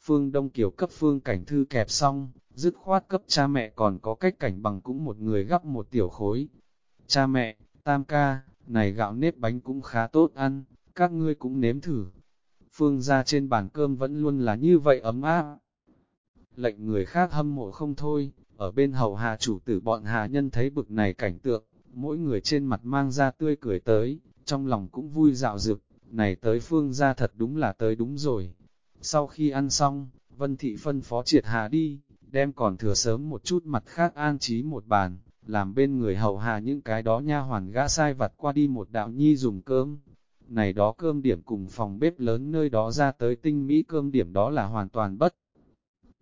Phương Đông Kiều cấp Phương Cảnh Thư kẹp xong, dứt khoát cấp cha mẹ còn có cách cảnh bằng cũng một người gắp một tiểu khối. Cha mẹ, tam ca, này gạo nếp bánh cũng khá tốt ăn, các ngươi cũng nếm thử. Phương ra trên bàn cơm vẫn luôn là như vậy ấm áp. Lệnh người khác hâm mộ không thôi, ở bên hầu hà chủ tử bọn hà nhân thấy bực này cảnh tượng, mỗi người trên mặt mang ra tươi cười tới, trong lòng cũng vui dạo dực, này tới phương ra thật đúng là tới đúng rồi. Sau khi ăn xong, Vân Thị phân phó triệt hà đi, đem còn thừa sớm một chút mặt khác an trí một bàn, làm bên người hậu hà những cái đó nha hoàn gã sai vặt qua đi một đạo nhi dùng cơm. Này đó cơm điểm cùng phòng bếp lớn nơi đó ra tới tinh mỹ cơm điểm đó là hoàn toàn bất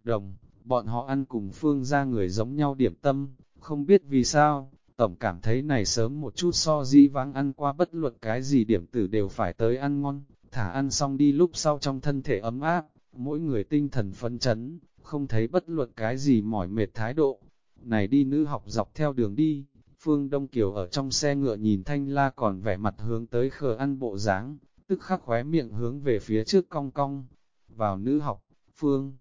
đồng, bọn họ ăn cùng phương ra người giống nhau điểm tâm, không biết vì sao, tổng cảm thấy này sớm một chút so dĩ vãng ăn qua bất luận cái gì điểm tử đều phải tới ăn ngon, thả ăn xong đi lúc sau trong thân thể ấm áp, mỗi người tinh thần phấn chấn, không thấy bất luận cái gì mỏi mệt thái độ. Này đi nữ học dọc theo đường đi, Phương Đông Kiều ở trong xe ngựa nhìn Thanh La còn vẻ mặt hướng tới khờ ăn bộ dáng, tức khắc khóe miệng hướng về phía trước cong cong. Vào nữ học, Phương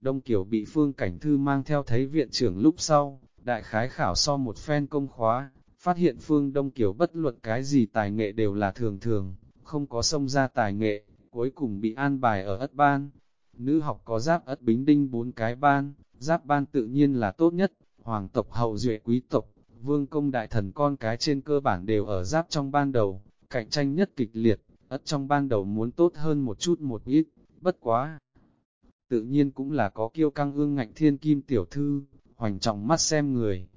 Đông Kiều bị Phương Cảnh Thư mang theo thấy viện trưởng lúc sau, đại khái khảo so một phen công khóa, phát hiện Phương Đông Kiều bất luận cái gì tài nghệ đều là thường thường, không có xông ra tài nghệ, cuối cùng bị an bài ở ất ban. Nữ học có giáp ất bính đinh bốn cái ban, giáp ban tự nhiên là tốt nhất, hoàng tộc hậu duệ quý tộc, vương công đại thần con cái trên cơ bản đều ở giáp trong ban đầu, cạnh tranh nhất kịch liệt, ất trong ban đầu muốn tốt hơn một chút một ít, bất quá. Tự nhiên cũng là có kiêu căng ương ngạnh thiên kim tiểu thư, hoành trọng mắt xem người.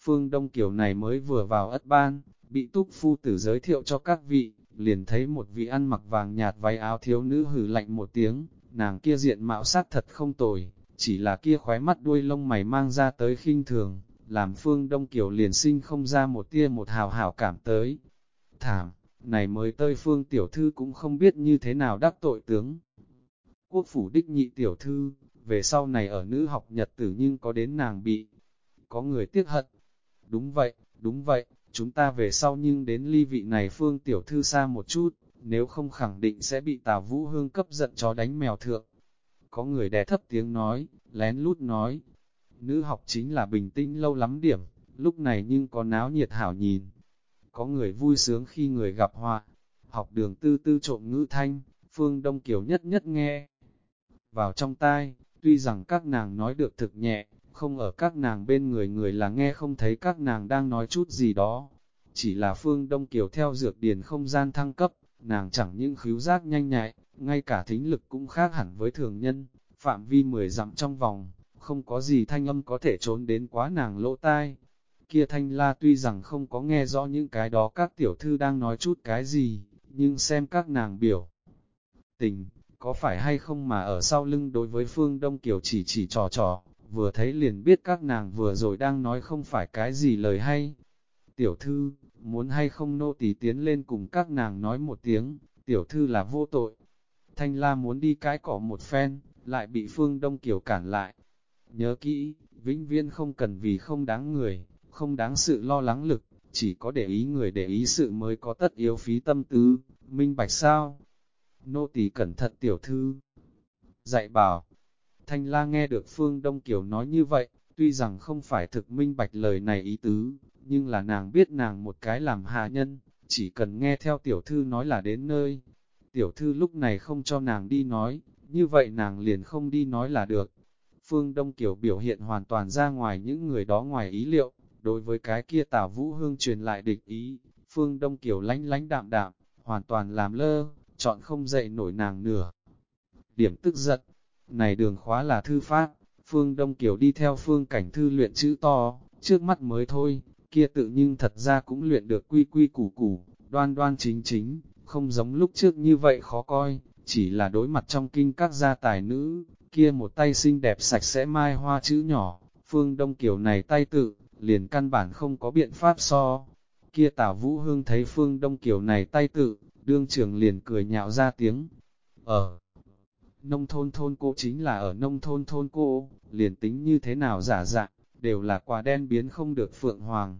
Phương Đông Kiều này mới vừa vào ất ban, bị túc phu tử giới thiệu cho các vị, liền thấy một vị ăn mặc vàng nhạt váy áo thiếu nữ hử lạnh một tiếng, nàng kia diện mạo sát thật không tồi, chỉ là kia khóe mắt đuôi lông mày mang ra tới khinh thường, làm phương Đông Kiều liền sinh không ra một tia một hào hảo cảm tới. Thảm, này mới tơi phương tiểu thư cũng không biết như thế nào đắc tội tướng. Quốc phủ đích nhị tiểu thư, về sau này ở nữ học nhật tử nhưng có đến nàng bị, có người tiếc hận. Đúng vậy, đúng vậy, chúng ta về sau nhưng đến ly vị này phương tiểu thư xa một chút, nếu không khẳng định sẽ bị Tào Vũ Hương cấp giận chó đánh mèo thượng. Có người đè thấp tiếng nói, lén lút nói, nữ học chính là bình tĩnh lâu lắm điểm, lúc này nhưng có náo nhiệt hảo nhìn. Có người vui sướng khi người gặp họa, học đường tư tư trộm ngữ thanh, phương Đông Kiều nhất nhất nghe. Vào trong tai, tuy rằng các nàng nói được thực nhẹ, không ở các nàng bên người người là nghe không thấy các nàng đang nói chút gì đó. Chỉ là phương Đông Kiều theo dược điền không gian thăng cấp, nàng chẳng những khíu giác nhanh nhạy, ngay cả thính lực cũng khác hẳn với thường nhân, phạm vi mười dặm trong vòng, không có gì thanh âm có thể trốn đến quá nàng lỗ tai. Kia thanh la tuy rằng không có nghe rõ những cái đó các tiểu thư đang nói chút cái gì, nhưng xem các nàng biểu. Tình, có phải hay không mà ở sau lưng đối với phương Đông Kiều chỉ chỉ trò trò, vừa thấy liền biết các nàng vừa rồi đang nói không phải cái gì lời hay. Tiểu thư, muốn hay không nô tỳ tiến lên cùng các nàng nói một tiếng, tiểu thư là vô tội. Thanh la muốn đi cái cỏ một phen, lại bị Phương Đông Kiều cản lại. Nhớ kỹ, vĩnh viên không cần vì không đáng người, không đáng sự lo lắng lực, chỉ có để ý người để ý sự mới có tất yếu phí tâm tư, minh bạch sao? Nô tỳ cẩn thận tiểu thư. Dạy bảo, Thanh La nghe được Phương Đông Kiều nói như vậy, tuy rằng không phải thực minh bạch lời này ý tứ, nhưng là nàng biết nàng một cái làm hạ nhân, chỉ cần nghe theo tiểu thư nói là đến nơi. Tiểu thư lúc này không cho nàng đi nói, như vậy nàng liền không đi nói là được. Phương Đông Kiều biểu hiện hoàn toàn ra ngoài những người đó ngoài ý liệu, đối với cái kia Tào Vũ Hương truyền lại địch ý, Phương Đông Kiều lánh lánh đạm đạm, hoàn toàn làm lơ, chọn không dậy nổi nàng nửa. Điểm tức giận, này đường khóa là thư pháp, Phương Đông Kiều đi theo phương cảnh thư luyện chữ to, trước mắt mới thôi, kia tự nhưng thật ra cũng luyện được quy quy củ củ, đoan đoan chính chính, không giống lúc trước như vậy khó coi, chỉ là đối mặt trong kinh các gia tài nữ, kia một tay xinh đẹp sạch sẽ mai hoa chữ nhỏ, phương đông Kiều này tay tự, liền căn bản không có biện pháp so. Kia Tả vũ hương thấy phương đông Kiều này tay tự, đương Trường liền cười nhạo ra tiếng. Ở nông thôn thôn cô chính là ở nông thôn thôn cô, liền tính như thế nào giả dạng, đều là quả đen biến không được phượng hoàng.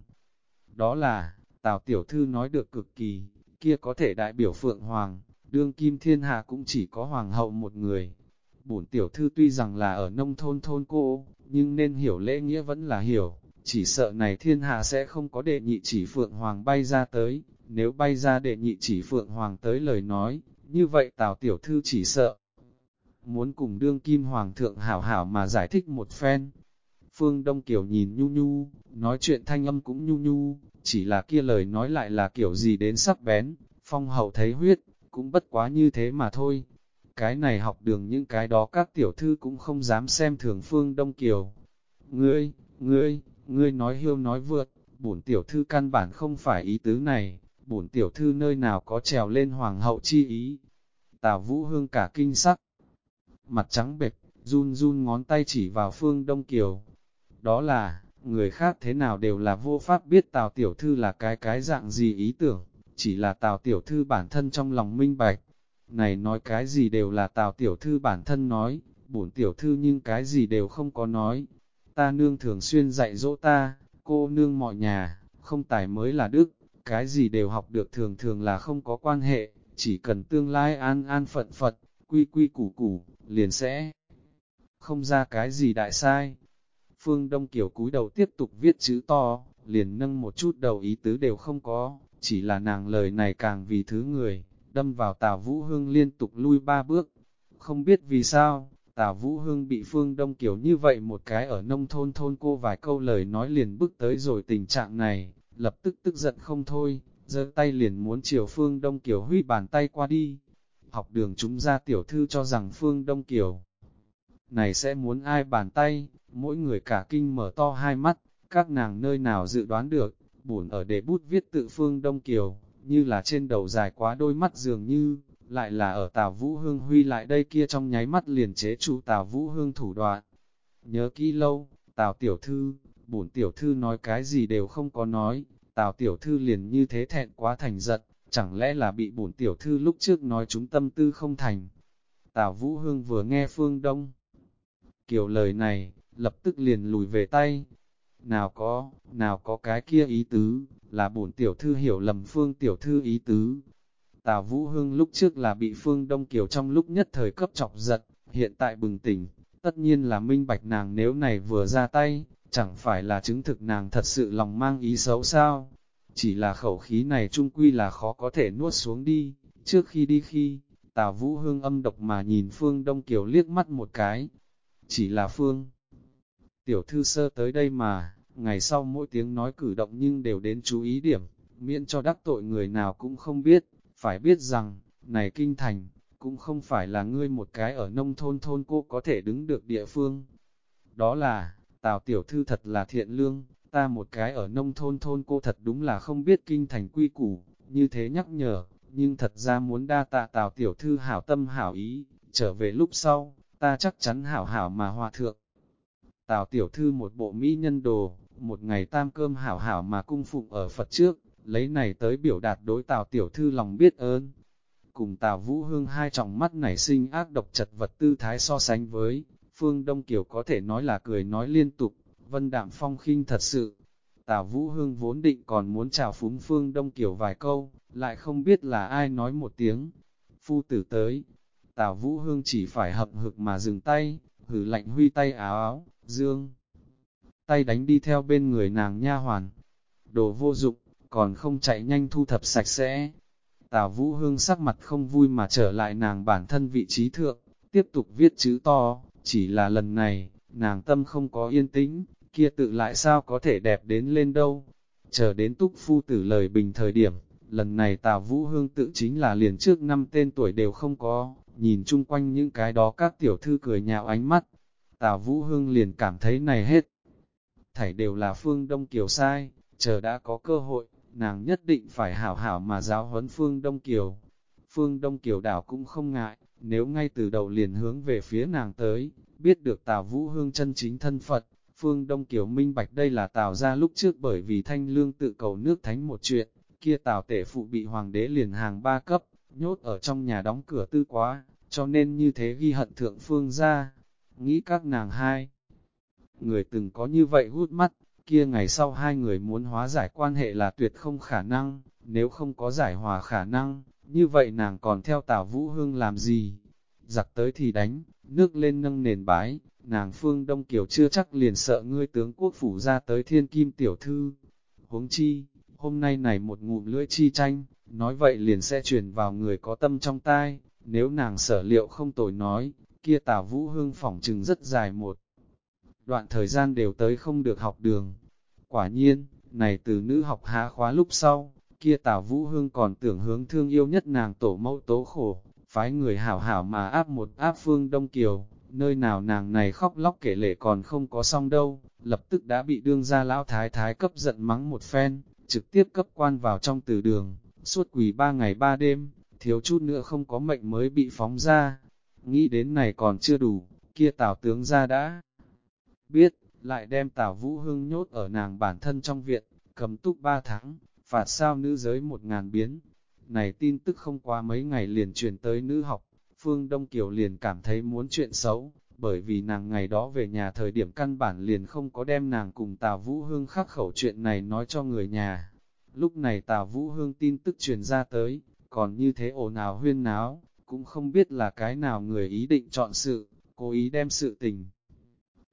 Đó là, Tào Tiểu Thư nói được cực kỳ, kia có thể đại biểu phượng hoàng, đương kim thiên hạ cũng chỉ có hoàng hậu một người. Bổn Tiểu Thư tuy rằng là ở nông thôn thôn cô, nhưng nên hiểu lễ nghĩa vẫn là hiểu, chỉ sợ này thiên hạ sẽ không có đệ nhị chỉ phượng hoàng bay ra tới, nếu bay ra đệ nhị chỉ phượng hoàng tới lời nói, như vậy Tào Tiểu Thư chỉ sợ. Muốn cùng đương kim hoàng thượng hảo hảo mà giải thích một phen, Phương Đông Kiều nhìn nhu nhu, nói chuyện thanh âm cũng nhu nhu, chỉ là kia lời nói lại là kiểu gì đến sắc bén, phong hậu thấy huyết, cũng bất quá như thế mà thôi. Cái này học đường những cái đó các tiểu thư cũng không dám xem thường Phương Đông Kiều. Ngươi, ngươi, ngươi nói hiêu nói vượt, bổn tiểu thư căn bản không phải ý tứ này, bổn tiểu thư nơi nào có trèo lên hoàng hậu chi ý. Tào Vũ Hương cả kinh sắc, mặt trắng bệch, run run ngón tay chỉ vào Phương Đông Kiều, đó là, người khác thế nào đều là vô pháp biết Tào Tiểu Thư là cái cái dạng gì ý tưởng, chỉ là Tào Tiểu Thư bản thân trong lòng minh bạch. Này nói cái gì đều là Tào Tiểu Thư bản thân nói, bổn Tiểu Thư nhưng cái gì đều không có nói. Ta nương thường xuyên dạy dỗ ta, cô nương mọi nhà, không tài mới là đức, cái gì đều học được thường thường là không có quan hệ, chỉ cần tương lai an an phận phật, quy quy củ củ, liền sẽ không ra cái gì đại sai. Phương Đông Kiều cúi đầu tiếp tục viết chữ to, liền nâng một chút đầu ý tứ đều không có, chỉ là nàng lời này càng vì thứ người, đâm vào Tào Vũ Hương liên tục lui ba bước. Không biết vì sao, Tào Vũ Hương bị Phương Đông Kiều như vậy một cái ở nông thôn thôn cô vài câu lời nói liền bước tới rồi tình trạng này, lập tức tức giận không thôi, giơ tay liền muốn chiều Phương Đông Kiều huy bàn tay qua đi. Học đường chúng ra tiểu thư cho rằng Phương Đông Kiều này sẽ muốn ai bàn tay, mỗi người cả kinh mở to hai mắt, các nàng nơi nào dự đoán được, buồn ở để bút viết tự phương Đông Kiều, như là trên đầu dài quá đôi mắt dường như, lại là ở Tào Vũ Hương Huy lại đây kia trong nháy mắt liền chế trụ Tào Vũ Hương thủ đoạn. Nhớ kỹ lâu, Tào Tiểu Thư, bổn Tiểu Thư nói cái gì đều không có nói, Tào Tiểu Thư liền như thế thẹn quá thành giận, chẳng lẽ là bị bổn Tiểu Thư lúc trước nói chúng tâm tư không thành. Tào Vũ Hương vừa nghe Phương Đông, kiểu lời này, lập tức liền lùi về tay. Nào có, nào có cái kia ý tứ, là bổn tiểu thư hiểu lầm phương tiểu thư ý tứ. Tào Vũ Hương lúc trước là bị phương Đông Kiều trong lúc nhất thời cấp chọc giật, hiện tại bừng tỉnh, tất nhiên là minh bạch nàng nếu này vừa ra tay, chẳng phải là chứng thực nàng thật sự lòng mang ý xấu sao. Chỉ là khẩu khí này trung quy là khó có thể nuốt xuống đi, trước khi đi khi, Tào Vũ Hương âm độc mà nhìn Phương Đông Kiều liếc mắt một cái, chỉ là Phương. Tiểu thư sơ tới đây mà, ngày sau mỗi tiếng nói cử động nhưng đều đến chú ý điểm, miễn cho đắc tội người nào cũng không biết, phải biết rằng, này kinh thành, cũng không phải là ngươi một cái ở nông thôn thôn cô có thể đứng được địa phương. Đó là, Tào tiểu thư thật là thiện lương, ta một cái ở nông thôn thôn cô thật đúng là không biết kinh thành quy củ, như thế nhắc nhở, nhưng thật ra muốn đa tạ Tào tiểu thư hảo tâm hảo ý, trở về lúc sau, ta chắc chắn hảo hảo mà hòa thượng. Tào tiểu thư một bộ mỹ nhân đồ, một ngày tam cơm hảo hảo mà cung phụng ở Phật trước, lấy này tới biểu đạt đối tào tiểu thư lòng biết ơn. cùng Tào Vũ Hương hai tròng mắt nảy sinh ác độc chật vật tư thái so sánh với, Phương Đông Kiều có thể nói là cười nói liên tục, vân đạm phong khinh thật sự. Tào Vũ Hương vốn định còn muốn chào phúng Phương Đông Kiều vài câu, lại không biết là ai nói một tiếng. Phu tử tới, Tào Vũ Hương chỉ phải hậm hực mà dừng tay, hử lạnh huy tay áo áo, dương. Tay đánh đi theo bên người nàng nha hoàn. Đồ vô dụng, còn không chạy nhanh thu thập sạch sẽ. Tào Vũ Hương sắc mặt không vui mà trở lại nàng bản thân vị trí thượng, tiếp tục viết chữ to, chỉ là lần này, nàng tâm không có yên tĩnh, kia tự lại sao có thể đẹp đến lên đâu. Chờ đến túc phu tử lời bình thời điểm, lần này Tào Vũ Hương tự chính là liền trước năm tên tuổi đều không có, nhìn chung quanh những cái đó các tiểu thư cười nhạo ánh mắt. Tào Vũ Hương liền cảm thấy này hết. Thảy đều là Phương Đông Kiều sai, chờ đã có cơ hội, nàng nhất định phải hảo hảo mà giáo huấn Phương Đông Kiều. Phương Đông Kiều đảo cũng không ngại, nếu ngay từ đầu liền hướng về phía nàng tới, biết được Tào Vũ Hương chân chính thân Phật, Phương Đông Kiều minh bạch đây là Tào ra lúc trước bởi vì thanh lương tự cầu nước thánh một chuyện, kia Tào tể phụ bị hoàng đế liền hàng ba cấp, nhốt ở trong nhà đóng cửa tư quá, cho nên như thế ghi hận thượng phương ra. Nghĩ các nàng hai, người từng có như vậy hút mắt, kia ngày sau hai người muốn hóa giải quan hệ là tuyệt không khả năng, nếu không có giải hòa khả năng, như vậy nàng còn theo Tào Vũ Hương làm gì? Giặc tới thì đánh, nước lên nâng nền bái, nàng phương Đông Kiều chưa chắc liền sợ ngươi tướng quốc phủ ra tới thiên kim tiểu thư. Huống chi, hôm nay này một ngụm lưỡi chi tranh, nói vậy liền sẽ truyền vào người có tâm trong tai, nếu nàng sở liệu không tồi nói, kia Tào Vũ Hương phỏng chừng rất dài một đoạn thời gian đều tới không được học đường. Quả nhiên, này từ nữ học hạ khóa lúc sau, kia Tào Vũ Hương còn tưởng hướng thương yêu nhất nàng tổ mẫu tố khổ, phái người hảo hảo mà áp một áp phương Đông Kiều, nơi nào nàng này khóc lóc kể lệ còn không có xong đâu, lập tức đã bị đương ra lão thái thái cấp giận mắng một phen, trực tiếp cấp quan vào trong từ đường, suốt quỳ ba ngày ba đêm, thiếu chút nữa không có mệnh mới bị phóng ra. Nghĩ đến này còn chưa đủ, kia tào tướng ra đã biết, lại đem tào vũ hương nhốt ở nàng bản thân trong viện, cầm túc ba tháng, phạt sao nữ giới một ngàn biến. Này tin tức không qua mấy ngày liền truyền tới nữ học, Phương Đông Kiều liền cảm thấy muốn chuyện xấu, bởi vì nàng ngày đó về nhà thời điểm căn bản liền không có đem nàng cùng Tào Vũ Hương khắc khẩu chuyện này nói cho người nhà. Lúc này Tào Vũ Hương tin tức truyền ra tới, còn như thế ồn ào huyên náo, cũng không biết là cái nào người ý định chọn sự, cố ý đem sự tình.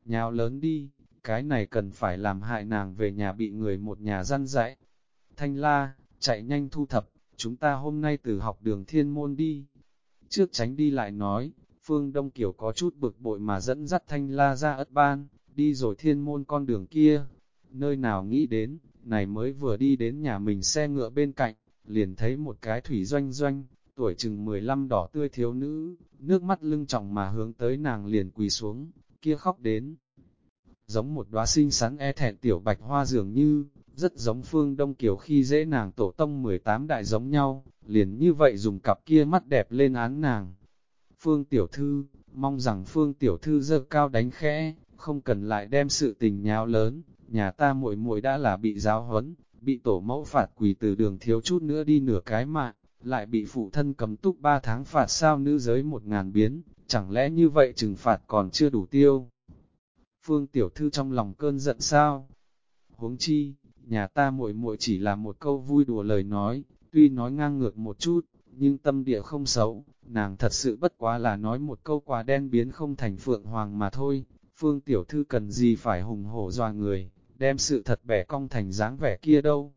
Nhào lớn đi, cái này cần phải làm hại nàng về nhà bị người một nhà răn dạy. Thanh la, chạy nhanh thu thập, chúng ta hôm nay từ học đường thiên môn đi. Trước tránh đi lại nói, Phương Đông Kiều có chút bực bội mà dẫn dắt Thanh la ra ất ban, đi rồi thiên môn con đường kia. Nơi nào nghĩ đến, này mới vừa đi đến nhà mình xe ngựa bên cạnh, liền thấy một cái thủy doanh doanh, tuổi chừng 15 đỏ tươi thiếu nữ, nước mắt lưng trọng mà hướng tới nàng liền quỳ xuống, kia khóc đến. Giống một đóa xinh xắn e thẹn tiểu bạch hoa dường như, rất giống phương đông kiều khi dễ nàng tổ tông 18 đại giống nhau, liền như vậy dùng cặp kia mắt đẹp lên án nàng. Phương tiểu thư, mong rằng phương tiểu thư dơ cao đánh khẽ, không cần lại đem sự tình nháo lớn, nhà ta muội muội đã là bị giáo huấn, bị tổ mẫu phạt quỳ từ đường thiếu chút nữa đi nửa cái mạng, lại bị phụ thân cầm túc ba tháng phạt sao nữ giới một ngàn biến, chẳng lẽ như vậy trừng phạt còn chưa đủ tiêu. Phương tiểu thư trong lòng cơn giận sao? Huống chi, nhà ta muội muội chỉ là một câu vui đùa lời nói, tuy nói ngang ngược một chút, nhưng tâm địa không xấu, nàng thật sự bất quá là nói một câu quà đen biến không thành phượng hoàng mà thôi, phương tiểu thư cần gì phải hùng hổ dọa người, đem sự thật bẻ cong thành dáng vẻ kia đâu.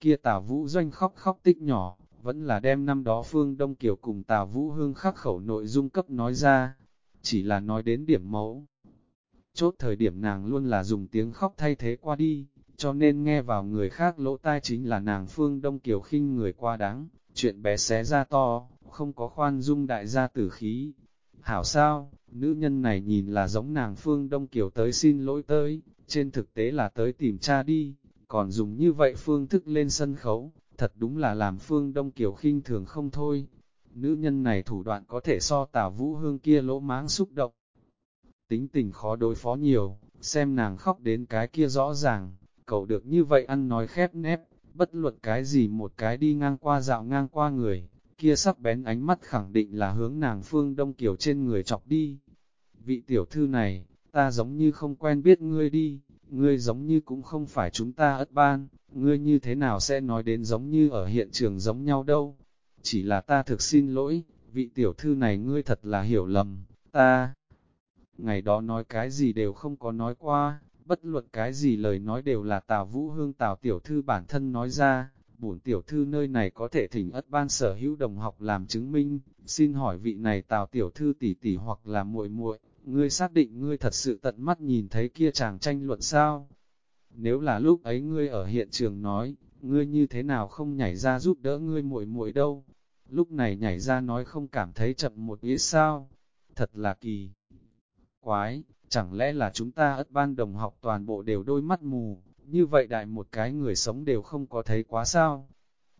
Kia tào vũ doanh khóc khóc tích nhỏ, vẫn là đem năm đó phương Đông Kiều cùng tào vũ hương khắc khẩu nội dung cấp nói ra, chỉ là nói đến điểm mẫu. Chốt thời điểm nàng luôn là dùng tiếng khóc thay thế qua đi, cho nên nghe vào người khác lỗ tai chính là nàng phương Đông Kiều khinh người qua đáng, chuyện bé xé ra to, không có khoan dung đại gia tử khí. Hảo sao, nữ nhân này nhìn là giống nàng phương Đông Kiều tới xin lỗi tới, trên thực tế là tới tìm cha đi, còn dùng như vậy phương thức lên sân khấu, thật đúng là làm phương Đông Kiều khinh thường không thôi. Nữ nhân này thủ đoạn có thể so tào vũ hương kia lỗ máng xúc động. Tính tình khó đối phó nhiều, xem nàng khóc đến cái kia rõ ràng, cầu được như vậy ăn nói khép nép, bất luận cái gì một cái đi ngang qua dạo ngang qua người, kia sắc bén ánh mắt khẳng định là hướng nàng Phương Đông kiểu trên người chọc đi. Vị tiểu thư này, ta giống như không quen biết ngươi đi, ngươi giống như cũng không phải chúng ta ất ban, ngươi như thế nào sẽ nói đến giống như ở hiện trường giống nhau đâu. Chỉ là ta thực xin lỗi, vị tiểu thư này ngươi thật là hiểu lầm, ta. Ngày đó nói cái gì đều không có nói qua, bất luận cái gì lời nói đều là Tào Vũ Hương Tào tiểu thư bản thân nói ra, bổn tiểu thư nơi này có thể thỉnh ất ban sở hữu đồng học làm chứng minh, xin hỏi vị này Tào tiểu thư tỷ tỷ hoặc là muội muội, ngươi xác định ngươi thật sự tận mắt nhìn thấy kia chàng tranh luận sao? Nếu là lúc ấy ngươi ở hiện trường nói, ngươi như thế nào không nhảy ra giúp đỡ ngươi muội muội đâu? Lúc này nhảy ra nói không cảm thấy chậm một ít sao? Thật là kỳ quái, chẳng lẽ là chúng ta ất ban đồng học toàn bộ đều đôi mắt mù, như vậy đại một cái người sống đều không có thấy quá sao?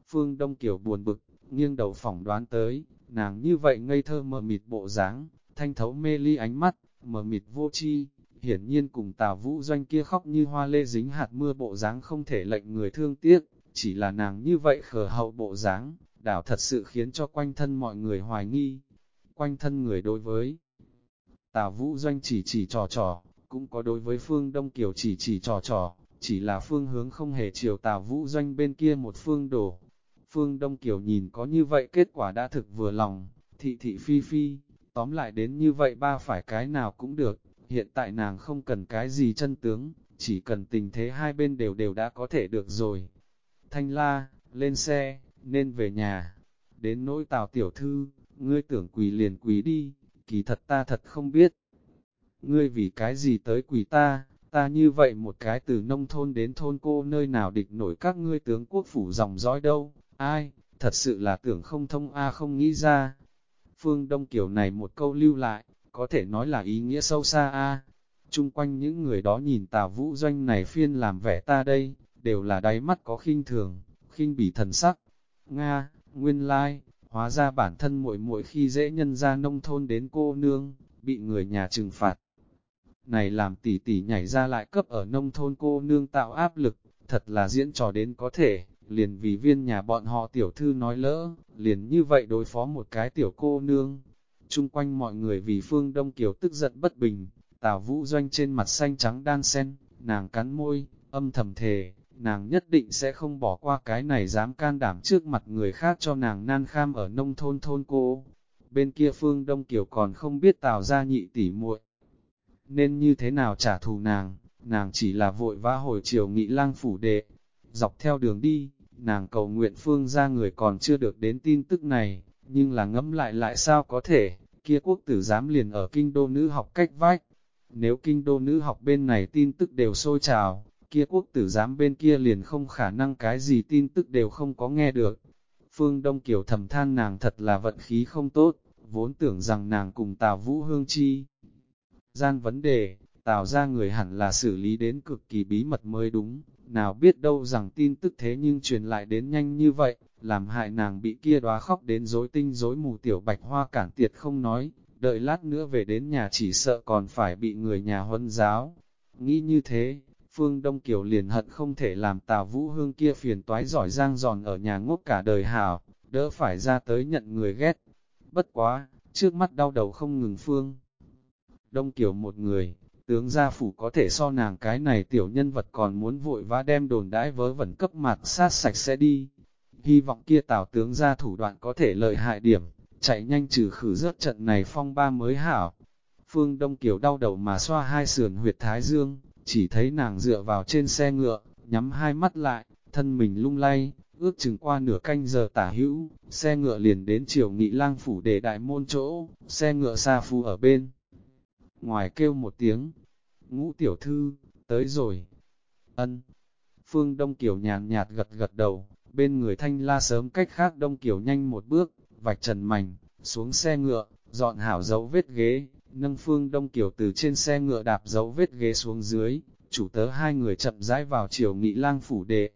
Phương Đông Kiều buồn bực, nghiêng đầu phỏng đoán tới, nàng như vậy ngây thơ mờ mịt bộ dáng, thanh thấu mê ly ánh mắt, mờ mịt vô chi, hiển nhiên cùng Tào Vũ Doanh kia khóc như hoa lê dính hạt mưa bộ dáng không thể lệnh người thương tiếc, chỉ là nàng như vậy khờ hậu bộ dáng, đảo thật sự khiến cho quanh thân mọi người hoài nghi. Quanh thân người đối với Tào Vũ Doanh chỉ chỉ trò trò, cũng có đối với Phương Đông Kiều chỉ chỉ trò trò, chỉ là phương hướng không hề chiều Tào Vũ Doanh bên kia một phương đổ. Phương Đông Kiều nhìn có như vậy kết quả đã thực vừa lòng, thị thị phi phi, tóm lại đến như vậy ba phải cái nào cũng được, hiện tại nàng không cần cái gì chân tướng, chỉ cần tình thế hai bên đều đều đã có thể được rồi. Thanh la, lên xe, nên về nhà. Đến nỗi tào tiểu thư, ngươi tưởng quỳ liền quỳ đi, kỳ thật ta thật không biết. Ngươi vì cái gì tới quỳ ta, ta như vậy một cái từ nông thôn đến thôn cô nơi nào địch nổi các ngươi tướng quốc phủ dòng dõi đâu, ai, thật sự là tưởng không thông a không nghĩ ra. Phương Đông Kiều này một câu lưu lại, có thể nói là ý nghĩa sâu xa a. Trung quanh những người đó nhìn Tào Vũ Doanh này phiên làm vẻ ta đây, đều là đáy mắt có khinh thường, khinh bỉ thần sắc. Nga, nguyên lai, like, hóa ra bản thân muội muội khi dễ nhân ra nông thôn đến cô nương, bị người nhà trừng phạt. Này làm tỷ tỷ nhảy ra lại cấp ở nông thôn cô nương tạo áp lực, thật là diễn trò đến có thể, liền vì viên nhà bọn họ tiểu thư nói lỡ, liền như vậy đối phó một cái tiểu cô nương. Trung quanh mọi người vì phương Đông Kiều tức giận bất bình, Tào Vũ Doanh trên mặt xanh trắng đan sen, nàng cắn môi, âm thầm thề, nàng nhất định sẽ không bỏ qua cái này dám can đảm trước mặt người khác cho nàng nan kham ở nông thôn thôn cô. Bên kia phương Đông Kiều còn không biết Tào ra nhị tỉ muội nên như thế nào trả thù nàng, nàng chỉ là vội vã hồi chiều nghị lang phủ đệ, dọc theo đường đi, nàng cầu nguyện phương ra người còn chưa được đến tin tức này, nhưng là ngẫm lại lại sao có thể, kia quốc tử giám liền ở kinh đô nữ học cách vách. Nếu kinh đô nữ học bên này tin tức đều sôi trào, kia quốc tử giám bên kia liền không khả năng cái gì tin tức đều không có nghe được. Phương Đông Kiều thầm than nàng thật là vận khí không tốt, vốn tưởng rằng nàng cùng Tào Vũ Hương Chi. Gian vấn đề, Tào ra người hẳn là xử lý đến cực kỳ bí mật mới đúng, nào biết đâu rằng tin tức thế nhưng truyền lại đến nhanh như vậy, làm hại nàng bị kia đóa khóc đến rối tinh rối mù tiểu bạch hoa cản tiệt không nói, đợi lát nữa về đến nhà chỉ sợ còn phải bị người nhà huân giáo. Nghĩ như thế, Phương Đông Kiều liền hận không thể làm Tào Vũ Hương kia phiền toái giỏi giang giòn ở nhà ngốc cả đời hảo, đỡ phải ra tới nhận người ghét. Bất quá, trước mắt đau đầu không ngừng Phương. Đông Kiều một người, tướng gia phủ có thể so nàng cái này tiểu nhân vật còn muốn vội vã đem đồn đãi vớ vẩn cấp mặt sát sạch sẽ đi. Hy vọng kia tào tướng gia thủ đoạn có thể lợi hại điểm, chạy nhanh trừ khử rớt trận này phong ba mới hảo. Phương Đông Kiều đau đầu mà xoa hai sườn huyệt thái dương, chỉ thấy nàng dựa vào trên xe ngựa, nhắm hai mắt lại, thân mình lung lay, ước chừng qua nửa canh giờ tả hữu, xe ngựa liền đến chiều nghị lang phủ để đại môn chỗ, xe ngựa xa phu ở bên. Ngoài kêu một tiếng, ngũ tiểu thư, tới rồi. Ân. Phương Đông Kiều nhàn nhạt gật gật đầu, bên người thanh la sớm cách khác Đông Kiều nhanh một bước, vạch trần mảnh, xuống xe ngựa, dọn hảo dấu vết ghế, nâng Phương Đông Kiều từ trên xe ngựa đạp dấu vết ghế xuống dưới, chủ tớ hai người chậm rãi vào chiều nghị lang phủ đệ.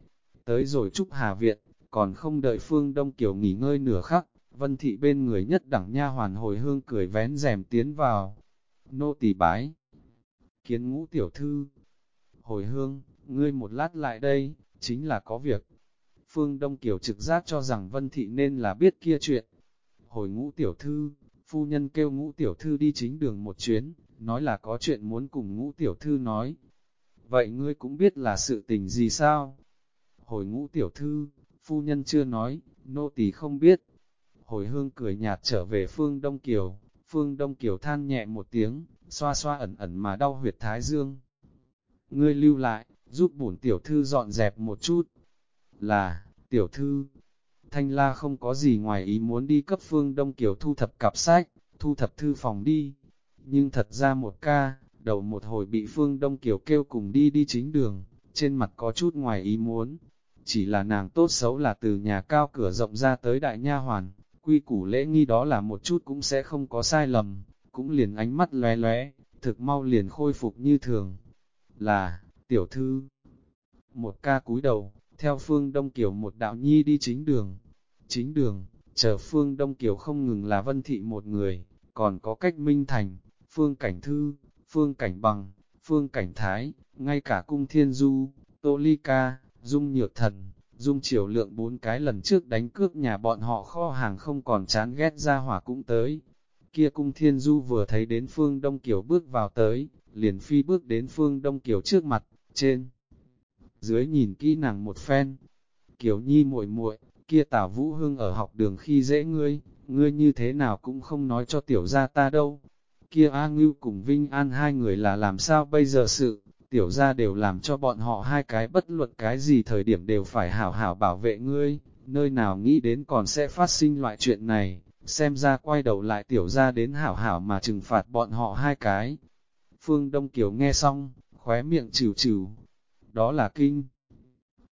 Tới rồi chúc Hà Viện, còn không đợi Phương Đông Kiều nghỉ ngơi nửa khắc, Vân Thị bên người nhất đẳng nha hoàn hồi hương cười vén rèm tiến vào. Nô tỳ bái. Kiến ngũ tiểu thư. Hồi hương, ngươi một lát lại đây, chính là có việc. Phương Đông Kiều trực giác cho rằng Vân Thị nên là biết kia chuyện, Hồi ngũ tiểu thư, phu nhân kêu ngũ tiểu thư đi chính đường một chuyến, nói là có chuyện muốn cùng ngũ tiểu thư nói. Vậy ngươi cũng biết là sự tình gì sao? Hồi ngũ tiểu thư, phu nhân chưa nói, nô tỳ không biết. Hồi hương cười nhạt trở về phương Đông Kiều, phương Đông Kiều than nhẹ một tiếng, xoa xoa ẩn ẩn mà đau huyệt thái dương. Ngươi lưu lại, giúp bổn tiểu thư dọn dẹp một chút. Là, tiểu thư, Thanh La không có gì ngoài ý muốn đi cấp phương Đông Kiều thu thập cặp sách, thu thập thư phòng đi. Nhưng thật ra một ca, đầu một hồi bị phương Đông Kiều kêu cùng đi đi chính đường, trên mặt có chút ngoài ý muốn. Chỉ là nàng tốt xấu là từ nhà cao cửa rộng ra tới đại nha hoàn, quy củ lễ nghi đó là một chút cũng sẽ không có sai lầm, cũng liền ánh mắt lóe lóe, thực mau liền khôi phục như thường. Là, tiểu thư, một ca cúi đầu, theo phương Đông Kiều một đạo nhi đi chính đường. Chính đường, chờ phương Đông Kiều không ngừng là vân thị một người, còn có cách minh thành, phương cảnh thư, phương cảnh bằng, phương cảnh thái, ngay cả cung thiên du, tô ly ca, dung nhược thần, dung triều lượng bốn cái lần trước đánh cướp nhà bọn họ kho hàng không còn chán ghét ra hỏa cũng tới. Kia cung thiên du vừa thấy đến phương Đông Kiều bước vào tới, liền phi bước đến phương Đông Kiều trước mặt, trên. Dưới nhìn kỹ nàng một phen, Kiều Nhi muội muội kia Tào Vũ Hương ở học đường khi dễ ngươi, ngươi như thế nào cũng không nói cho tiểu gia ta đâu. Kia A Ngưu cùng Vinh An hai người là làm sao bây giờ sự, tiểu gia đều làm cho bọn họ hai cái bất luận cái gì thời điểm đều phải hảo hảo bảo vệ ngươi, nơi nào nghĩ đến còn sẽ phát sinh loại chuyện này, xem ra quay đầu lại tiểu gia đến hảo hảo mà trừng phạt bọn họ hai cái. Phương Đông Kiều nghe xong, khóe miệng trừ trừ, đó là kinh.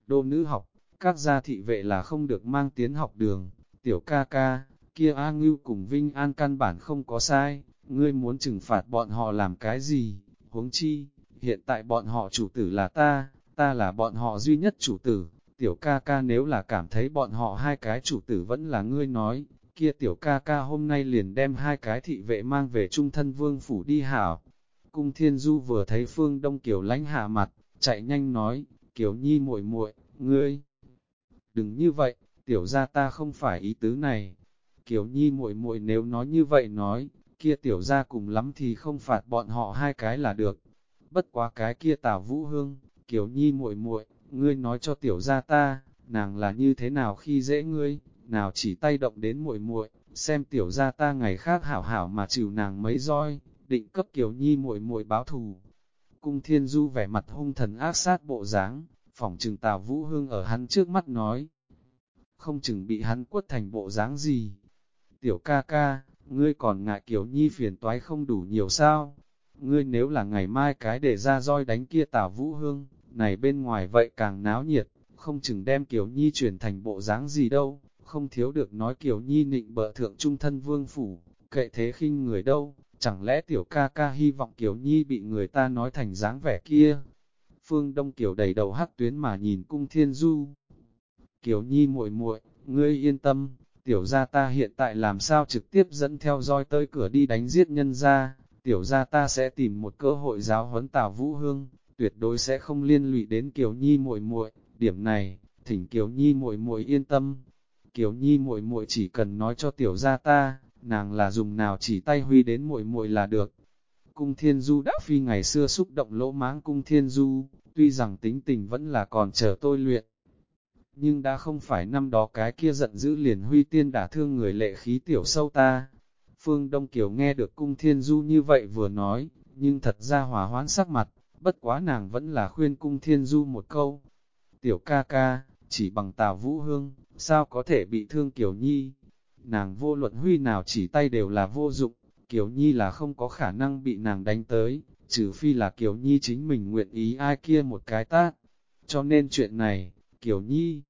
Đô nữ học, các gia thị vệ là không được mang tiến học đường, tiểu ca ca, kia A Ngưu cùng Vinh An căn bản không có sai, ngươi muốn trừng phạt bọn họ làm cái gì, huống chi, hiện tại bọn họ chủ tử là ta, ta là bọn họ duy nhất chủ tử, tiểu ca ca nếu là cảm thấy bọn họ hai cái chủ tử vẫn là ngươi nói, kia tiểu ca ca hôm nay liền đem hai cái thị vệ mang về trung thân vương phủ đi hảo. Cung Thiên Du vừa thấy Phương Đông Kiều lánh hạ mặt, chạy nhanh nói, Kiều Nhi muội muội, ngươi, đừng như vậy, tiểu ra ta không phải ý tứ này. Kiều Nhi muội muội nếu nói như vậy nói, kia tiểu ra cùng lắm thì không phạt bọn họ hai cái là được. Bất quá cái kia Tào Vũ Hương, Kiều Nhi muội muội, ngươi nói cho tiểu ra ta, nàng là như thế nào khi dễ ngươi, nào chỉ tay động đến muội muội, xem tiểu ra ta ngày khác hảo hảo mà chịu nàng mấy roi, định cấp Kiều Nhi muội muội báo thù. Cung Thiên Du vẻ mặt hung thần ác sát bộ dáng, phỏng trừng Tào Vũ Hương ở hắn trước mắt nói. Không chừng bị hắn quất thành bộ dáng gì. Tiểu ca ca, ngươi còn ngại kiểu nhi phiền toái không đủ nhiều sao? Ngươi nếu là ngày mai cái để ra roi đánh kia Tào Vũ Hương, này bên ngoài vậy càng náo nhiệt, không chừng đem Kiều Nhi chuyển thành bộ dáng gì đâu, không thiếu được nói Kiều Nhi nịnh bợ thượng trung thân vương phủ, kệ thế khinh người đâu, chẳng lẽ tiểu ca ca hy vọng Kiều Nhi bị người ta nói thành dáng vẻ kia, Phương Đông Kiều đầy đầu hắc tuyến mà nhìn cung thiên du. Kiều Nhi muội muội, ngươi yên tâm, tiểu gia ta hiện tại làm sao trực tiếp dẫn theo roi tới cửa đi đánh giết nhân gia, tiểu gia ta sẽ tìm một cơ hội giáo huấn Tào Vũ Hương, tuyệt đối sẽ không liên lụy đến Kiều Nhi muội muội, điểm này, thỉnh Kiều Nhi muội muội yên tâm. Kiều Nhi muội muội chỉ cần nói cho tiểu gia ta, nàng là dùng nào chỉ tay huy đến muội muội là được. Cung Thiên Du đã phi ngày xưa xúc động lỗ máng Cung Thiên Du, tuy rằng tính tình vẫn là còn chờ tôi luyện. Nhưng đã không phải năm đó cái kia giận dữ liền huy tiên đả thương người lệ khí tiểu sâu ta. Phương Đông Kiều nghe được cung thiên du như vậy vừa nói, nhưng thật ra hòa hoãn sắc mặt, bất quá nàng vẫn là khuyên cung thiên du một câu. Tiểu ca ca, chỉ bằng tào vũ hương, sao có thể bị thương Kiều Nhi? Nàng vô luận huy nào chỉ tay đều là vô dụng, Kiều Nhi là không có khả năng bị nàng đánh tới, trừ phi là Kiều Nhi chính mình nguyện ý ai kia một cái tát. Cho nên chuyện này, Kiều Nhi,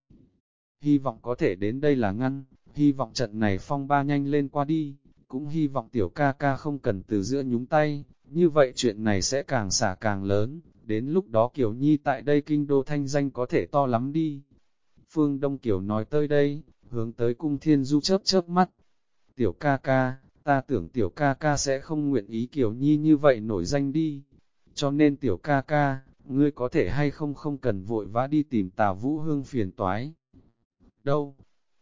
hy vọng có thể đến đây là ngăn, hy vọng trận này phong ba nhanh lên qua đi, cũng hy vọng tiểu ca ca không cần từ giữa nhúng tay, như vậy chuyện này sẽ càng xả càng lớn, đến lúc đó Kiều Nhi tại đây kinh đô thanh danh có thể to lắm đi. Phương Đông Kiều nói tới đây, hướng tới cung thiên du chớp chớp mắt. Tiểu ca ca, ta tưởng tiểu ca ca sẽ không nguyện ý Kiều Nhi như vậy nổi danh đi. Cho nên tiểu ca ca, ngươi có thể hay không không cần vội vã đi tìm Tào Vũ Hương phiền toái. Đâu?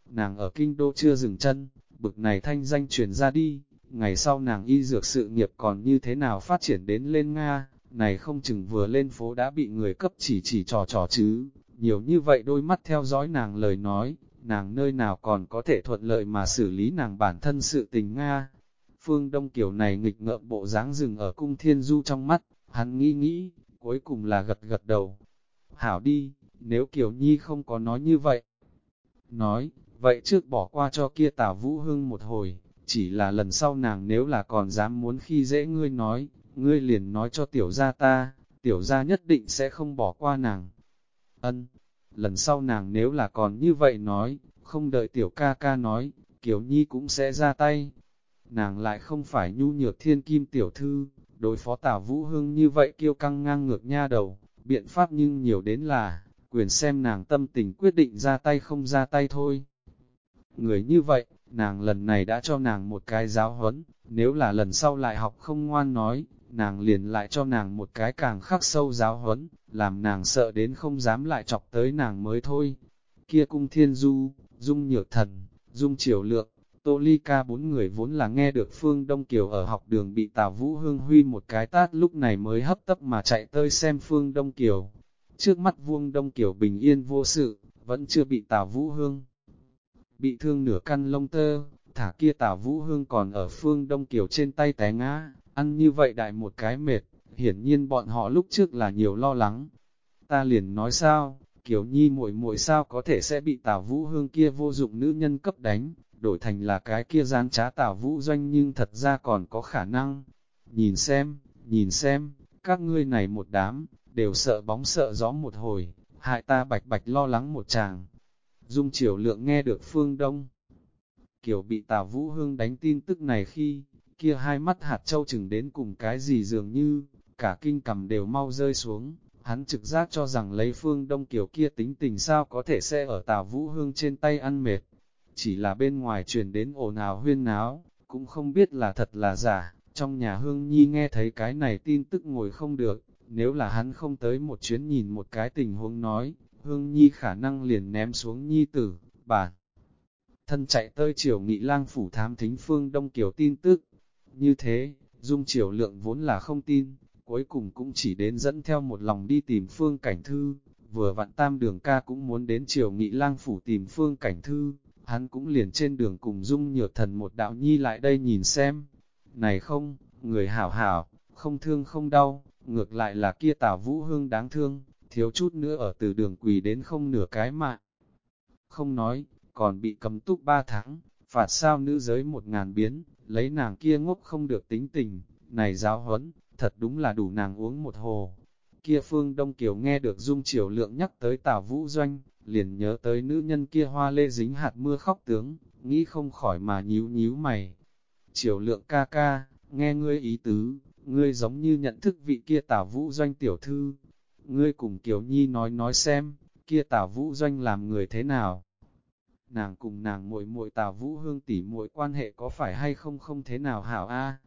Nàng ở kinh đô chưa dừng chân, bực này thanh danh truyền ra đi, ngày sau nàng y dược sự nghiệp còn như thế nào phát triển đến lên Nga, này không chừng vừa lên phố đã bị người cấp chỉ chỉ trò trò chứ, nhiều như vậy đôi mắt theo dõi nàng lời nói, nàng nơi nào còn có thể thuận lợi mà xử lý nàng bản thân sự tình Nga. Phương Đông Kiều này nghịch ngợm bộ dáng rừng ở cung thiên du trong mắt, hắn nghĩ nghĩ, cuối cùng là gật gật đầu. Hảo đi, nếu Kiều Nhi không có nói như vậy. Nói, vậy trước bỏ qua cho kia tả vũ hương một hồi, chỉ là lần sau nàng nếu là còn dám muốn khi dễ ngươi nói, ngươi liền nói cho tiểu gia ta, tiểu gia nhất định sẽ không bỏ qua nàng. Ân, lần sau nàng nếu là còn như vậy nói, không đợi tiểu ca ca nói, Kiều Nhi cũng sẽ ra tay. Nàng lại không phải nhu nhược thiên kim tiểu thư, đối phó tả vũ hương như vậy kiêu căng ngang ngược nha đầu, biện pháp nhưng nhiều đến là, quyền xem nàng tâm tình quyết định ra tay không ra tay thôi. Người như vậy, nàng lần này đã cho nàng một cái giáo huấn, nếu là lần sau lại học không ngoan nói, nàng liền lại cho nàng một cái càng khắc sâu giáo huấn, làm nàng sợ đến không dám lại chọc tới nàng mới thôi. Kia cung thiên du, dung nhược thần, dung triều lượng, Tô Ly Ca bốn người vốn là nghe được Phương Đông Kiều ở học đường bị Tào Vũ Hương Huy một cái tát lúc này mới hấp tấp mà chạy tới xem Phương Đông Kiều. Trước mắt vuông Đông Kiều bình yên vô sự, vẫn chưa bị Tào Vũ Hương. Bị thương nửa căn lông tơ, thả kia Tào Vũ Hương còn ở Phương Đông Kiều trên tay té ngã, ăn như vậy đại một cái mệt, hiển nhiên bọn họ lúc trước là nhiều lo lắng. Ta liền nói sao, Kiều Nhi muội muội sao có thể sẽ bị Tào Vũ Hương kia vô dụng nữ nhân cấp đánh, đổi thành là cái kia gian trá Tào Vũ doanh nhưng thật ra còn có khả năng. Nhìn xem, nhìn xem, các ngươi này một đám, đều sợ bóng sợ gió một hồi, hại ta bạch bạch lo lắng một chàng. Dung Triều Lượng nghe được Phương Đông. Kiều bị Tào Vũ Hương đánh tin tức này khi, kia hai mắt hạt châu chừng đến cùng cái gì dường như, cả kinh cầm đều mau rơi xuống, hắn trực giác cho rằng lấy phương đông kiểu kia tính tình sao có thể sẽ ở tào vũ hương trên tay ăn mệt, chỉ là bên ngoài truyền đến ồn ào huyên náo, cũng không biết là thật là giả, trong nhà hương nhi nghe thấy cái này tin tức ngồi không được, nếu là hắn không tới một chuyến nhìn một cái tình huống nói, hương nhi khả năng liền ném xuống nhi tử, bản. Thân chạy tới triều nghị lang phủ thám thính phương đông Kiều tin tức, như thế, Dung Triều Lượng vốn là không tin, cuối cùng cũng chỉ đến dẫn theo một lòng đi tìm Phương Cảnh Thư, vừa vặn tam đường ca cũng muốn đến Triều Nghị Lang Phủ tìm Phương Cảnh Thư, hắn cũng liền trên đường cùng Dung Nhược Thần một đạo nhi lại đây nhìn xem. Này không, người hảo hảo, không thương không đau, ngược lại là kia tảo vũ hương đáng thương, thiếu chút nữa ở từ đường quỳ đến không nửa cái mạng. Không nói, còn bị cầm túc ba tháng, phạt sao nữ giới một ngàn biến, lấy nàng kia ngốc không được tính tình, này giáo huấn, thật đúng là đủ nàng uống một hồ. Kia phương Đông Kiều nghe được Dung Triều Lượng nhắc tới Tào Vũ Doanh, liền nhớ tới nữ nhân kia hoa lê dính hạt mưa khóc tướng, nghĩ không khỏi mà nhíu nhíu mày. Triều Lượng ca ca, nghe ngươi ý tứ, ngươi giống như nhận thức vị kia Tào Vũ Doanh tiểu thư. Ngươi cùng Kiều Nhi nói nói xem, kia Tào Vũ Doanh làm người thế nào? nàng cùng nàng muội muội Tào Vũ Hương tỷ muội quan hệ có phải hay không không thế nào hảo a.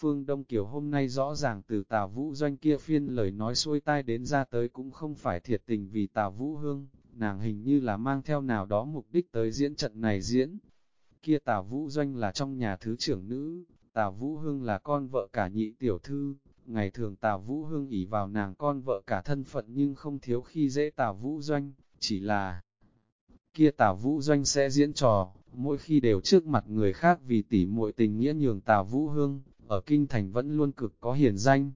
Phương Đông Kiều hôm nay rõ ràng từ Tào Vũ doanh kia phiên lời nói xuôi tai đến ra tới cũng không phải thiệt tình vì Tào Vũ Hương, nàng hình như là mang theo nào đó mục đích tới diễn trận này diễn. Kia Tào Vũ doanh là trong nhà thứ trưởng nữ, Tào Vũ Hương là con vợ cả nhị tiểu thư, ngày thường Tào Vũ Hương ỉ vào nàng con vợ cả thân phận nhưng không thiếu khi dễ Tào Vũ doanh, chỉ là kia Tào Vũ Doanh sẽ diễn trò, mỗi khi đều trước mặt người khác vì tỉ muội tình nghĩa nhường Tào Vũ Hương, ở Kinh Thành vẫn luôn cực có hiền danh.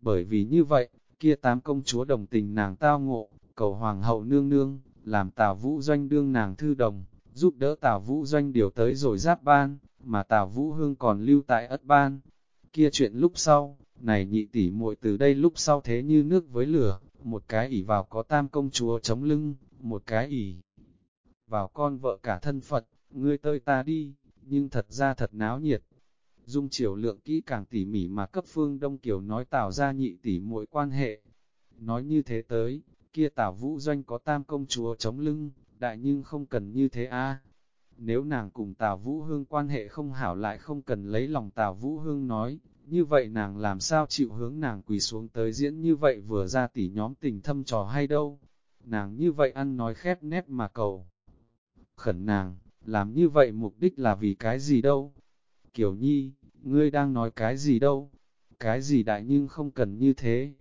Bởi vì như vậy, kia tám công chúa đồng tình nàng tao ngộ, cầu Hoàng hậu nương nương, làm Tào Vũ Doanh đương nàng thư đồng, giúp đỡ Tào Vũ Doanh điều tới rồi giáp ban, mà Tào Vũ Hương còn lưu tại ất ban. Kia chuyện lúc sau, này nhị tỷ muội từ đây lúc sau thế như nước với lửa, một cái ỉ vào có tam công chúa chống lưng, một cái ỉ vào con vợ cả thân Phật, ngươi tơi ta đi, nhưng thật ra thật náo nhiệt. Dung chiều lượng kỹ càng tỉ mỉ mà cấp phương Đông Kiều nói tạo ra nhị tỉ mỗi quan hệ. Nói như thế tới, kia tảo vũ doanh có tam công chúa chống lưng, đại nhưng không cần như thế a. Nếu nàng cùng Tào Vũ Hương quan hệ không hảo lại không cần lấy lòng Tào Vũ Hương nói, như vậy nàng làm sao chịu hướng nàng quỳ xuống tới diễn như vậy vừa ra tỉ nhóm tình thâm trò hay đâu. Nàng như vậy ăn nói khép nép mà cầu khẩn nàng, làm như vậy mục đích là vì cái gì đâu? Kiều Nhi, ngươi đang nói cái gì đâu? Cái gì đại nhưng không cần như thế.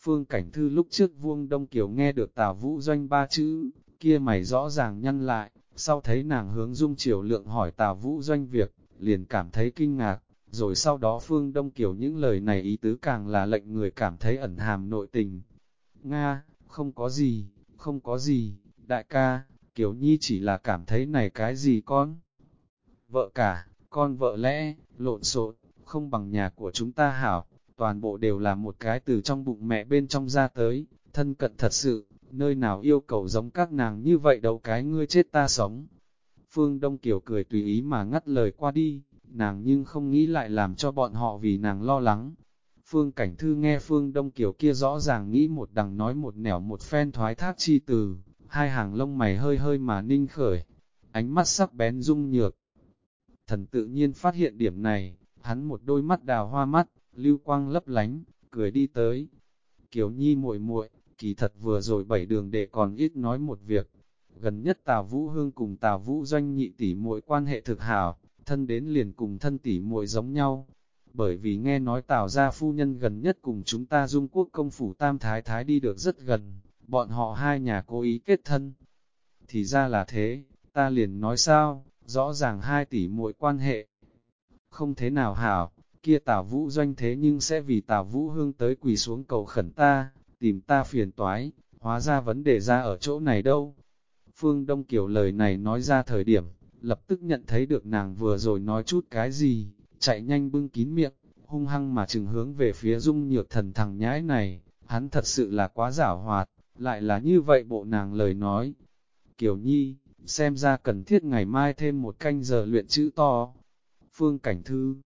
Phương Cảnh Thư lúc trước vuông đông Kiều nghe được Tào Vũ Doanh ba chữ, kia mày rõ ràng nhăn lại, sau thấy nàng hướng dung triều lượng hỏi Tào Vũ Doanh việc, liền cảm thấy kinh ngạc, rồi sau đó Phương Đông Kiều những lời này ý tứ càng là lệnh người cảm thấy ẩn hàm nội tình. Nga, không có gì, không có gì, đại ca, Kiều Nhi chỉ là cảm thấy này cái gì con? Vợ cả, con vợ lẽ, lộn xộn, không bằng nhà của chúng ta hảo, toàn bộ đều là một cái từ trong bụng mẹ bên trong ra tới, thân cận thật sự, nơi nào yêu cầu giống các nàng như vậy đâu cái ngươi chết ta sống. Phương Đông Kiều cười tùy ý mà ngắt lời qua đi, nàng nhưng không nghĩ lại làm cho bọn họ vì nàng lo lắng. Phương Cảnh Thư nghe Phương Đông Kiều kia rõ ràng nghĩ một đằng nói một nẻo một phen thoái thác chi từ, hai hàng lông mày hơi hơi mà ninh khởi, ánh mắt sắc bén rung nhược. Thần tự nhiên phát hiện điểm này, hắn một đôi mắt đào hoa mắt, lưu quang lấp lánh, cười đi tới. Kiều Nhi muội muội, kỳ thật vừa rồi bảy đường đệ còn ít nói một việc. Gần nhất Tào Vũ Hương cùng Tào Vũ Doanh nhị tỷ muội quan hệ thực hảo, thân đến liền cùng thân tỷ muội giống nhau. Bởi vì nghe nói Tào gia phu nhân gần nhất cùng chúng ta dung quốc công phủ Tam Thái Thái đi được rất gần, bọn họ hai nhà cố ý kết thân. Thì ra là thế, ta liền nói sao, rõ ràng hai tỷ muội quan hệ. Không thế nào hảo, kia Tào Vũ Doanh thế nhưng sẽ vì Tào Vũ Hương tới quỳ xuống cầu khẩn ta, tìm ta phiền toái, hóa ra vấn đề ra ở chỗ này đâu. Phương Đông Kiều lời này nói ra thời điểm, lập tức nhận thấy được nàng vừa rồi nói chút cái gì, chạy nhanh bưng kín miệng, hung hăng mà chừng hướng về phía dung nhược thần thằng nhãi này, hắn thật sự là quá giả hoạt, lại là như vậy bộ nàng lời nói. Kiều Nhi, xem ra cần thiết ngày mai thêm một canh giờ luyện chữ to. Phương Cảnh Thư,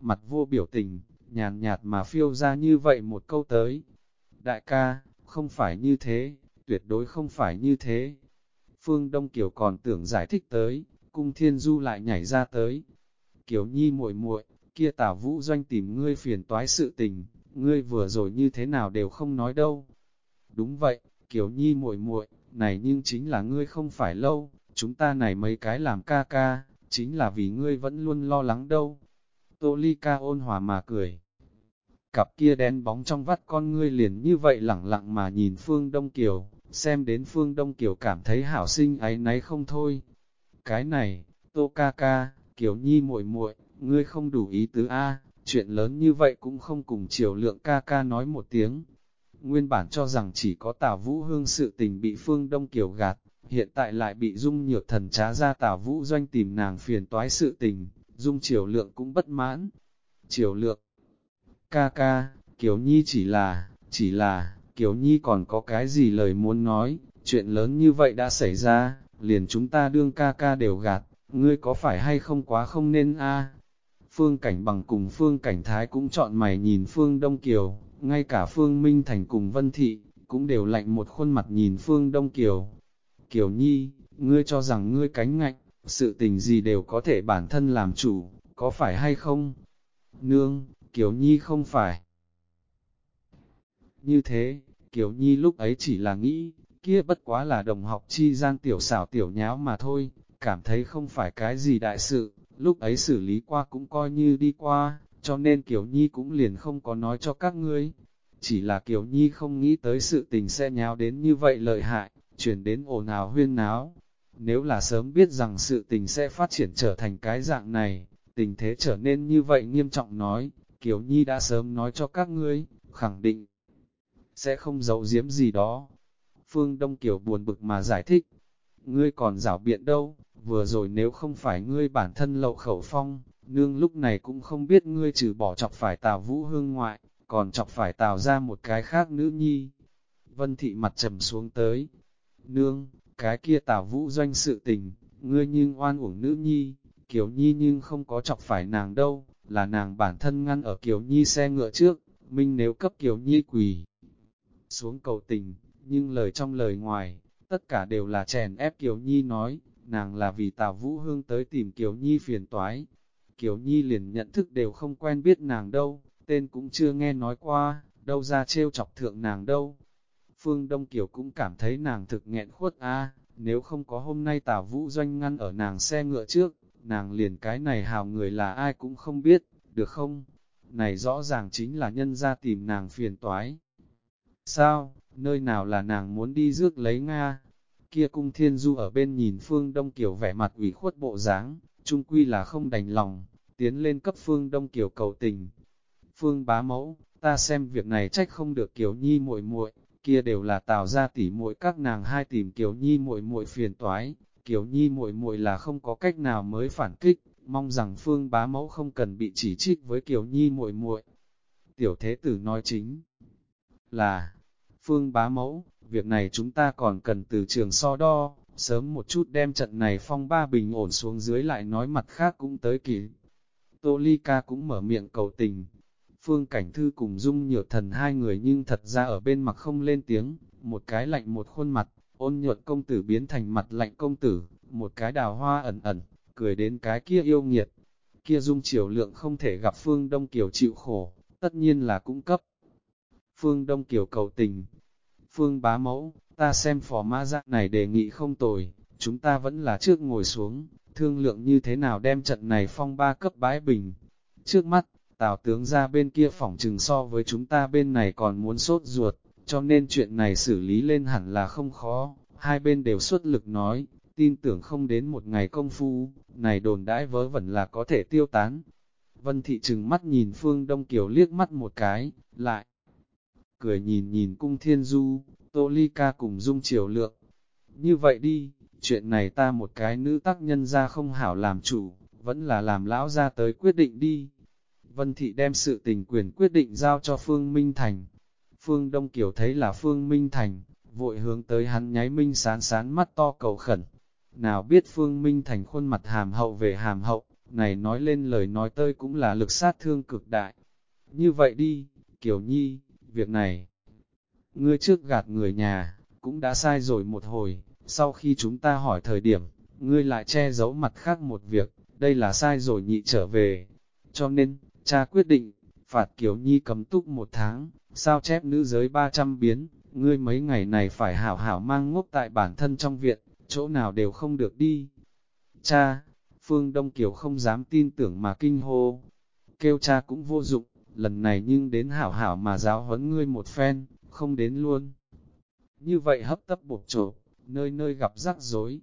mặt vô biểu tình, nhàn nhạt mà phiêu ra như vậy một câu tới, Đại ca, không phải như thế, tuyệt đối không phải như thế. Phương Đông Kiều còn tưởng giải thích tới, cung thiên du lại nhảy ra tới. Kiều Nhi muội muội, kia Tả vũ doanh tìm ngươi phiền toái sự tình, ngươi vừa rồi như thế nào đều không nói đâu. Đúng vậy, Kiều Nhi muội muội, này nhưng chính là ngươi không phải lâu, chúng ta này mấy cái làm ca ca, chính là vì ngươi vẫn luôn lo lắng đâu. Tô Ly ca ôn hòa mà cười, Cặp kia đen bóng trong vắt con ngươi liền như vậy lẳng lặng mà nhìn Phương Đông Kiều, xem đến Phương Đông Kiều cảm thấy hảo sinh ấy náy không thôi. Cái này, Tô ca ca, Kiều Nhi muội muội, ngươi không đủ ý tứ A, chuyện lớn như vậy cũng không cùng chiều lượng ca ca nói một tiếng. Nguyên bản cho rằng chỉ có Tào Vũ Hương sự tình bị Phương Đông Kiều gạt, hiện tại lại bị Dung Nhược Thần trá ra Tào Vũ Doanh tìm nàng phiền toái sự tình, Dung Triều Lượng cũng bất mãn. Triều Lượng, Ca ca, Kiều Nhi chỉ là, chỉ là, Kiều Nhi còn có cái gì lời muốn nói, chuyện lớn như vậy đã xảy ra, liền chúng ta đương ca ca đều gạt, ngươi có phải hay không quá không nên a Phương Cảnh Bằng cùng Phương Cảnh Thái cũng chọn mày nhìn Phương Đông Kiều, ngay cả Phương Minh Thành cùng Vân Thị, cũng đều lạnh một khuôn mặt nhìn Phương Đông Kiều. Kiều Nhi, ngươi cho rằng ngươi cánh ngạnh, sự tình gì đều có thể bản thân làm chủ, có phải hay không? Nương, Kiều Nhi không phải. Như thế, Kiều Nhi lúc ấy chỉ là nghĩ, kia bất quá là đồng học chi gian tiểu xảo tiểu nháo mà thôi, cảm thấy không phải cái gì đại sự, lúc ấy xử lý qua cũng coi như đi qua, cho nên Kiều Nhi cũng liền không có nói cho các ngươi. Chỉ là Kiều Nhi không nghĩ tới sự tình sẽ nháo đến như vậy lợi hại, chuyển đến ồn ào huyên náo. Nếu là sớm biết rằng sự tình sẽ phát triển trở thành cái dạng này, tình thế trở nên như vậy nghiêm trọng nói, Kiều Nhi đã sớm nói cho các ngươi, khẳng định sẽ không giấu giếm gì đó. Phương Đông Kiều buồn bực mà giải thích, ngươi còn rảo biện đâu, vừa rồi nếu không phải ngươi bản thân lậu khẩu phong, nương lúc này cũng không biết ngươi trừ bỏ chọc phải tào vũ hương ngoại, còn chọc phải tào ra một cái khác nữ nhi. Vân thị mặt trầm xuống tới, nương, cái kia tào vũ doanh sự tình, ngươi nhưng oan uổng nữ nhi, Kiều Nhi nhưng không có chọc phải nàng đâu, là nàng bản thân ngăn ở Kiều Nhi xe ngựa trước, Minh nếu cấp Kiều Nhi quỳ xuống cầu tình, nhưng lời trong lời ngoài, tất cả đều là chèn ép Kiều Nhi nói, nàng là vì Tào Vũ Hương tới tìm Kiều Nhi phiền toái. Kiều Nhi liền nhận thức đều không quen biết nàng đâu, tên cũng chưa nghe nói qua, đâu ra trêu chọc thượng nàng đâu. Phương Đông Kiều cũng cảm thấy nàng thực nghẹn khuất a nếu không có hôm nay Tả Vũ Doanh ngăn ở nàng xe ngựa trước, nàng liền cái này hào người là ai cũng không biết, được không? Này rõ ràng chính là nhân ra tìm nàng phiền toái. Sao, nơi nào là nàng muốn đi rước lấy Nga? Kia cung thiên du ở bên nhìn Phương Đông Kiều vẻ mặt ủy khuất bộ dáng, trung quy là không đành lòng, tiến lên cấp Phương Đông Kiều cầu tình. Phương bá mẫu, ta xem việc này trách không được Kiều Nhi muội muội, kia đều là tạo ra tỉ muội các nàng hai tìm Kiều Nhi muội muội phiền toái, Kiều Nhi muội muội là không có cách nào mới phản kích, mong rằng Phương bá mẫu không cần bị chỉ trích với Kiều Nhi muội muội. Tiểu thế tử nói chính là, Phương bá mẫu, việc này chúng ta còn cần từ trường so đo, sớm một chút đem trận này phong ba bình ổn xuống dưới lại nói mặt khác cũng tới kỷ. Tô Ly Ca cũng mở miệng cầu tình. Phương Cảnh Thư cùng Dung Nhược Thần hai người nhưng thật ra ở bên mặt không lên tiếng, một cái lạnh một khuôn mặt, ôn nhuận công tử biến thành mặt lạnh công tử, một cái đào hoa ẩn ẩn, cười đến cái kia yêu nghiệt. Kia Dung Triều Lượng không thể gặp Phương Đông Kiều chịu khổ, tất nhiên là cung cấp. Phương Đông Kiều cầu tình. Phương bá mẫu, ta xem phò mã dạng này đề nghị không tồi, chúng ta vẫn là trước ngồi xuống, thương lượng như thế nào đem trận này phong ba cấp bãi bình. Trước mắt, tào tướng ra bên kia phỏng trừng so với chúng ta bên này còn muốn sốt ruột, cho nên chuyện này xử lý lên hẳn là không khó, hai bên đều xuất lực nói, tin tưởng không đến một ngày công phu, này đồn đãi vớ vẩn là có thể tiêu tán. Vân thị trừng mắt nhìn Phương Đông Kiều liếc mắt một cái, lại cười nhìn nhìn cung thiên du, tô ly ca cùng dung triều lượng. Như vậy đi, chuyện này ta một cái nữ tác nhân ra không hảo làm chủ, vẫn là làm lão ra tới quyết định đi. Vân thị đem sự tình quyền quyết định giao cho Phương Minh Thành. Phương Đông Kiều thấy là Phương Minh Thành, vội hướng tới hắn nháy minh sán sán mắt to cầu khẩn. Nào biết Phương Minh Thành khuôn mặt hàm hậu về hàm hậu, này nói lên lời nói tơi cũng là lực sát thương cực đại. Như vậy đi, Kiều Nhi, việc này, ngươi trước gạt người nhà, cũng đã sai rồi một hồi, sau khi chúng ta hỏi thời điểm, ngươi lại che giấu mặt khác một việc, đây là sai rồi nhị trở về. Cho nên, cha quyết định, phạt Kiều Nhi cấm túc một tháng, sao chép nữ giới 300 biến, ngươi mấy ngày này phải hảo hảo mang ngốc tại bản thân trong viện, chỗ nào đều không được đi. Cha, Phương Đông Kiều không dám tin tưởng mà kinh hô, kêu cha cũng vô dụng, lần này nhưng đến hảo hảo mà giáo huấn ngươi một phen, không đến luôn. Như vậy hấp tấp bột trộp, nơi nơi gặp rắc rối.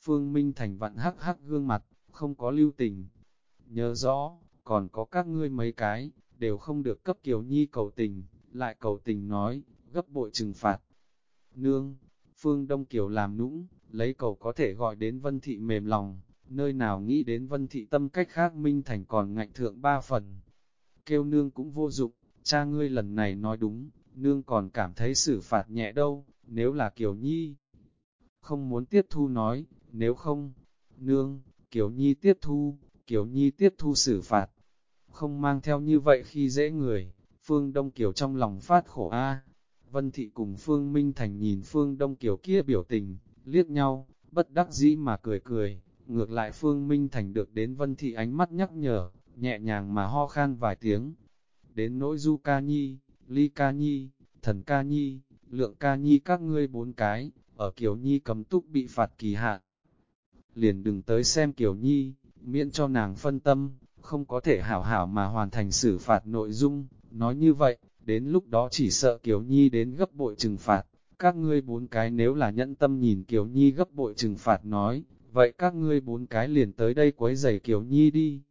Phương Minh Thành vặn hắc hắc gương mặt, không có lưu tình. Nhớ rõ, còn có các ngươi mấy cái, đều không được cấp Kiều Nhi cầu tình, lại cầu tình nói, gấp bội trừng phạt. Nương, Phương Đông Kiều làm nũng, lấy cầu có thể gọi đến Vân Thị mềm lòng, nơi nào nghĩ đến Vân Thị tâm cách khác Minh Thành còn ngạnh thượng ba phần. Kêu nương cũng vô dụng, cha ngươi lần này nói đúng, nương còn cảm thấy xử phạt nhẹ đâu, nếu là Kiều Nhi. Không muốn tiếp thu nói, nếu không, nương, Kiều Nhi tiếp thu, Kiều Nhi tiếp thu xử phạt. Không mang theo như vậy khi dễ người, Phương Đông Kiều trong lòng phát khổ a. Vân Thị cùng Phương Minh Thành nhìn Phương Đông Kiều kia biểu tình, liếc nhau, bất đắc dĩ mà cười cười, ngược lại Phương Minh Thành được đến Vân Thị ánh mắt nhắc nhở, nhẹ nhàng mà ho khan vài tiếng. Đến nỗi Du Ca Nhi, Ly Ca Nhi, Thần Ca Nhi, Lượng Ca Nhi các ngươi bốn cái, ở Kiều Nhi cấm túc bị phạt kỳ hạn. Liền đừng tới xem Kiều Nhi, miễn cho nàng phân tâm, không có thể hảo hảo mà hoàn thành xử phạt nội dung, nói như vậy, đến lúc đó chỉ sợ Kiều Nhi đến gấp bội trừng phạt, các ngươi bốn cái nếu là nhẫn tâm nhìn Kiều Nhi gấp bội trừng phạt nói, vậy các ngươi bốn cái liền tới đây quấy giày Kiều Nhi đi.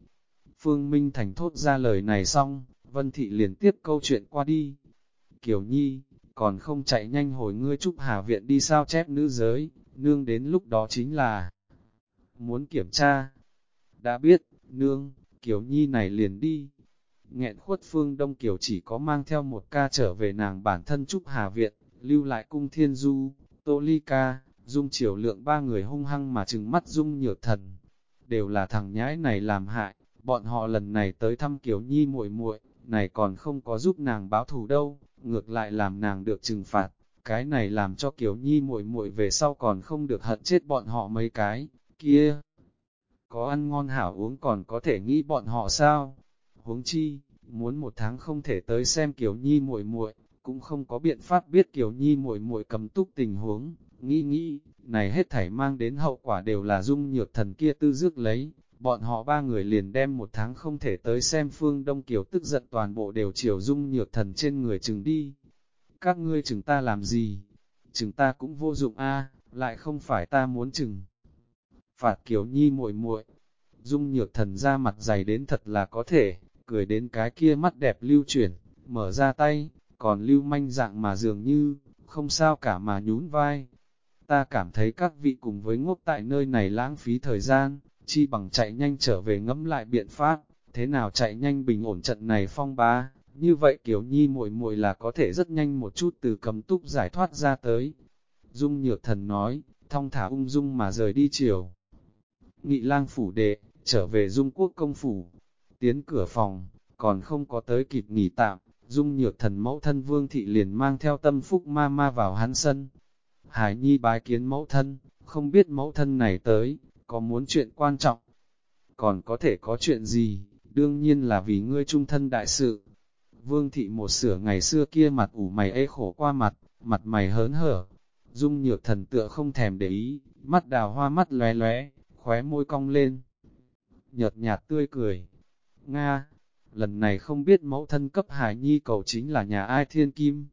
Phương Minh Thành thốt ra lời này xong, Vân Thị liền tiếp câu chuyện qua đi. Kiều Nhi, còn không chạy nhanh hồi ngươi Trúc Hà Viện đi sao chép nữ giới, nương đến lúc đó chính là muốn kiểm tra. Đã biết, nương, Kiều Nhi này liền đi. Nghẹn khuất phương Đông Kiều chỉ có mang theo một ca trở về nàng bản thân Trúc Hà Viện, lưu lại cung thiên du, tô ly ca, dung triều lượng ba người hung hăng mà trừng mắt dung nhược thần. Đều là thằng nhãi này làm hại, bọn họ lần này tới thăm Kiều Nhi muội muội này còn không có giúp nàng báo thù đâu, ngược lại làm nàng được trừng phạt, cái này làm cho Kiều Nhi muội muội về sau còn không được hận chết bọn họ mấy cái, kia. Có ăn ngon hảo uống còn có thể nghĩ bọn họ sao? Huống chi, muốn một tháng không thể tới xem Kiều Nhi muội muội, cũng không có biện pháp biết Kiều Nhi muội muội cầm túc tình huống, nghĩ nghĩ, này hết thảy mang đến hậu quả đều là dung nhược thần kia tư dước lấy, bọn họ ba người liền đem một tháng không thể tới xem phương Đông Kiều tức giận toàn bộ đều chiều dung nhược thần trên người chừng đi. Các ngươi chừng ta làm gì? Chừng ta cũng vô dụng a lại không phải ta muốn chừng. Phạt Kiều Nhi muội muội dung nhược thần ra mặt dày đến thật là có thể, cười đến cái kia mắt đẹp lưu chuyển, mở ra tay, còn lưu manh dạng mà dường như, không sao cả mà nhún vai. Ta cảm thấy các vị cùng với ngốc tại nơi này lãng phí thời gian, chi bằng chạy nhanh trở về ngẫm lại biện pháp, thế nào chạy nhanh bình ổn trận này phong ba, như vậy kiểu nhi muội muội là có thể rất nhanh một chút từ cầm túc giải thoát ra tới. Dung nhược thần nói, thong thả ung dung mà rời đi chiều. Nghị lang phủ đệ, trở về dung quốc công phủ, tiến cửa phòng, còn không có tới kịp nghỉ tạm, dung nhược thần mẫu thân vương thị liền mang theo tâm phúc ma ma vào hắn sân. Hải nhi bái kiến mẫu thân, không biết mẫu thân này tới, có muốn chuyện quan trọng, còn có thể có chuyện gì, đương nhiên là vì ngươi trung thân đại sự. Vương thị một sửa ngày xưa kia mặt ủ mày ê khổ qua mặt, mặt mày hớn hở, dung nhược thần tựa không thèm để ý, mắt đào hoa mắt lóe lóe, khóe môi cong lên. Nhợt nhạt tươi cười. Nga, lần này không biết mẫu thân cấp hải nhi cầu chính là nhà ai thiên kim.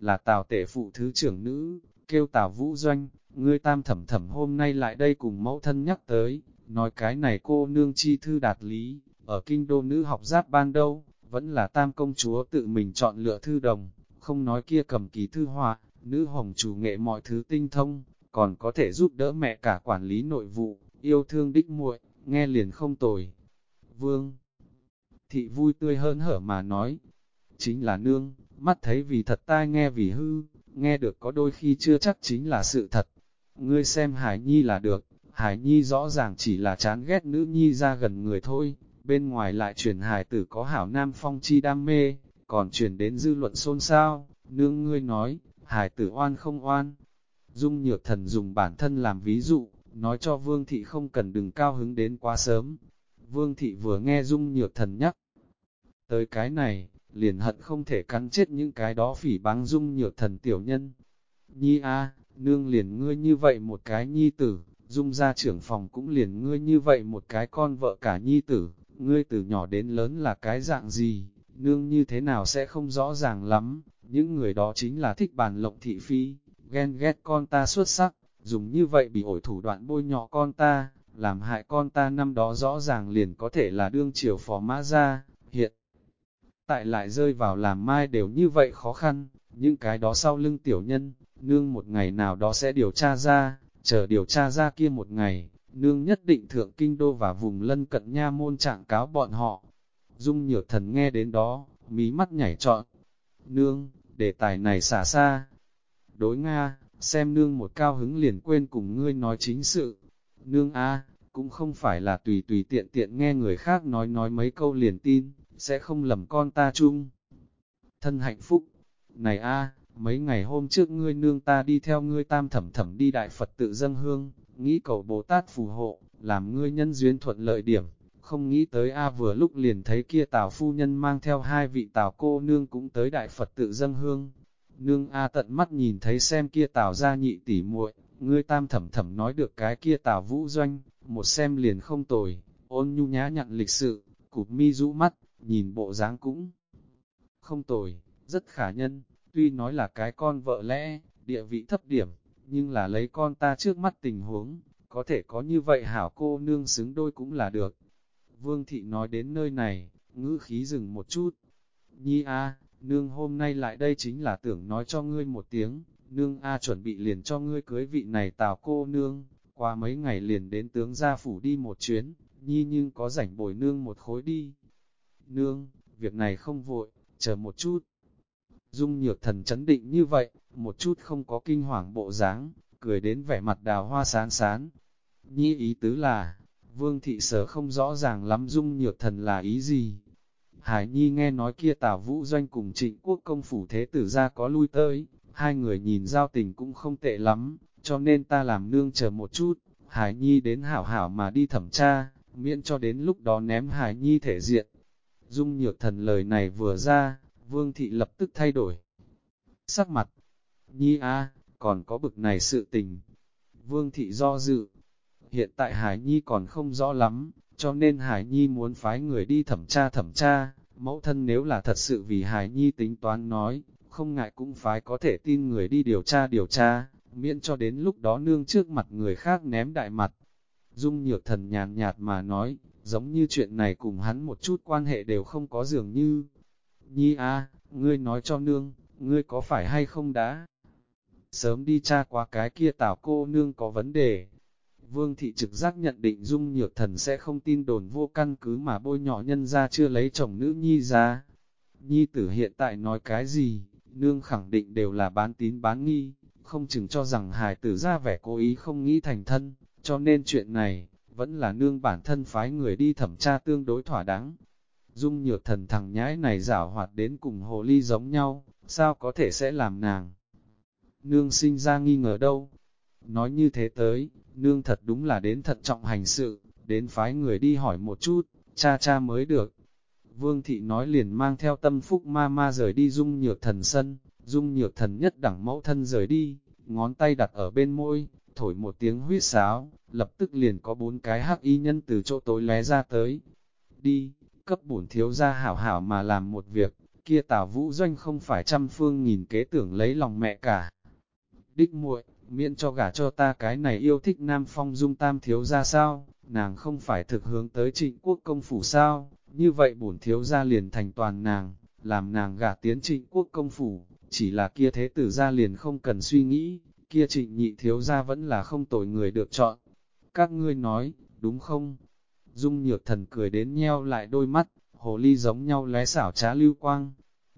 Là tào tể phụ thứ trưởng nữ, kêu tào vũ doanh, ngươi tam thẩm thẩm hôm nay lại đây cùng mẫu thân nhắc tới, nói cái này cô nương chi thư đạt lý, ở kinh đô nữ học giáp ban đâu, vẫn là tam công chúa tự mình chọn lựa thư đồng, không nói kia cầm ký thư họa, nữ hồng chủ nghệ mọi thứ tinh thông, còn có thể giúp đỡ mẹ cả quản lý nội vụ, yêu thương đích muội, nghe liền không tồi. Vương thị vui tươi hơn hở mà nói, chính là nương, mắt thấy vì thật tai nghe vì hư, nghe được có đôi khi chưa chắc chính là sự thật. Ngươi xem Hải Nhi là được, Hải Nhi rõ ràng chỉ là chán ghét nữ Nhi ra gần người thôi, bên ngoài lại truyền Hải tử có hảo nam phong chi đam mê, còn truyền đến dư luận xôn xao, nương ngươi nói, Hải tử oan không oan. Dung nhược thần dùng bản thân làm ví dụ, nói cho Vương Thị không cần đừng cao hứng đến quá sớm. Vương Thị vừa nghe Dung nhược thần nhắc tới cái này, liền hận không thể cắn chết những cái đó phỉ báng Dung nhược thần tiểu nhân. Nhi a nương liền ngươi như vậy một cái nhi tử, dung ra trưởng phòng cũng liền ngươi như vậy một cái con vợ cả nhi tử, ngươi từ nhỏ đến lớn là cái dạng gì, nương như thế nào sẽ không rõ ràng lắm, những người đó chính là thích bàn lộng thị phi, ghen ghét con ta xuất sắc, dùng như vậy bị ổi thủ đoạn bôi nhọ con ta, làm hại con ta năm đó rõ ràng liền có thể là đương triều phó mã ra, hiện tại lại rơi vào làm mai đều như vậy khó khăn, những cái đó sau lưng tiểu nhân, nương một ngày nào đó sẽ điều tra ra, chờ điều tra ra kia một ngày, nương nhất định thượng kinh đô và vùng lân cận nha môn trạng cáo bọn họ. Dung nhược thần nghe đến đó, mí mắt nhảy trọn. Nương, đề tài này xả xa. Đối Nga, xem nương một cao hứng liền quên cùng ngươi nói chính sự. Nương A, cũng không phải là tùy tùy tiện tiện nghe người khác nói nói mấy câu liền tin, sẽ không lầm con ta chung. Thân hạnh phúc, này A, mấy ngày hôm trước ngươi nương ta đi theo ngươi tam thẩm thẩm đi đại Phật tự dâng hương, nghĩ cầu Bồ Tát phù hộ, làm ngươi nhân duyên thuận lợi điểm, không nghĩ tới A vừa lúc liền thấy kia tào phu nhân mang theo hai vị tào cô nương cũng tới đại Phật tự dâng hương. Nương A tận mắt nhìn thấy xem kia tào ra nhị tỉ muội, ngươi tam thẩm thẩm nói được cái kia tào vũ doanh, một xem liền không tồi, ôn nhu nhã nhặn lịch sự, cụp mi rũ mắt, nhìn bộ dáng cũng không tồi, rất khả nhân, tuy nói là cái con vợ lẽ, địa vị thấp điểm, nhưng là lấy con ta trước mắt tình huống, có thể có như vậy hảo cô nương xứng đôi cũng là được. Vương thị nói đến nơi này, ngữ khí dừng một chút. Nhi A, nương hôm nay lại đây chính là tưởng nói cho ngươi một tiếng, nương A chuẩn bị liền cho ngươi cưới vị này tào cô nương, qua mấy ngày liền đến tướng gia phủ đi một chuyến, Nhi nhưng có rảnh bồi nương một khối đi. Nương, việc này không vội, chờ một chút, Dung nhược thần chấn định như vậy, một chút không có kinh hoàng bộ dáng, cười đến vẻ mặt đào hoa sán sán. Nhi ý tứ là, vương thị sở không rõ ràng lắm dung nhược thần là ý gì. Hải Nhi nghe nói kia tả vũ doanh cùng trịnh quốc công phủ thế tử ra có lui tới, hai người nhìn giao tình cũng không tệ lắm, cho nên ta làm nương chờ một chút, Hải Nhi đến hảo hảo mà đi thẩm tra, miễn cho đến lúc đó ném Hải Nhi thể diện. Dung nhược thần lời này vừa ra, Vương thị lập tức thay đổi. Sắc mặt, Nhi a, còn có bực này sự tình. Vương thị do dự, hiện tại Hải Nhi còn không rõ lắm, cho nên Hải Nhi muốn phái người đi thẩm tra thẩm tra, mẫu thân nếu là thật sự vì Hải Nhi tính toán nói, không ngại cũng phái có thể tin người đi điều tra điều tra, miễn cho đến lúc đó nương trước mặt người khác ném đại mặt. Dung nhược thần nhàn nhạt mà nói, giống như chuyện này cùng hắn một chút quan hệ đều không có dường như. Nhi a, ngươi nói cho nương, ngươi có phải hay không đã? Sớm đi tra qua cái kia tảo cô nương có vấn đề. Vương thị trực giác nhận định dung nhược thần sẽ không tin đồn vô căn cứ mà bôi nhỏ nhân ra chưa lấy chồng nữ nhi ra. Nhi tử hiện tại nói cái gì, nương khẳng định đều là bán tín bán nghi, không chừng cho rằng hài tử ra vẻ cố ý không nghĩ thành thân, cho nên chuyện này, vẫn là nương bản thân phái người đi thẩm tra tương đối thỏa đáng. Dung nhược thần thằng nhãi này giảo hoạt đến cùng hồ ly giống nhau, sao có thể sẽ làm nàng? Nương sinh ra nghi ngờ đâu? Nói như thế tới, nương thật đúng là đến thật trọng hành sự, đến phái người đi hỏi một chút, cha cha mới được. Vương thị nói liền mang theo tâm phúc ma ma rời đi dung nhược thần sân, dung nhược thần nhất đẳng mẫu thân rời đi, ngón tay đặt ở bên môi, thổi một tiếng huyết sáo, lập tức liền có bốn cái hắc y nhân từ chỗ tối lé ra tới. Đi, cấp bổn thiếu ra hảo hảo mà làm một việc, kia tào vũ doanh không phải trăm phương nghìn kế tưởng lấy lòng mẹ cả. Đích muội, miễn cho gả cho ta cái này yêu thích nam phong dung tam thiếu ra sao, nàng không phải thực hướng tới trịnh quốc công phủ sao, như vậy bổn thiếu ra liền thành toàn nàng, làm nàng gả tiến trịnh quốc công phủ, chỉ là kia thế tử ra liền không cần suy nghĩ, kia trịnh nhị thiếu ra vẫn là không tội người được chọn. Các ngươi nói, đúng không? Dung nhược thần cười đến nheo lại đôi mắt, hồ ly giống nhau lé xảo trá lưu quang.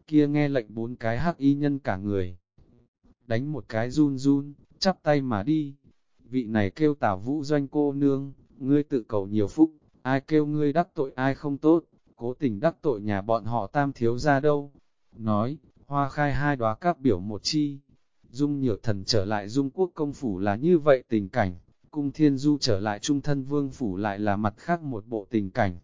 Kia nghe lệnh bốn cái hắc y nhân cả người. Đánh một cái run run, chắp tay mà đi. Vị này kêu tảo vũ doanh cô nương, ngươi tự cầu nhiều phúc, ai kêu ngươi đắc tội ai không tốt, cố tình đắc tội nhà bọn họ tam thiếu ra đâu. Nói, hoa khai hai đóa các biểu một chi. Dung nhược thần trở lại dung quốc công phủ là như vậy tình cảnh, cung thiên du trở lại trung thân vương phủ lại là mặt khác một bộ tình cảnh.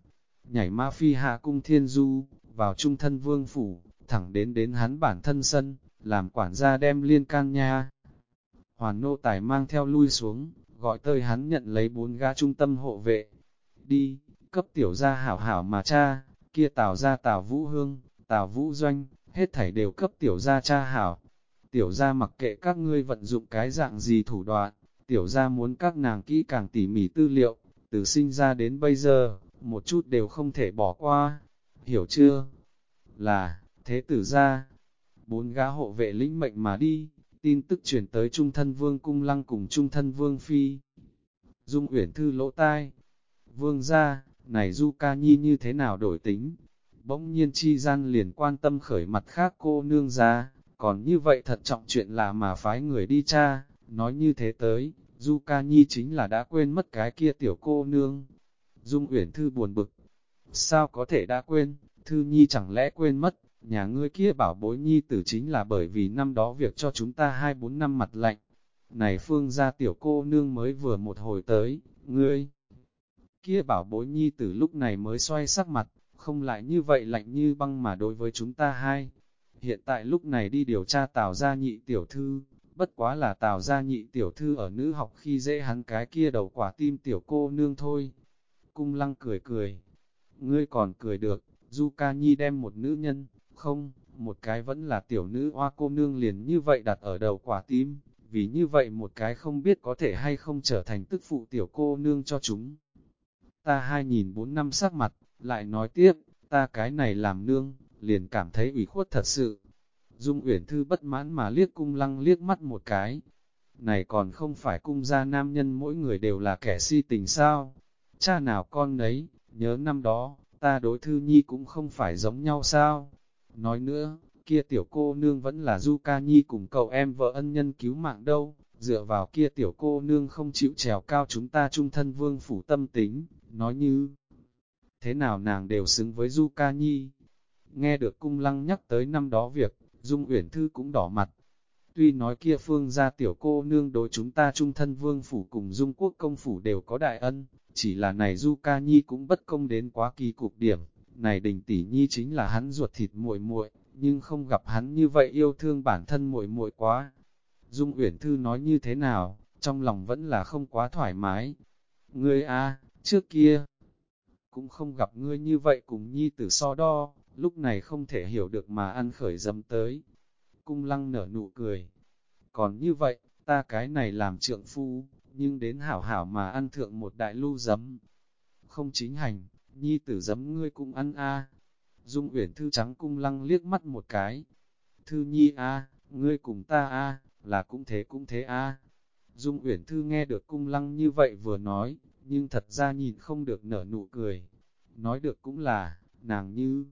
Nhảy ma phi hạ cung thiên du, vào trung thân vương phủ, thẳng đến đến hắn bản thân sân, làm quản gia đem liên can nha. Hoàn nô tài mang theo lui xuống, gọi tơi hắn nhận lấy bốn gã trung tâm hộ vệ. Đi, cấp tiểu gia hảo hảo mà cha, kia tào ra tào vũ hương, tào vũ doanh, hết thảy đều cấp tiểu gia cha hảo. Tiểu gia mặc kệ các ngươi vận dụng cái dạng gì thủ đoạn, tiểu gia muốn các nàng kỹ càng tỉ mỉ tư liệu, từ sinh ra đến bây giờ, một chút đều không thể bỏ qua. Hiểu chưa? Là, thế tử gia, bốn gã hộ vệ lĩnh mệnh mà đi, tin tức chuyển tới trung thân vương cung lăng cùng trung thân vương phi. Dung uyển thư lỗ tai, vương gia, này du ca nhi như thế nào đổi tính, bỗng nhiên chi gian liền quan tâm khởi mặt khác cô nương ra, còn như vậy thật trọng chuyện là mà phái người đi cha, nói như thế tới, du ca nhi chính là đã quên mất cái kia tiểu cô nương. Dung uyển thư buồn bực, sao có thể đã quên, thư nhi chẳng lẽ quên mất, nhà ngươi kia bảo bối nhi tử chính là bởi vì năm đó việc cho chúng ta hai bốn năm mặt lạnh. Này phương gia tiểu cô nương mới vừa một hồi tới, ngươi kia bảo bối nhi tử lúc này mới xoay sắc mặt, không lại như vậy lạnh như băng mà đối với chúng ta hai. Hiện tại lúc này đi điều tra tào gia nhị tiểu thư, bất quá là tào gia nhị tiểu thư ở nữ học khi dễ hắn cái kia đầu quả tim tiểu cô nương thôi. Cung lăng cười cười, ngươi còn cười được, Du Ca Nhi đem một nữ nhân, không, một cái vẫn là tiểu nữ hoa cô nương liền như vậy đặt ở đầu quả tim, vì như vậy một cái không biết có thể hay không trở thành tức phụ tiểu cô nương cho chúng. Ta hai nhìn bốn năm sắc mặt, lại nói tiếp, ta cái này làm nương, liền cảm thấy ủy khuất thật sự. Dung Uyển Thư bất mãn mà liếc cung lăng liếc mắt một cái. Này còn không phải cung gia nam nhân mỗi người đều là kẻ si tình sao? Cha nào con nấy, nhớ năm đó, ta đối thư nhi cũng không phải giống nhau sao? Nói nữa, kia tiểu cô nương vẫn là Du Ca Nhi cùng cậu em vợ ân nhân cứu mạng đâu, dựa vào kia tiểu cô nương không chịu trèo cao chúng ta trung thân vương phủ tâm tính, nói như thế nào nàng đều xứng với Du Ca Nhi. Nghe được cung lăng nhắc tới năm đó việc, Dung Uyển Thư cũng đỏ mặt. Tuy nói kia phương gia tiểu cô nương đối chúng ta trung thân vương phủ cùng Dung quốc công phủ đều có đại ân, chỉ là này Du Ca Nhi cũng bất công đến quá kỳ cục điểm. Này đình tỷ nhi chính là hắn ruột thịt muội muội, nhưng không gặp hắn như vậy yêu thương bản thân muội muội quá. Dung Uyển Thư nói như thế nào, trong lòng vẫn là không quá thoải mái. Ngươi a, trước kia, cũng không gặp ngươi như vậy cùng nhi tử so đo, lúc này không thể hiểu được mà ăn khởi dấm tới. Cung lăng nở nụ cười. Còn như vậy, ta cái này làm trượng phu, nhưng đến hảo hảo mà ăn thượng một đại lưu dấm. Không chính hành, nhi tử dấm ngươi cũng ăn a. Dung Uyển Thư trắng cung lăng liếc mắt một cái. Thư nhi a, ngươi cùng ta a, là cũng thế cũng thế a. Dung Uyển Thư nghe được cung lăng như vậy vừa nói, nhưng thật ra nhìn không được nở nụ cười. Nói được cũng là, nàng như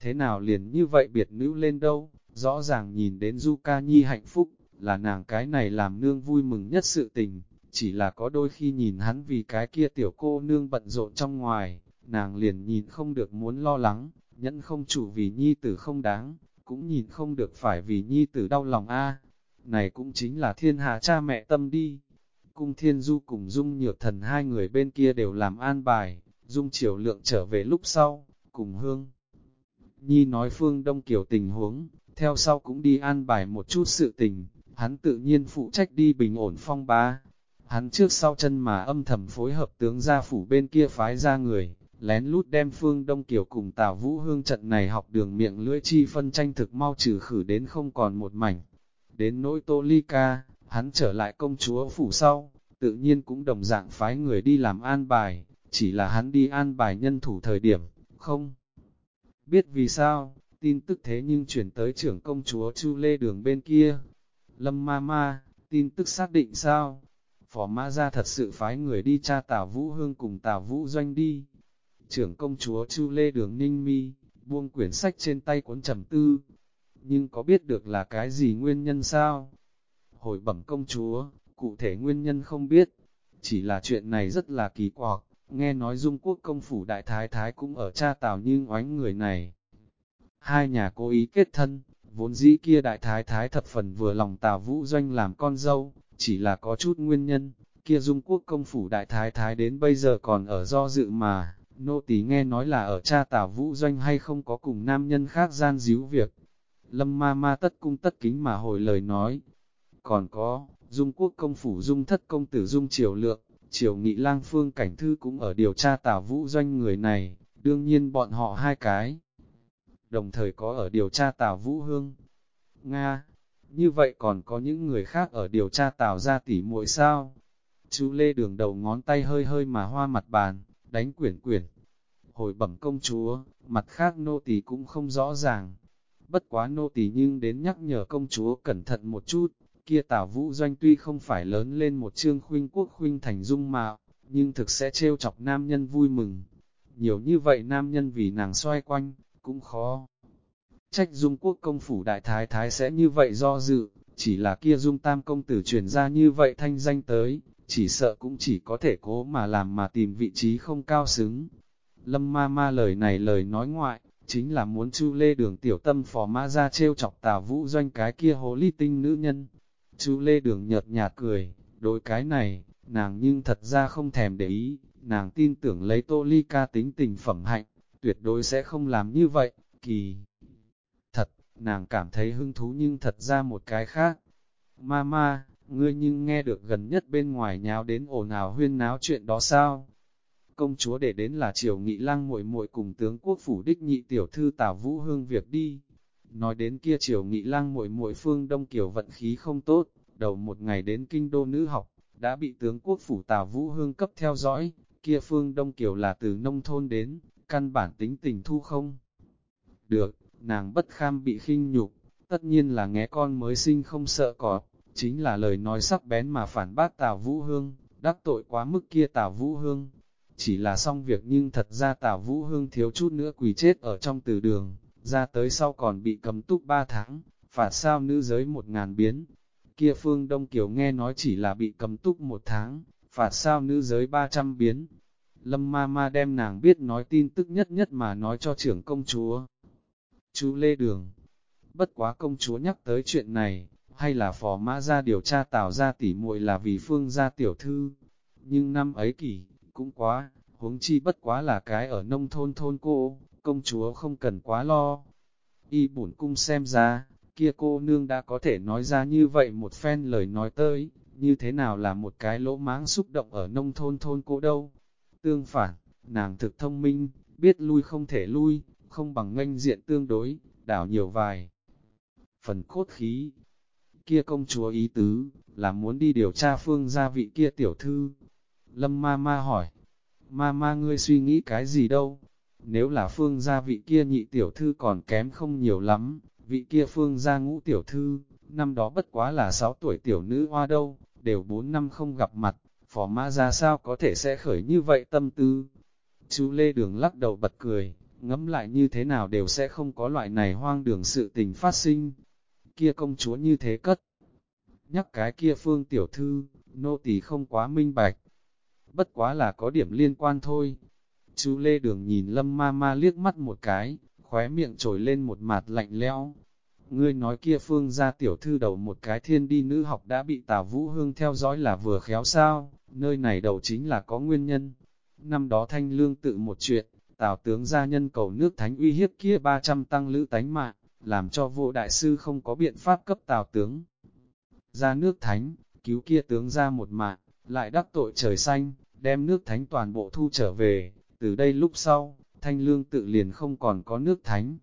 thế nào liền như vậy biệt nữ lên đâu, rõ ràng nhìn đến Du Ca Nhi hạnh phúc, là nàng cái này làm nương vui mừng nhất sự tình, chỉ là có đôi khi nhìn hắn vì cái kia tiểu cô nương bận rộn trong ngoài, nàng liền nhìn không được muốn lo lắng, nhẫn không chủ vì nhi tử không đáng, cũng nhìn không được phải vì nhi tử đau lòng a Này cũng chính là thiên hạ cha mẹ tâm đi. Cung thiên du cùng dung nhược thần hai người bên kia đều làm an bài, dung triều lượng trở về lúc sau, cùng hương. Nhi nói phương đông Kiều tình huống, theo sau cũng đi an bài một chút sự tình, hắn tự nhiên phụ trách đi bình ổn phong ba. Hắn trước sau chân mà âm thầm phối hợp tướng gia phủ bên kia phái ra người, lén lút đem phương Đông Kiều cùng Tào Vũ Hương trận này học đường miệng lưỡi chi phân tranh thực mau trừ khử đến không còn một mảnh. Đến nỗi Tô Ly Ca, hắn trở lại công chúa phủ sau, tự nhiên cũng đồng dạng phái người đi làm an bài, chỉ là hắn đi an bài nhân thủ thời điểm, không. Biết vì sao, tin tức thế nhưng chuyển tới trưởng công chúa Chu Lê Đường bên kia. Lâm ma ma, tin tức xác định sao? Phó ma Gia thật sự phái người đi tra Tào Vũ Hương cùng Tào Vũ Doanh đi. Trưởng công chúa Chu Lê Đường Ninh Mi, buông quyển sách trên tay cuốn trầm tư. Nhưng có biết được là cái gì nguyên nhân sao? Hồi bẩm công chúa, cụ thể nguyên nhân không biết. Chỉ là chuyện này rất là kỳ quặc, nghe nói Dung Quốc công phủ đại thái thái cũng ở cha Tào nhưng oánh người này. Hai nhà cố ý kết thân, vốn dĩ kia đại thái thái thập phần vừa lòng Tào Vũ Doanh làm con dâu, chỉ là có chút nguyên nhân, kia dung quốc công phủ đại thái thái đến bây giờ còn ở do dự mà, nô tỳ nghe nói là ở cha tào vũ doanh hay không có cùng nam nhân khác gian díu việc. Lâm ma ma tất cung tất kính mà hồi lời nói, còn có, dung quốc công phủ dung thất công tử dung triều lượng, triều nghị lang phương cảnh thư cũng ở điều tra Tào vũ doanh người này, đương nhiên bọn họ hai cái. Đồng thời có ở điều tra Tào vũ hương. Nga, như vậy còn có những người khác ở điều tra tào ra tỉ muội sao? Chú Lê Đường đầu ngón tay hơi hơi mà hoa mặt bàn, đánh quyển quyển. Hồi bẩm công chúa, mặt khác nô tỳ cũng không rõ ràng. Bất quá nô tỳ nhưng đến nhắc nhở công chúa cẩn thận một chút, kia tào vũ doanh tuy không phải lớn lên một chương khuynh quốc khuynh thành dung mạo, nhưng thực sẽ trêu chọc nam nhân vui mừng. Nhiều như vậy nam nhân vì nàng xoay quanh, cũng khó. Trách dung quốc công phủ đại thái thái sẽ như vậy do dự, chỉ là kia dung tam công tử truyền ra như vậy thanh danh tới, chỉ sợ cũng chỉ có thể cố mà làm mà tìm vị trí không cao xứng. Lâm ma ma lời này lời nói ngoại, chính là muốn chu lê đường tiểu tâm phò ma ra trêu chọc tào vũ doanh cái kia hồ ly tinh nữ nhân chú lê đường nhợt nhạt cười, đối cái này, nàng nhưng thật ra không thèm để ý, nàng tin tưởng lấy tô ly ca tính tình phẩm hạnh, tuyệt đối sẽ không làm như vậy, kỳ thật nàng cảm thấy hứng thú nhưng thật ra một cái khác. Mama, ngươi nhưng nghe được gần nhất bên ngoài nháo đến ồn ào huyên náo chuyện đó sao? Công chúa để đến là triều nghị lang muội muội cùng tướng quốc phủ đích nhị tiểu thư tào vũ hương việc đi. Nói đến kia triều nghị lang muội muội phương đông kiều vận khí không tốt, đầu một ngày đến kinh đô nữ học, đã bị tướng quốc phủ tào vũ hương cấp theo dõi, kia phương đông kiều là từ nông thôn đến, căn bản tính tình thu không. Được, nàng bất kham bị khinh nhục, tất nhiên là nghe con mới sinh không sợ cọp, chính là lời nói sắc bén mà phản bác Tào Vũ Hương, đắc tội quá mức kia Tào Vũ Hương. Chỉ là xong việc nhưng thật ra Tào Vũ Hương thiếu chút nữa quỳ chết ở trong từ đường, ra tới sau còn bị cầm túc ba tháng, phạt sao nữ giới một ngàn biến. Kia Phương Đông Kiều nghe nói chỉ là bị cầm túc một tháng, phạt sao nữ giới ba trăm biến. Lâm ma ma đem nàng biết nói tin tức nhất nhất mà nói cho trưởng công chúa chú Lê Đường. Bất quá công chúa nhắc tới chuyện này, hay là phò mã ra điều tra tào ra tỉ muội là vì phương gia tiểu thư. Nhưng năm ấy kỷ, cũng quá, huống chi bất quá là cái ở nông thôn thôn cô, công chúa không cần quá lo. Y bổn cung xem ra, kia cô nương đã có thể nói ra như vậy một phen lời nói tới, như thế nào là một cái lỗ máng xúc động ở nông thôn thôn cô đâu. Tương phản, nàng thực thông minh, biết lui không thể lui, không bằng nganh diện tương đối, đảo nhiều vài. Phần cốt khí, kia công chúa ý tứ, là muốn đi điều tra phương gia vị kia tiểu thư. Lâm ma ma hỏi, ma ma ngươi suy nghĩ cái gì đâu? Nếu là phương gia vị kia nhị tiểu thư còn kém không nhiều lắm, vị kia phương gia ngũ tiểu thư, năm đó bất quá là 6 tuổi tiểu nữ hoa đâu, đều 4 năm không gặp mặt, phó ma ra sao có thể sẽ khởi như vậy tâm tư. Chú Lê Đường lắc đầu bật cười, ngẫm lại như thế nào đều sẽ không có loại này hoang đường sự tình phát sinh. Kia công chúa như thế cất. Nhắc cái kia phương tiểu thư, nô tỳ không quá minh bạch. Bất quá là có điểm liên quan thôi. Chú Lê Đường nhìn Lâm Ma Ma liếc mắt một cái, khóe miệng trồi lên một mặt lạnh lẽo. Ngươi nói kia phương ra tiểu thư đầu một cái thiên đi nữ học đã bị Tào Vũ Hương theo dõi là vừa khéo sao, nơi này đầu chính là có nguyên nhân. Năm đó thanh lương tự một chuyện, Tào tướng gia nhân cầu nước thánh uy hiếp kia 300 tăng lữ tánh mạng, làm cho vô đại sư không có biện pháp cấp Tào tướng. Ra nước thánh, cứu kia tướng ra một mạng, lại đắc tội trời xanh, đem nước thánh toàn bộ thu trở về, từ đây lúc sau, thanh lương tự liền không còn có nước thánh.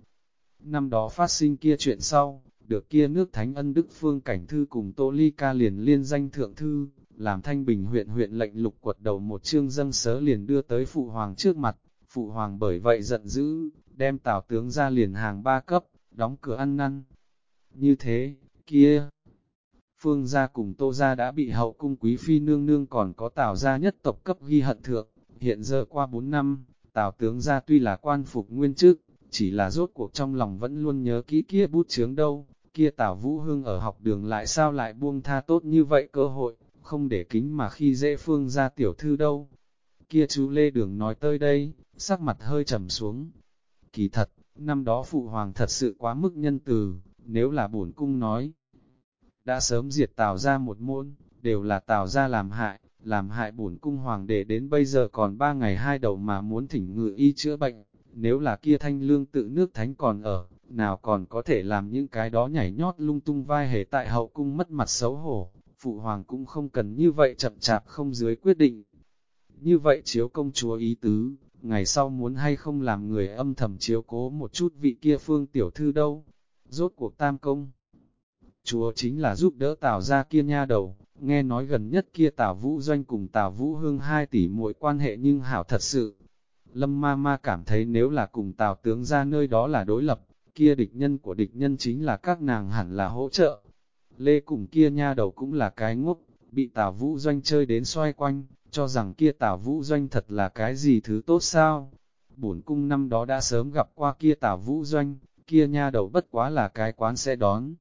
Năm đó phát sinh kia chuyện sau, được kia nước thánh ân đức phương cảnh thư cùng Tô Ly Ca liền liên danh thượng thư, làm thanh bình huyện huyện lệnh lục quật đầu một chương dâng sớ liền đưa tới phụ hoàng trước mặt, phụ hoàng bởi vậy giận dữ, đem tào tướng ra liền hàng ba cấp, đóng cửa ăn năn. Như thế, kia, phương gia cùng tô gia đã bị hậu cung quý phi nương nương còn có tào gia nhất tộc cấp ghi hận thượng, hiện giờ qua 4 năm, tào tướng gia tuy là quan phục nguyên chức, chỉ là rốt cuộc trong lòng vẫn luôn nhớ kỹ kia bút chướng đâu, kia tào vũ hương ở học đường lại sao lại buông tha tốt như vậy cơ hội, không để kính mà khi dễ phương ra tiểu thư đâu. Kia chú Lê Đường nói tới đây, sắc mặt hơi trầm xuống. Kỳ thật, năm đó phụ hoàng thật sự quá mức nhân từ, nếu là bổn cung nói. Đã sớm diệt tào ra một môn, đều là tào ra làm hại, làm hại bổn cung hoàng đệ đến bây giờ còn ba ngày hai đầu mà muốn thỉnh ngự y chữa bệnh, nếu là kia thanh lương tự nước thánh còn ở, nào còn có thể làm những cái đó nhảy nhót lung tung vai hề tại hậu cung mất mặt xấu hổ, phụ hoàng cũng không cần như vậy chậm chạp không dưới quyết định. Như vậy chiếu công chúa ý tứ, ngày sau muốn hay không làm người âm thầm chiếu cố một chút vị kia phương tiểu thư đâu, rốt cuộc tam công. Chúa chính là giúp đỡ tạo ra kia nha đầu, nghe nói gần nhất kia tào vũ doanh cùng tào vũ hương hai tỷ muội quan hệ nhưng hảo thật sự. Lâm ma ma cảm thấy nếu là cùng tào tướng ra nơi đó là đối lập, kia địch nhân của địch nhân chính là các nàng hẳn là hỗ trợ. Lê cùng kia nha đầu cũng là cái ngốc, bị tào vũ doanh chơi đến xoay quanh, cho rằng kia tào vũ doanh thật là cái gì thứ tốt sao. Bổn cung năm đó đã sớm gặp qua kia tào vũ doanh, kia nha đầu bất quá là cái quán sẽ đón.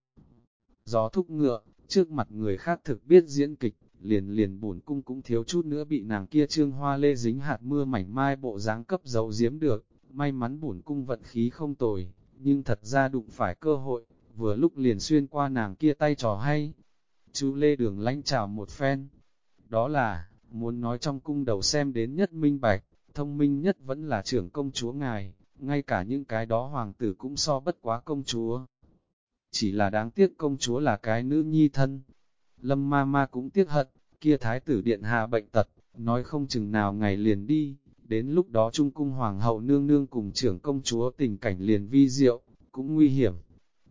Gió thúc ngựa, trước mặt người khác thực biết diễn kịch, liền liền bổn cung cũng thiếu chút nữa bị nàng kia trương hoa lê dính hạt mưa mảnh mai bộ dáng cấp dấu giếm được, may mắn bổn cung vận khí không tồi, nhưng thật ra đụng phải cơ hội, vừa lúc liền xuyên qua nàng kia tay trò hay. Chú Lê Đường lanh chào một phen, đó là, muốn nói trong cung đầu xem đến nhất minh bạch, thông minh nhất vẫn là trưởng công chúa ngài, ngay cả những cái đó hoàng tử cũng so bất quá công chúa. Chỉ là đáng tiếc công chúa là cái nữ nhi thân. Lâm ma ma cũng tiếc hận, kia thái tử điện hạ bệnh tật, nói không chừng nào ngày liền đi, đến lúc đó trung cung hoàng hậu nương nương cùng trưởng công chúa tình cảnh liền vi diệu, cũng nguy hiểm.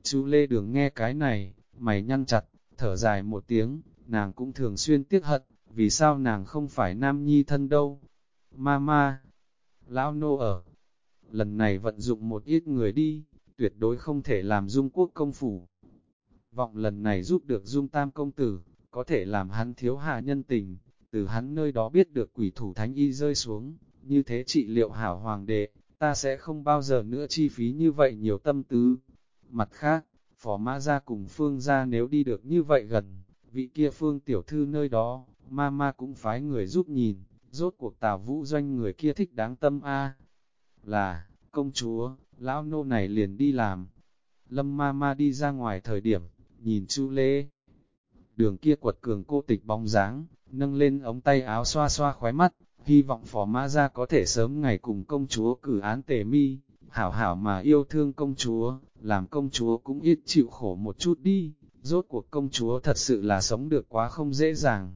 Chú Lê Đường nghe cái này, mày nhăn chặt, thở dài một tiếng, nàng cũng thường xuyên tiếc hận, vì sao nàng không phải nam nhi thân đâu. ma ma lão nô ở, lần này vận dụng một ít người đi, tuyệt đối không thể làm dung quốc công phủ. Vọng lần này giúp được dung tam công tử, có thể làm hắn thiếu hạ nhân tình, từ hắn nơi đó biết được quỷ thủ thánh y rơi xuống, như thế trị liệu hảo hoàng đệ, ta sẽ không bao giờ nữa chi phí như vậy nhiều tâm tứ. Mặt khác, phó mã ra cùng phương ra nếu đi được như vậy gần, vị kia phương tiểu thư nơi đó, ma ma cũng phái người giúp nhìn, rốt cuộc tào vũ doanh người kia thích đáng tâm a Là, công chúa, lão nô này liền đi làm. Lâm ma ma đi ra ngoài thời điểm, nhìn chu lê. Đường kia quật cường cô tịch bóng dáng, nâng lên ống tay áo xoa xoa khóe mắt, hy vọng phó ma ra có thể sớm ngày cùng công chúa cử án tề mi, hảo hảo mà yêu thương công chúa, làm công chúa cũng ít chịu khổ một chút đi, rốt cuộc công chúa thật sự là sống được quá không dễ dàng.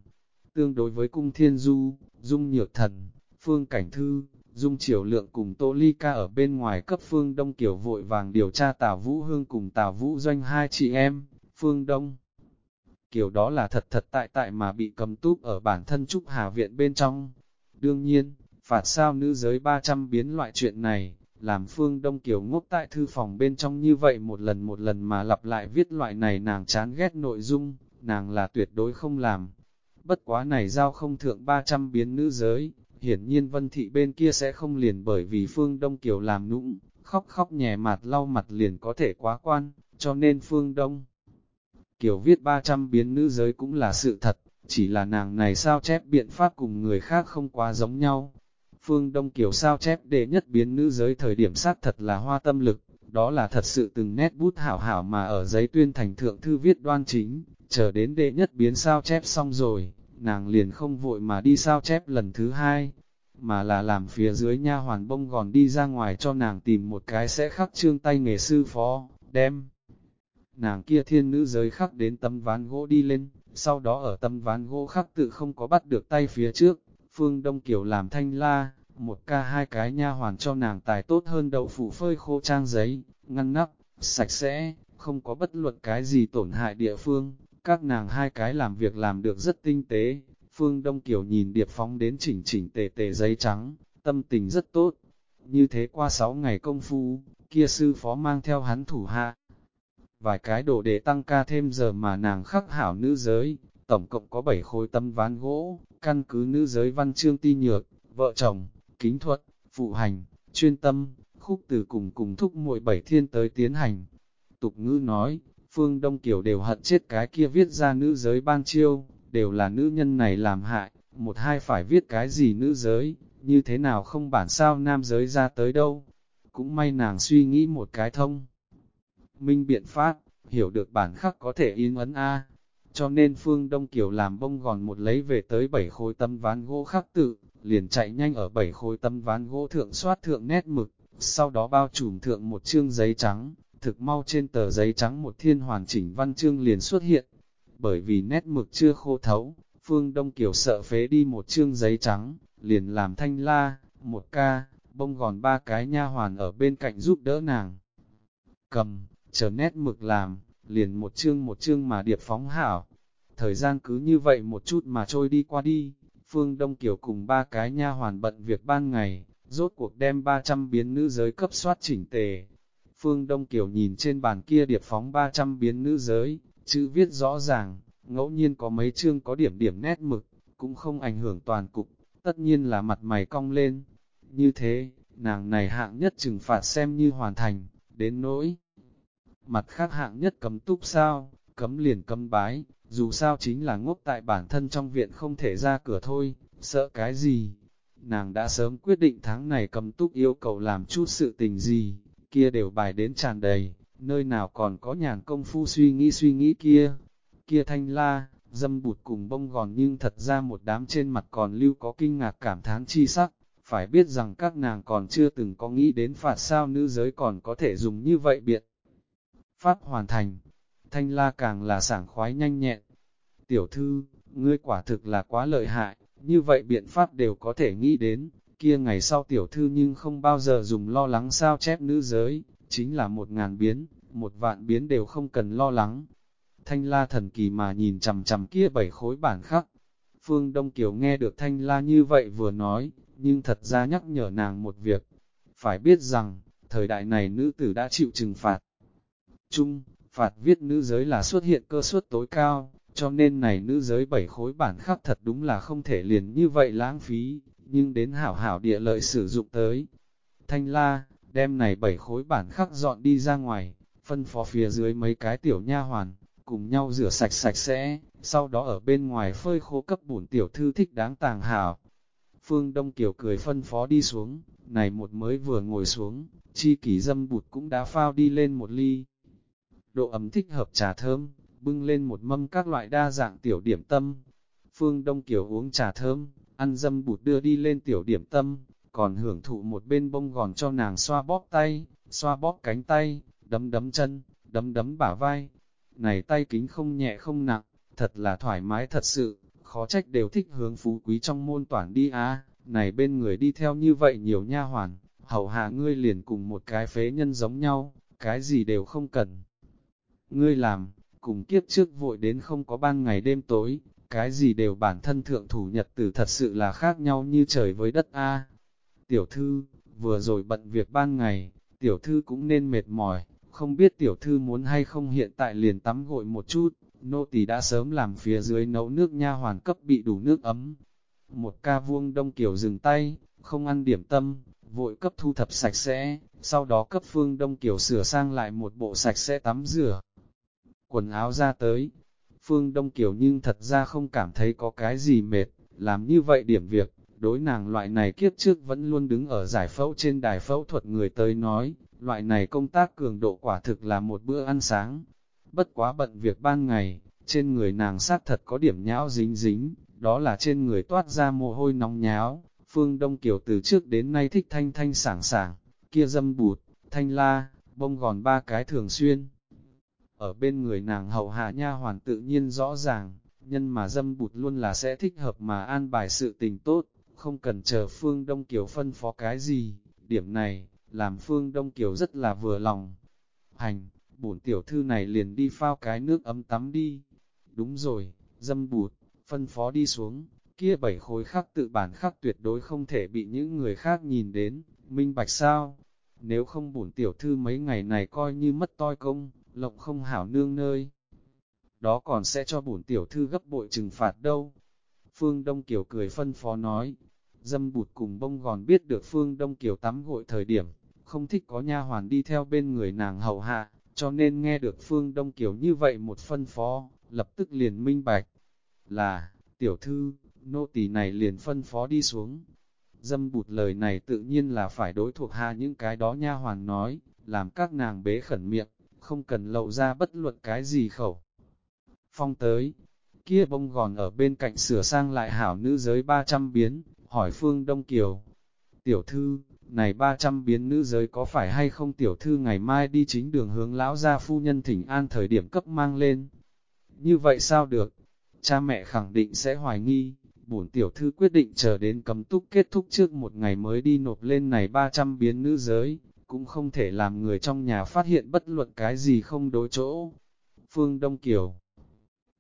Tương đối với cung thiên du, dung nhược thần, phương cảnh thư, dung triều lượng cùng Tô Ly Ca ở bên ngoài cấp phương Đông Kiều vội vàng điều tra Tào Vũ Hương cùng Tào Vũ Doanh hai chị em, phương Đông. Kiều đó là thật thật tại tại mà bị cầm túp ở bản thân Trúc Hà Viện bên trong. Đương nhiên, phạt sao nữ giới 300 biến loại chuyện này, làm phương Đông Kiều ngốc tại thư phòng bên trong như vậy một lần một lần mà lặp lại viết loại này nàng chán ghét nội dung, nàng là tuyệt đối không làm. Bất quá này giao không thượng 300 biến nữ giới, hiển nhiên vân thị bên kia sẽ không liền bởi vì phương Đông Kiều làm nũng, khóc khóc nhẹ mặt lau mặt liền có thể quá quan, cho nên phương Đông. Kiều viết 300 biến nữ giới cũng là sự thật, chỉ là nàng này sao chép biện pháp cùng người khác không quá giống nhau. Phương Đông Kiều sao chép đệ nhất biến nữ giới thời điểm sát thật là hoa tâm lực, đó là thật sự từng nét bút hảo hảo mà ở giấy tuyên thành thượng thư viết đoan chính, chờ đến đệ nhất biến sao chép xong rồi, nàng liền không vội mà đi sao chép lần thứ hai, mà là làm phía dưới nha hoàn bông gòn đi ra ngoài cho nàng tìm một cái sẽ khắc trương tay nghề sư phó, đem. Nàng kia thiên nữ giới khắc đến tấm ván gỗ đi lên, sau đó ở tấm ván gỗ khắc tự không có bắt được tay phía trước, phương Đông Kiều làm thanh la, một ca hai cái nha hoàn cho nàng tài tốt hơn đậu phủ phơi khô trang giấy, ngăn nắp, sạch sẽ, không có bất luận cái gì tổn hại địa phương, các nàng hai cái làm việc làm được rất tinh tế, Phương Đông Kiều nhìn điệp phóng đến chỉnh chỉnh tề tề giấy trắng, tâm tình rất tốt. Như thế qua sáu ngày công phu, kia sư phó mang theo hắn thủ hạ. Vài cái đồ để tăng ca thêm giờ mà nàng khắc hảo nữ giới, tổng cộng có 7 khối tâm ván gỗ, căn cứ nữ giới văn chương ti nhược, vợ chồng, kính thuật, phụ hành, chuyên tâm, khúc từ cùng cùng thúc muội bảy thiên tới tiến hành. Tục ngữ nói, Phương Đông Kiều đều hận chết cái kia viết ra nữ giới ban chiêu, đều là nữ nhân này làm hại, một hai phải viết cái gì nữ giới, như thế nào không bản sao nam giới ra tới đâu. Cũng may nàng suy nghĩ một cái thông. Minh biện pháp, hiểu được bản khắc có thể in ấn A. Cho nên Phương Đông Kiều làm bông gòn một lấy về tới bảy khối tâm ván gỗ khắc tự, liền chạy nhanh ở bảy khối tâm ván gỗ thượng soát thượng nét mực, sau đó bao trùm thượng một chương giấy trắng, thực mau trên tờ giấy trắng một thiên hoàn chỉnh văn chương liền xuất hiện. Bởi vì nét mực chưa khô thấu, Phương Đông Kiều sợ phế đi một chương giấy trắng, liền làm thanh la, một ca, bông gòn ba cái nha hoàn ở bên cạnh giúp đỡ nàng. Cầm, chờ nét mực làm, liền một chương một chương mà điệp phóng hảo. Thời gian cứ như vậy một chút mà trôi đi qua đi, Phương Đông Kiều cùng ba cái nha hoàn bận việc ban ngày, rốt cuộc đem 300 biến nữ giới cấp soát chỉnh tề, Phương Đông Kiều nhìn trên bàn kia điệp phóng 300 biến nữ giới, chữ viết rõ ràng, ngẫu nhiên có mấy chương có điểm điểm nét mực, cũng không ảnh hưởng toàn cục, tất nhiên là mặt mày cong lên. Như thế, nàng này hạng nhất trừng phạt xem như hoàn thành, đến nỗi. Mặt khác hạng nhất cấm túc sao, cấm liền cấm bái, dù sao chính là ngốc tại bản thân trong viện không thể ra cửa thôi, sợ cái gì. Nàng đã sớm quyết định tháng này cấm túc yêu cầu làm chút sự tình gì, kia đều bài đến tràn đầy, nơi nào còn có nhàn công phu suy nghĩ suy nghĩ kia. Kia thanh la, dâm bụt cùng bông gòn nhưng thật ra một đám trên mặt còn lưu có kinh ngạc cảm thán chi sắc, phải biết rằng các nàng còn chưa từng có nghĩ đến phạt sao nữ giới còn có thể dùng như vậy biện. Pháp hoàn thành, thanh la càng là sảng khoái nhanh nhẹn. Tiểu thư, ngươi quả thực là quá lợi hại, như vậy biện pháp đều có thể nghĩ đến, kia ngày sau tiểu thư nhưng không bao giờ dùng lo lắng sao chép nữ giới, chính là một ngàn biến, một vạn biến đều không cần lo lắng. Thanh la thần kỳ mà nhìn chầm chầm kia bảy khối bản khắc. Phương Đông Kiều nghe được Thanh la như vậy vừa nói, nhưng thật ra nhắc nhở nàng một việc. Phải biết rằng, thời đại này nữ tử đã chịu trừng phạt. Chung, phạt viết nữ giới là xuất hiện cơ suất tối cao, cho nên này nữ giới bảy khối bản khắc thật đúng là không thể liền như vậy lãng phí, nhưng đến hảo hảo địa lợi sử dụng tới. Thanh la, đem này bảy khối bản khắc dọn đi ra ngoài, phân phó phía dưới mấy cái tiểu nha hoàn, cùng nhau rửa sạch sạch sẽ, sau đó ở bên ngoài phơi khô cấp bổn tiểu thư thích đáng tàng hảo. Phương Đông Kiều cười phân phó đi xuống, này một mới vừa ngồi xuống, chi kỷ dâm bụt cũng đã phao đi lên một ly. Độ ấm thích hợp trà thơm, bưng lên một mâm các loại đa dạng tiểu điểm tâm. Phương Đông Kiều uống trà thơm, ăn dâm bụt đưa đi lên tiểu điểm tâm, còn hưởng thụ một bên bông gòn cho nàng xoa bóp tay, xoa bóp cánh tay, đấm đấm chân, đấm đấm bả vai. Này tay kính không nhẹ không nặng, thật là thoải mái thật sự, khó trách đều thích hướng phú quý trong môn toàn đi á, này bên người đi theo như vậy nhiều nha hoàn, hầu hạ ngươi liền cùng một cái phế nhân giống nhau, cái gì đều không cần. Ngươi làm, cùng kiếp trước vội đến không có ban ngày đêm tối, cái gì đều bản thân thượng thủ nhật tử thật sự là khác nhau như trời với đất A. Tiểu thư, vừa rồi bận việc ban ngày, tiểu thư cũng nên mệt mỏi, không biết tiểu thư muốn hay không hiện tại liền tắm gội một chút, nô tỳ đã sớm làm phía dưới nấu nước nha hoàn cấp bị đủ nước ấm. Một ca vuông đông kiểu dừng tay, không ăn điểm tâm, vội cấp thu thập sạch sẽ, sau đó cấp phương đông kiểu sửa sang lại một bộ sạch sẽ tắm rửa. Quần áo ra tới, phương đông Kiều nhưng thật ra không cảm thấy có cái gì mệt, làm như vậy điểm việc, đối nàng loại này kiếp trước vẫn luôn đứng ở giải phẫu trên đài phẫu thuật người tới nói, loại này công tác cường độ quả thực là một bữa ăn sáng. Bất quá bận việc ban ngày, trên người nàng sát thật có điểm nhão dính dính, đó là trên người toát ra mồ hôi nóng nháo. Phương Đông Kiều từ trước đến nay thích thanh thanh sảng sảng, kia dâm bụt, thanh la, bông gòn ba cái thường xuyên. Ở bên người nàng hậu hạ nha hoàn tự nhiên rõ ràng, nhân mà dâm bụt luôn là sẽ thích hợp mà an bài sự tình tốt, không cần chờ Phương Đông Kiều phân phó cái gì, điểm này, làm Phương Đông Kiều rất là vừa lòng. Hành, bổn tiểu thư này liền đi phao cái nước ấm tắm đi. Đúng rồi, dâm bụt, phân phó đi xuống, kia bảy khối khắc tự bản khắc tuyệt đối không thể bị những người khác nhìn đến, minh bạch sao? Nếu không bổn tiểu thư mấy ngày này coi như mất toi công, lộng không hảo nương nơi. Đó còn sẽ cho bổn tiểu thư gấp bội trừng phạt đâu. Phương Đông Kiều cười phân phó nói, dâm bụt cùng bông gòn biết được Phương Đông Kiều tắm gội thời điểm, không thích có nha hoàn đi theo bên người nàng hầu hạ, cho nên nghe được Phương Đông Kiều như vậy một phân phó, lập tức liền minh bạch, là, tiểu thư, nô tỳ này liền phân phó đi xuống. Dâm bụt lời này tự nhiên là phải đối thuộc hạ những cái đó nha hoàn nói, làm các nàng bế khẩn miệng, không cần lậu ra bất luận cái gì khẩu. Phong tới, kia bông gòn ở bên cạnh sửa sang lại hảo nữ giới 300 biến, hỏi Phương Đông Kiều. Tiểu thư, này 300 biến nữ giới có phải hay không tiểu thư ngày mai đi chính đường hướng lão gia phu nhân thỉnh an thời điểm cấp mang lên? Như vậy sao được? Cha mẹ khẳng định sẽ hoài nghi, bổn tiểu thư quyết định chờ đến cấm túc kết thúc trước một ngày mới đi nộp lên này 300 biến nữ giới, cũng không thể làm người trong nhà phát hiện bất luận cái gì không đối chỗ. Phương Đông Kiều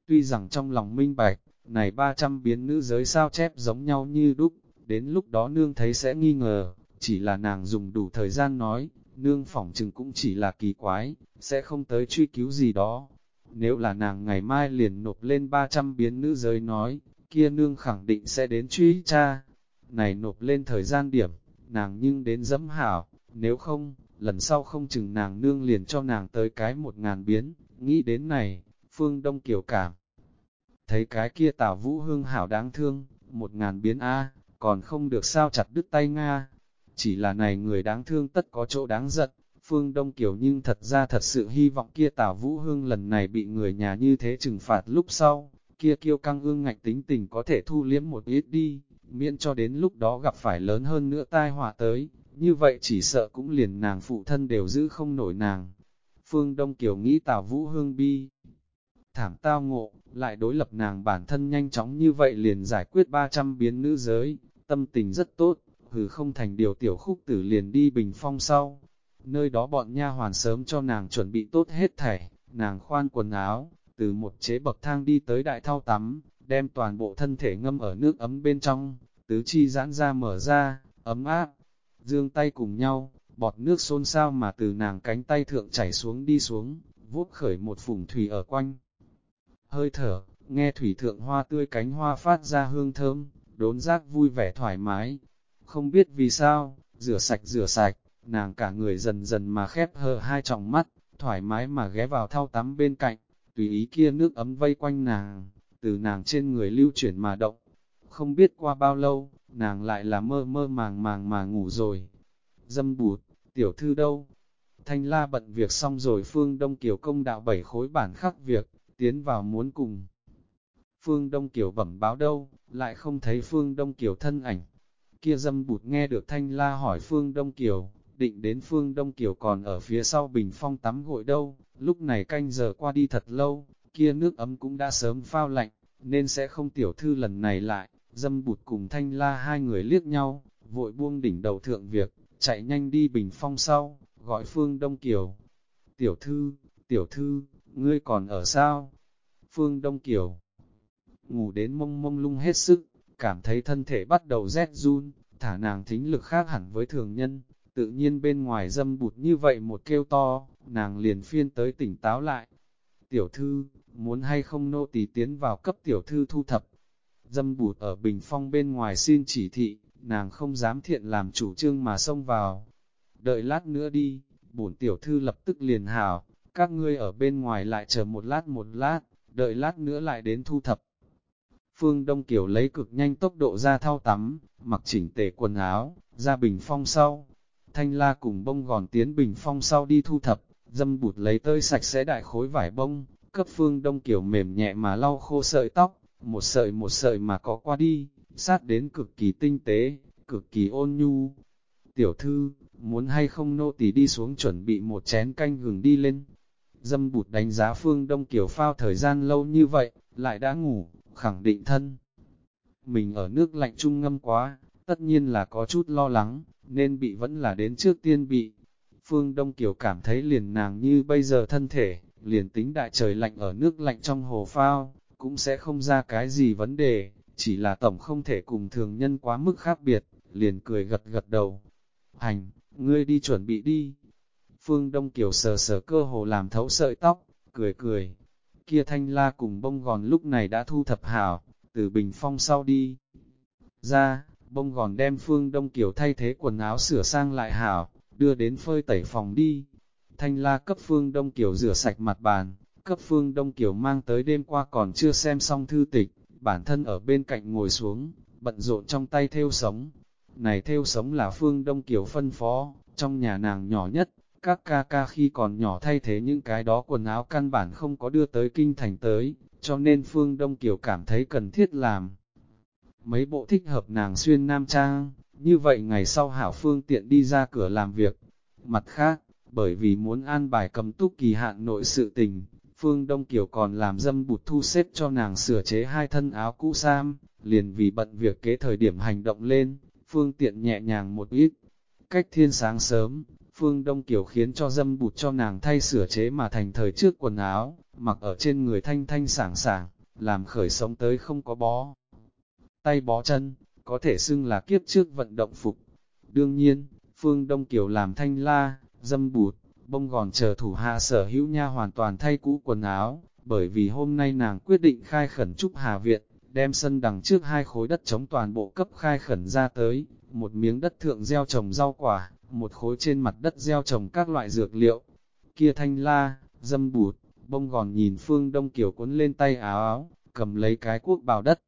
Tuy rằng trong lòng minh bạch, này 300 biến nữ giới sao chép giống nhau như đúc, đến lúc đó nương thấy sẽ nghi ngờ, chỉ là nàng dùng đủ thời gian nói, nương phỏng chừng cũng chỉ là kỳ quái, sẽ không tới truy cứu gì đó. Nếu là nàng ngày mai liền nộp lên 300 biến nữ giới nói, kia nương khẳng định sẽ đến truy cha. Này nộp lên thời gian điểm, nàng nhưng đến dẫm hảo, nếu không, lần sau không chừng nàng nương liền cho nàng tới cái một ngàn biến, nghĩ đến này, phương đông kiểu cảm. Thấy cái kia tảo vũ hương hảo đáng thương, một ngàn biến A, còn không được sao chặt đứt tay Nga. Chỉ là này người đáng thương tất có chỗ đáng giận, phương đông kiểu nhưng thật ra thật sự hy vọng kia tảo vũ hương lần này bị người nhà như thế trừng phạt lúc sau, kia kiêu căng ương ngạnh tính tình có thể thu liếm một ít đi, miễn cho đến lúc đó gặp phải lớn hơn nữa tai họa tới, như vậy chỉ sợ cũng liền nàng phụ thân đều giữ không nổi nàng. Phương Đông Kiều nghĩ Tào Vũ Hương bi. Thảm tao ngộ, lại đối lập nàng bản thân nhanh chóng như vậy liền giải quyết 300 biến nữ giới, tâm tình rất tốt, hừ không thành điều tiểu khúc tử liền đi bình phong sau. Nơi đó bọn nha hoàn sớm cho nàng chuẩn bị tốt hết thảy, nàng khoan quần áo, từ một chế bậc thang đi tới đại thao tắm, đem toàn bộ thân thể ngâm ở nước ấm bên trong, tứ chi giãn ra mở ra, ấm áp, dương tay cùng nhau, bọt nước xôn xao mà từ nàng cánh tay thượng chảy xuống đi xuống, vuốt khởi một phùng thủy ở quanh. Hơi thở, nghe thủy thượng hoa tươi cánh hoa phát ra hương thơm, đốn giác vui vẻ thoải mái. Không biết vì sao, rửa sạch rửa sạch, nàng cả người dần dần mà khép hờ hai tròng mắt, thoải mái mà ghé vào thao tắm bên cạnh, tùy ý kia nước ấm vây quanh nàng, từ nàng trên người lưu chuyển mà động. Không biết qua bao lâu, nàng lại là mơ mơ màng màng mà ngủ rồi. Dâm bụt, tiểu thư đâu? Thanh la bận việc xong rồi phương Đông Kiều công đạo bảy khối bản khắc việc, tiến vào muốn cùng. Phương Đông Kiều bẩm báo đâu, lại không thấy Phương Đông Kiều thân ảnh. kia dâm bụt nghe được thanh la hỏi Phương Đông Kiều, định đến Phương Đông Kiều còn ở phía sau bình phong tắm gội đâu, lúc này canh giờ qua đi thật lâu, kia nước ấm cũng đã sớm phao lạnh, nên sẽ không tiểu thư lần này lại, dâm bụt cùng thanh la hai người liếc nhau, vội buông đỉnh đầu thượng việc, chạy nhanh đi bình phong sau, gọi Phương Đông Kiều. Tiểu thư, tiểu thư, ngươi còn ở sao? Phương Đông Kiều ngủ đến mông mông lung hết sức, cảm thấy thân thể bắt đầu rét run, thả nàng thính lực khác hẳn với thường nhân, tự nhiên bên ngoài dâm bụt như vậy một kêu to, nàng liền phiên tới tỉnh táo lại. Tiểu thư, muốn hay không nô tỳ tiến vào cấp tiểu thư thu thập. Dâm bụt ở bình phong bên ngoài xin chỉ thị, nàng không dám thiện làm chủ trương mà xông vào. Đợi lát nữa đi, bổn tiểu thư lập tức liền hào, các ngươi ở bên ngoài lại chờ một lát một lát, đợi lát nữa lại đến thu thập. Phương Đông Kiều lấy cực nhanh tốc độ ra thao tắm, mặc chỉnh tề quần áo, ra bình phong sau. Thanh la cùng bông gòn tiến bình phong sau đi thu thập, dâm bụt lấy tơi sạch sẽ đại khối vải bông, cấp Phương Đông Kiều mềm nhẹ mà lau khô sợi tóc, một sợi một sợi mà có qua đi, sát đến cực kỳ tinh tế, cực kỳ ôn nhu. Tiểu thư, muốn hay không nô tỳ đi xuống chuẩn bị một chén canh gừng đi lên. Dâm bụt đánh giá Phương Đông Kiều phao thời gian lâu như vậy, lại đã ngủ, khẳng định thân. Mình ở nước lạnh trung ngâm quá, tất nhiên là có chút lo lắng, nên bị vẫn là đến trước tiên bị. Phương Đông Kiều cảm thấy liền nàng như bây giờ thân thể, liền tính đại trời lạnh ở nước lạnh trong hồ phao, cũng sẽ không ra cái gì vấn đề, chỉ là tổng không thể cùng thường nhân quá mức khác biệt, liền cười gật gật đầu. Hành, ngươi đi chuẩn bị đi. Phương Đông Kiều sờ sờ cơ hồ làm thấu sợi tóc, cười cười, kia thanh la cùng bông gòn lúc này đã thu thập hảo, từ bình phong sau đi. Ra, bông gòn đem phương đông kiều thay thế quần áo sửa sang lại hảo, đưa đến phơi tẩy phòng đi. Thanh la cấp phương đông kiều rửa sạch mặt bàn, cấp phương đông kiểu mang tới đêm qua còn chưa xem xong thư tịch, bản thân ở bên cạnh ngồi xuống, bận rộn trong tay theo sống. Này theo sống là phương đông kiểu phân phó, trong nhà nàng nhỏ nhất, các ca ca khi còn nhỏ thay thế những cái đó quần áo căn bản không có đưa tới kinh thành tới, cho nên Phương Đông Kiều cảm thấy cần thiết làm. Mấy bộ thích hợp nàng xuyên nam trang, như vậy ngày sau hảo phương tiện đi ra cửa làm việc. Mặt khác, bởi vì muốn an bài cầm túc kỳ hạn nội sự tình, Phương Đông Kiều còn làm dâm bụt thu xếp cho nàng sửa chế hai thân áo cũ sam, liền vì bận việc kế thời điểm hành động lên, phương tiện nhẹ nhàng một ít. Cách thiên sáng sớm, Phương Đông Kiều khiến cho dâm bụt cho nàng thay sửa chế mà thành thời trước quần áo, mặc ở trên người thanh thanh sảng sảng, làm khởi sống tới không có bó. Tay bó chân, có thể xưng là kiếp trước vận động phục. Đương nhiên, Phương Đông Kiều làm thanh la, dâm bụt, bông gòn chờ thủ hạ sở hữu nha hoàn toàn thay cũ quần áo, bởi vì hôm nay nàng quyết định khai khẩn trúc Hà Viện, đem sân đằng trước hai khối đất chống toàn bộ cấp khai khẩn ra tới, một miếng đất thượng gieo trồng rau quả, một khối trên mặt đất gieo trồng các loại dược liệu. Kia thanh la, dâm bụt, bông gòn nhìn phương đông kiểu cuốn lên tay áo áo, cầm lấy cái cuốc bào đất.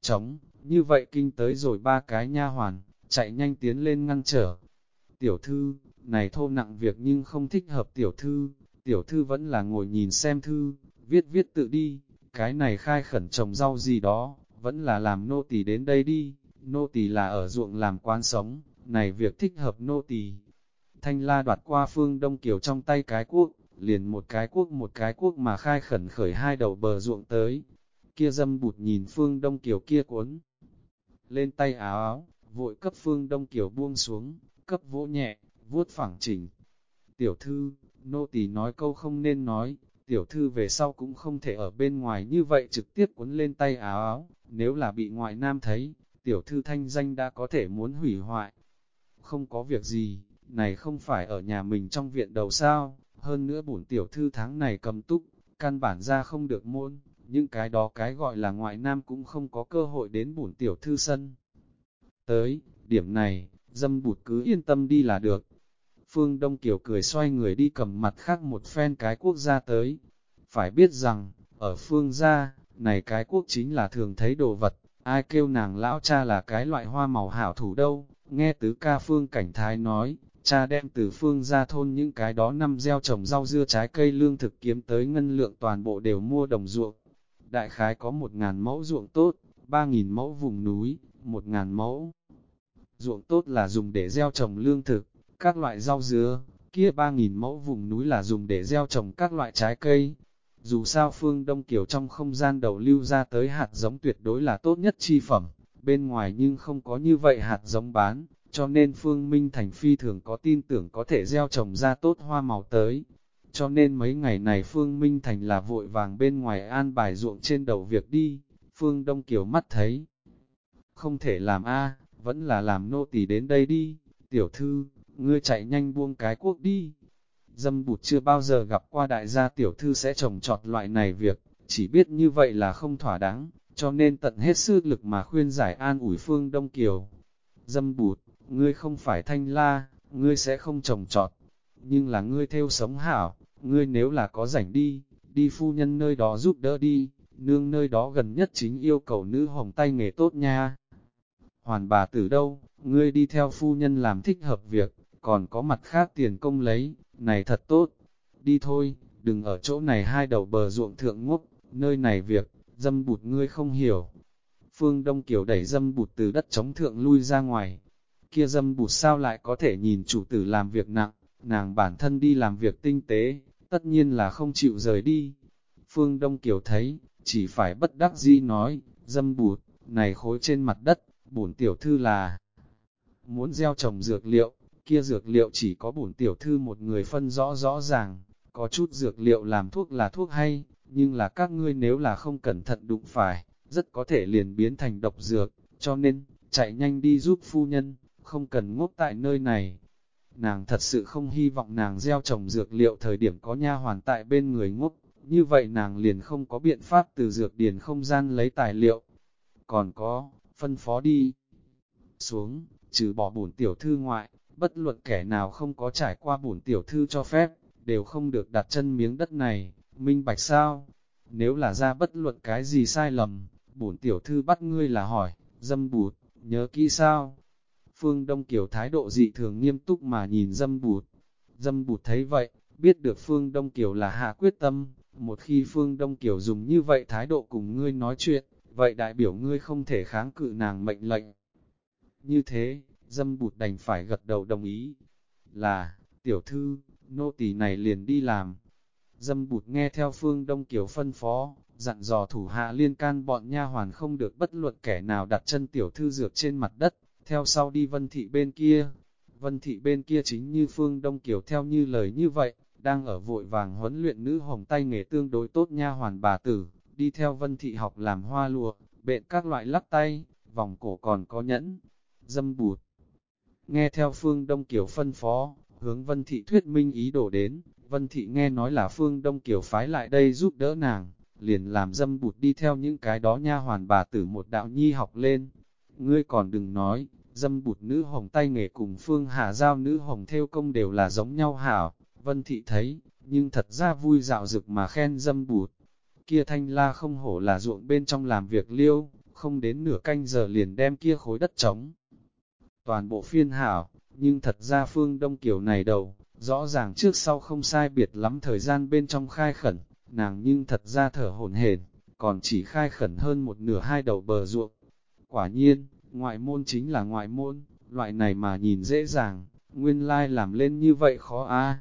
Trống, như vậy kinh tới rồi ba cái nha hoàn, chạy nhanh tiến lên ngăn trở. Tiểu thư, này thô nặng việc nhưng không thích hợp tiểu thư, tiểu thư vẫn là ngồi nhìn xem thư, viết viết tự đi, cái này khai khẩn trồng rau gì đó, vẫn là làm nô tỳ đến đây đi, nô tỳ là ở ruộng làm quán sống, này việc thích hợp nô tỳ. Thanh la đoạt qua phương đông kiều trong tay cái cuốc, liền một cái cuốc một cái cuốc mà khai khẩn khởi hai đầu bờ ruộng tới. Kia dâm bụt nhìn phương đông kiều kia cuốn. Lên tay áo áo, vội cấp phương đông kiều buông xuống, cấp vỗ nhẹ, vuốt phẳng chỉnh. Tiểu thư, nô tỳ nói câu không nên nói, tiểu thư về sau cũng không thể ở bên ngoài như vậy trực tiếp cuốn lên tay áo áo, nếu là bị ngoại nam thấy, tiểu thư thanh danh đã có thể muốn hủy hoại không có việc gì, này không phải ở nhà mình trong viện đầu sao, hơn nữa bổn tiểu thư tháng này cầm túc, căn bản ra không được môn, những cái đó cái gọi là ngoại nam cũng không có cơ hội đến bổn tiểu thư sân. Tới, điểm này, dâm bụt cứ yên tâm đi là được. Phương Đông Kiều cười xoay người đi cầm mặt khác một phen cái quốc gia tới. Phải biết rằng, ở phương gia, này cái quốc chính là thường thấy đồ vật, ai kêu nàng lão cha là cái loại hoa màu hảo thủ đâu, Nghe tứ ca phương cảnh thái nói, cha đem từ phương ra thôn những cái đó năm gieo trồng rau dưa trái cây lương thực kiếm tới ngân lượng toàn bộ đều mua đồng ruộng. Đại khái có một ngàn mẫu ruộng tốt, ba nghìn mẫu vùng núi, một ngàn mẫu ruộng tốt là dùng để gieo trồng lương thực, các loại rau dứa, kia 3.000 mẫu vùng núi là dùng để gieo trồng các loại trái cây. Dù sao phương Đông Kiều trong không gian đầu lưu ra tới hạt giống tuyệt đối là tốt nhất chi phẩm, bên ngoài nhưng không có như vậy hạt giống bán, cho nên Phương Minh Thành phi thường có tin tưởng có thể gieo trồng ra tốt hoa màu tới. Cho nên mấy ngày này Phương Minh Thành là vội vàng bên ngoài an bài ruộng trên đầu việc đi, Phương Đông Kiều mắt thấy. Không thể làm a vẫn là làm nô tỳ đến đây đi, tiểu thư, ngươi chạy nhanh buông cái quốc đi. Dâm bụt chưa bao giờ gặp qua đại gia tiểu thư sẽ trồng trọt loại này việc, chỉ biết như vậy là không thỏa đáng, cho nên tận hết sức lực mà khuyên giải an ủi Phương Đông Kiều. Dâm bụt, ngươi không phải thanh la, ngươi sẽ không trồng trọt, nhưng là ngươi theo sống hảo, ngươi nếu là có rảnh đi, đi phu nhân nơi đó giúp đỡ đi, nương nơi đó gần nhất chính yêu cầu nữ hồng tay nghề tốt nha. Hoàn bà tử đâu, ngươi đi theo phu nhân làm thích hợp việc, còn có mặt khác tiền công lấy, này thật tốt. Đi thôi, đừng ở chỗ này hai đầu bờ ruộng thượng ngốc, nơi này việc, dâm bụt ngươi không hiểu. Phương Đông Kiều đẩy dâm bụt từ đất chống thượng lui ra ngoài. Kia dâm bụt sao lại có thể nhìn chủ tử làm việc nặng, nàng bản thân đi làm việc tinh tế, tất nhiên là không chịu rời đi. Phương Đông Kiều thấy, chỉ phải bất đắc dĩ nói, dâm bụt, này khối trên mặt đất, bổn tiểu thư là muốn gieo trồng dược liệu, kia dược liệu chỉ có bổn tiểu thư một người phân rõ rõ ràng, có chút dược liệu làm thuốc là thuốc hay, nhưng là các ngươi nếu là không cẩn thận đụng phải, rất có thể liền biến thành độc dược, cho nên, chạy nhanh đi giúp phu nhân, không cần ngốc tại nơi này. Nàng thật sự không hy vọng nàng gieo trồng dược liệu thời điểm có nha hoàn tại bên người ngốc, như vậy nàng liền không có biện pháp từ dược điền không gian lấy tài liệu. Còn có, phân phó đi. Xuống, trừ bỏ bổn tiểu thư ngoại, bất luận kẻ nào không có trải qua bổn tiểu thư cho phép, đều không được đặt chân miếng đất này, minh bạch sao? Nếu là ra bất luận cái gì sai lầm, bổn tiểu thư bắt ngươi là hỏi, dâm bụt, nhớ kỹ sao? Phương Đông Kiều thái độ dị thường nghiêm túc mà nhìn dâm bụt. Dâm bụt thấy vậy, biết được Phương Đông Kiều là hạ quyết tâm, một khi Phương Đông Kiều dùng như vậy thái độ cùng ngươi nói chuyện, vậy đại biểu ngươi không thể kháng cự nàng mệnh lệnh. Như thế, dâm bụt đành phải gật đầu đồng ý. Là, tiểu thư, nô tỳ này liền đi làm. Dâm bụt nghe theo phương Đông Kiều phân phó, dặn dò thủ hạ liên can bọn nha hoàn không được bất luận kẻ nào đặt chân tiểu thư dược trên mặt đất, theo sau đi vân thị bên kia. Vân thị bên kia chính như phương Đông Kiều theo như lời như vậy, đang ở vội vàng huấn luyện nữ hồng tay nghề tương đối tốt nha hoàn bà tử, đi theo vân thị học làm hoa lụa, bện các loại lắc tay, vòng cổ còn có nhẫn, dâm bụt. Nghe theo phương Đông Kiều phân phó, hướng vân thị thuyết minh ý đồ đến, vân thị nghe nói là phương Đông Kiều phái lại đây giúp đỡ nàng, liền làm dâm bụt đi theo những cái đó nha hoàn bà tử một đạo nhi học lên. Ngươi còn đừng nói, dâm bụt nữ hồng tay nghề cùng phương hà giao nữ hồng theo công đều là giống nhau hảo, vân thị thấy, nhưng thật ra vui dạo dực mà khen dâm bụt. Kia thanh la không hổ là ruộng bên trong làm việc liêu, không đến nửa canh giờ liền đem kia khối đất trống. Toàn bộ phiên hảo, nhưng thật ra phương Đông kiểu này đầu, rõ ràng trước sau không sai biệt lắm thời gian bên trong khai khẩn, nàng nhưng thật ra thở hổn hển, còn chỉ khai khẩn hơn một nửa hai đầu bờ ruộng. Quả nhiên, ngoại môn chính là ngoại môn, loại này mà nhìn dễ dàng, nguyên lai làm lên như vậy khó a.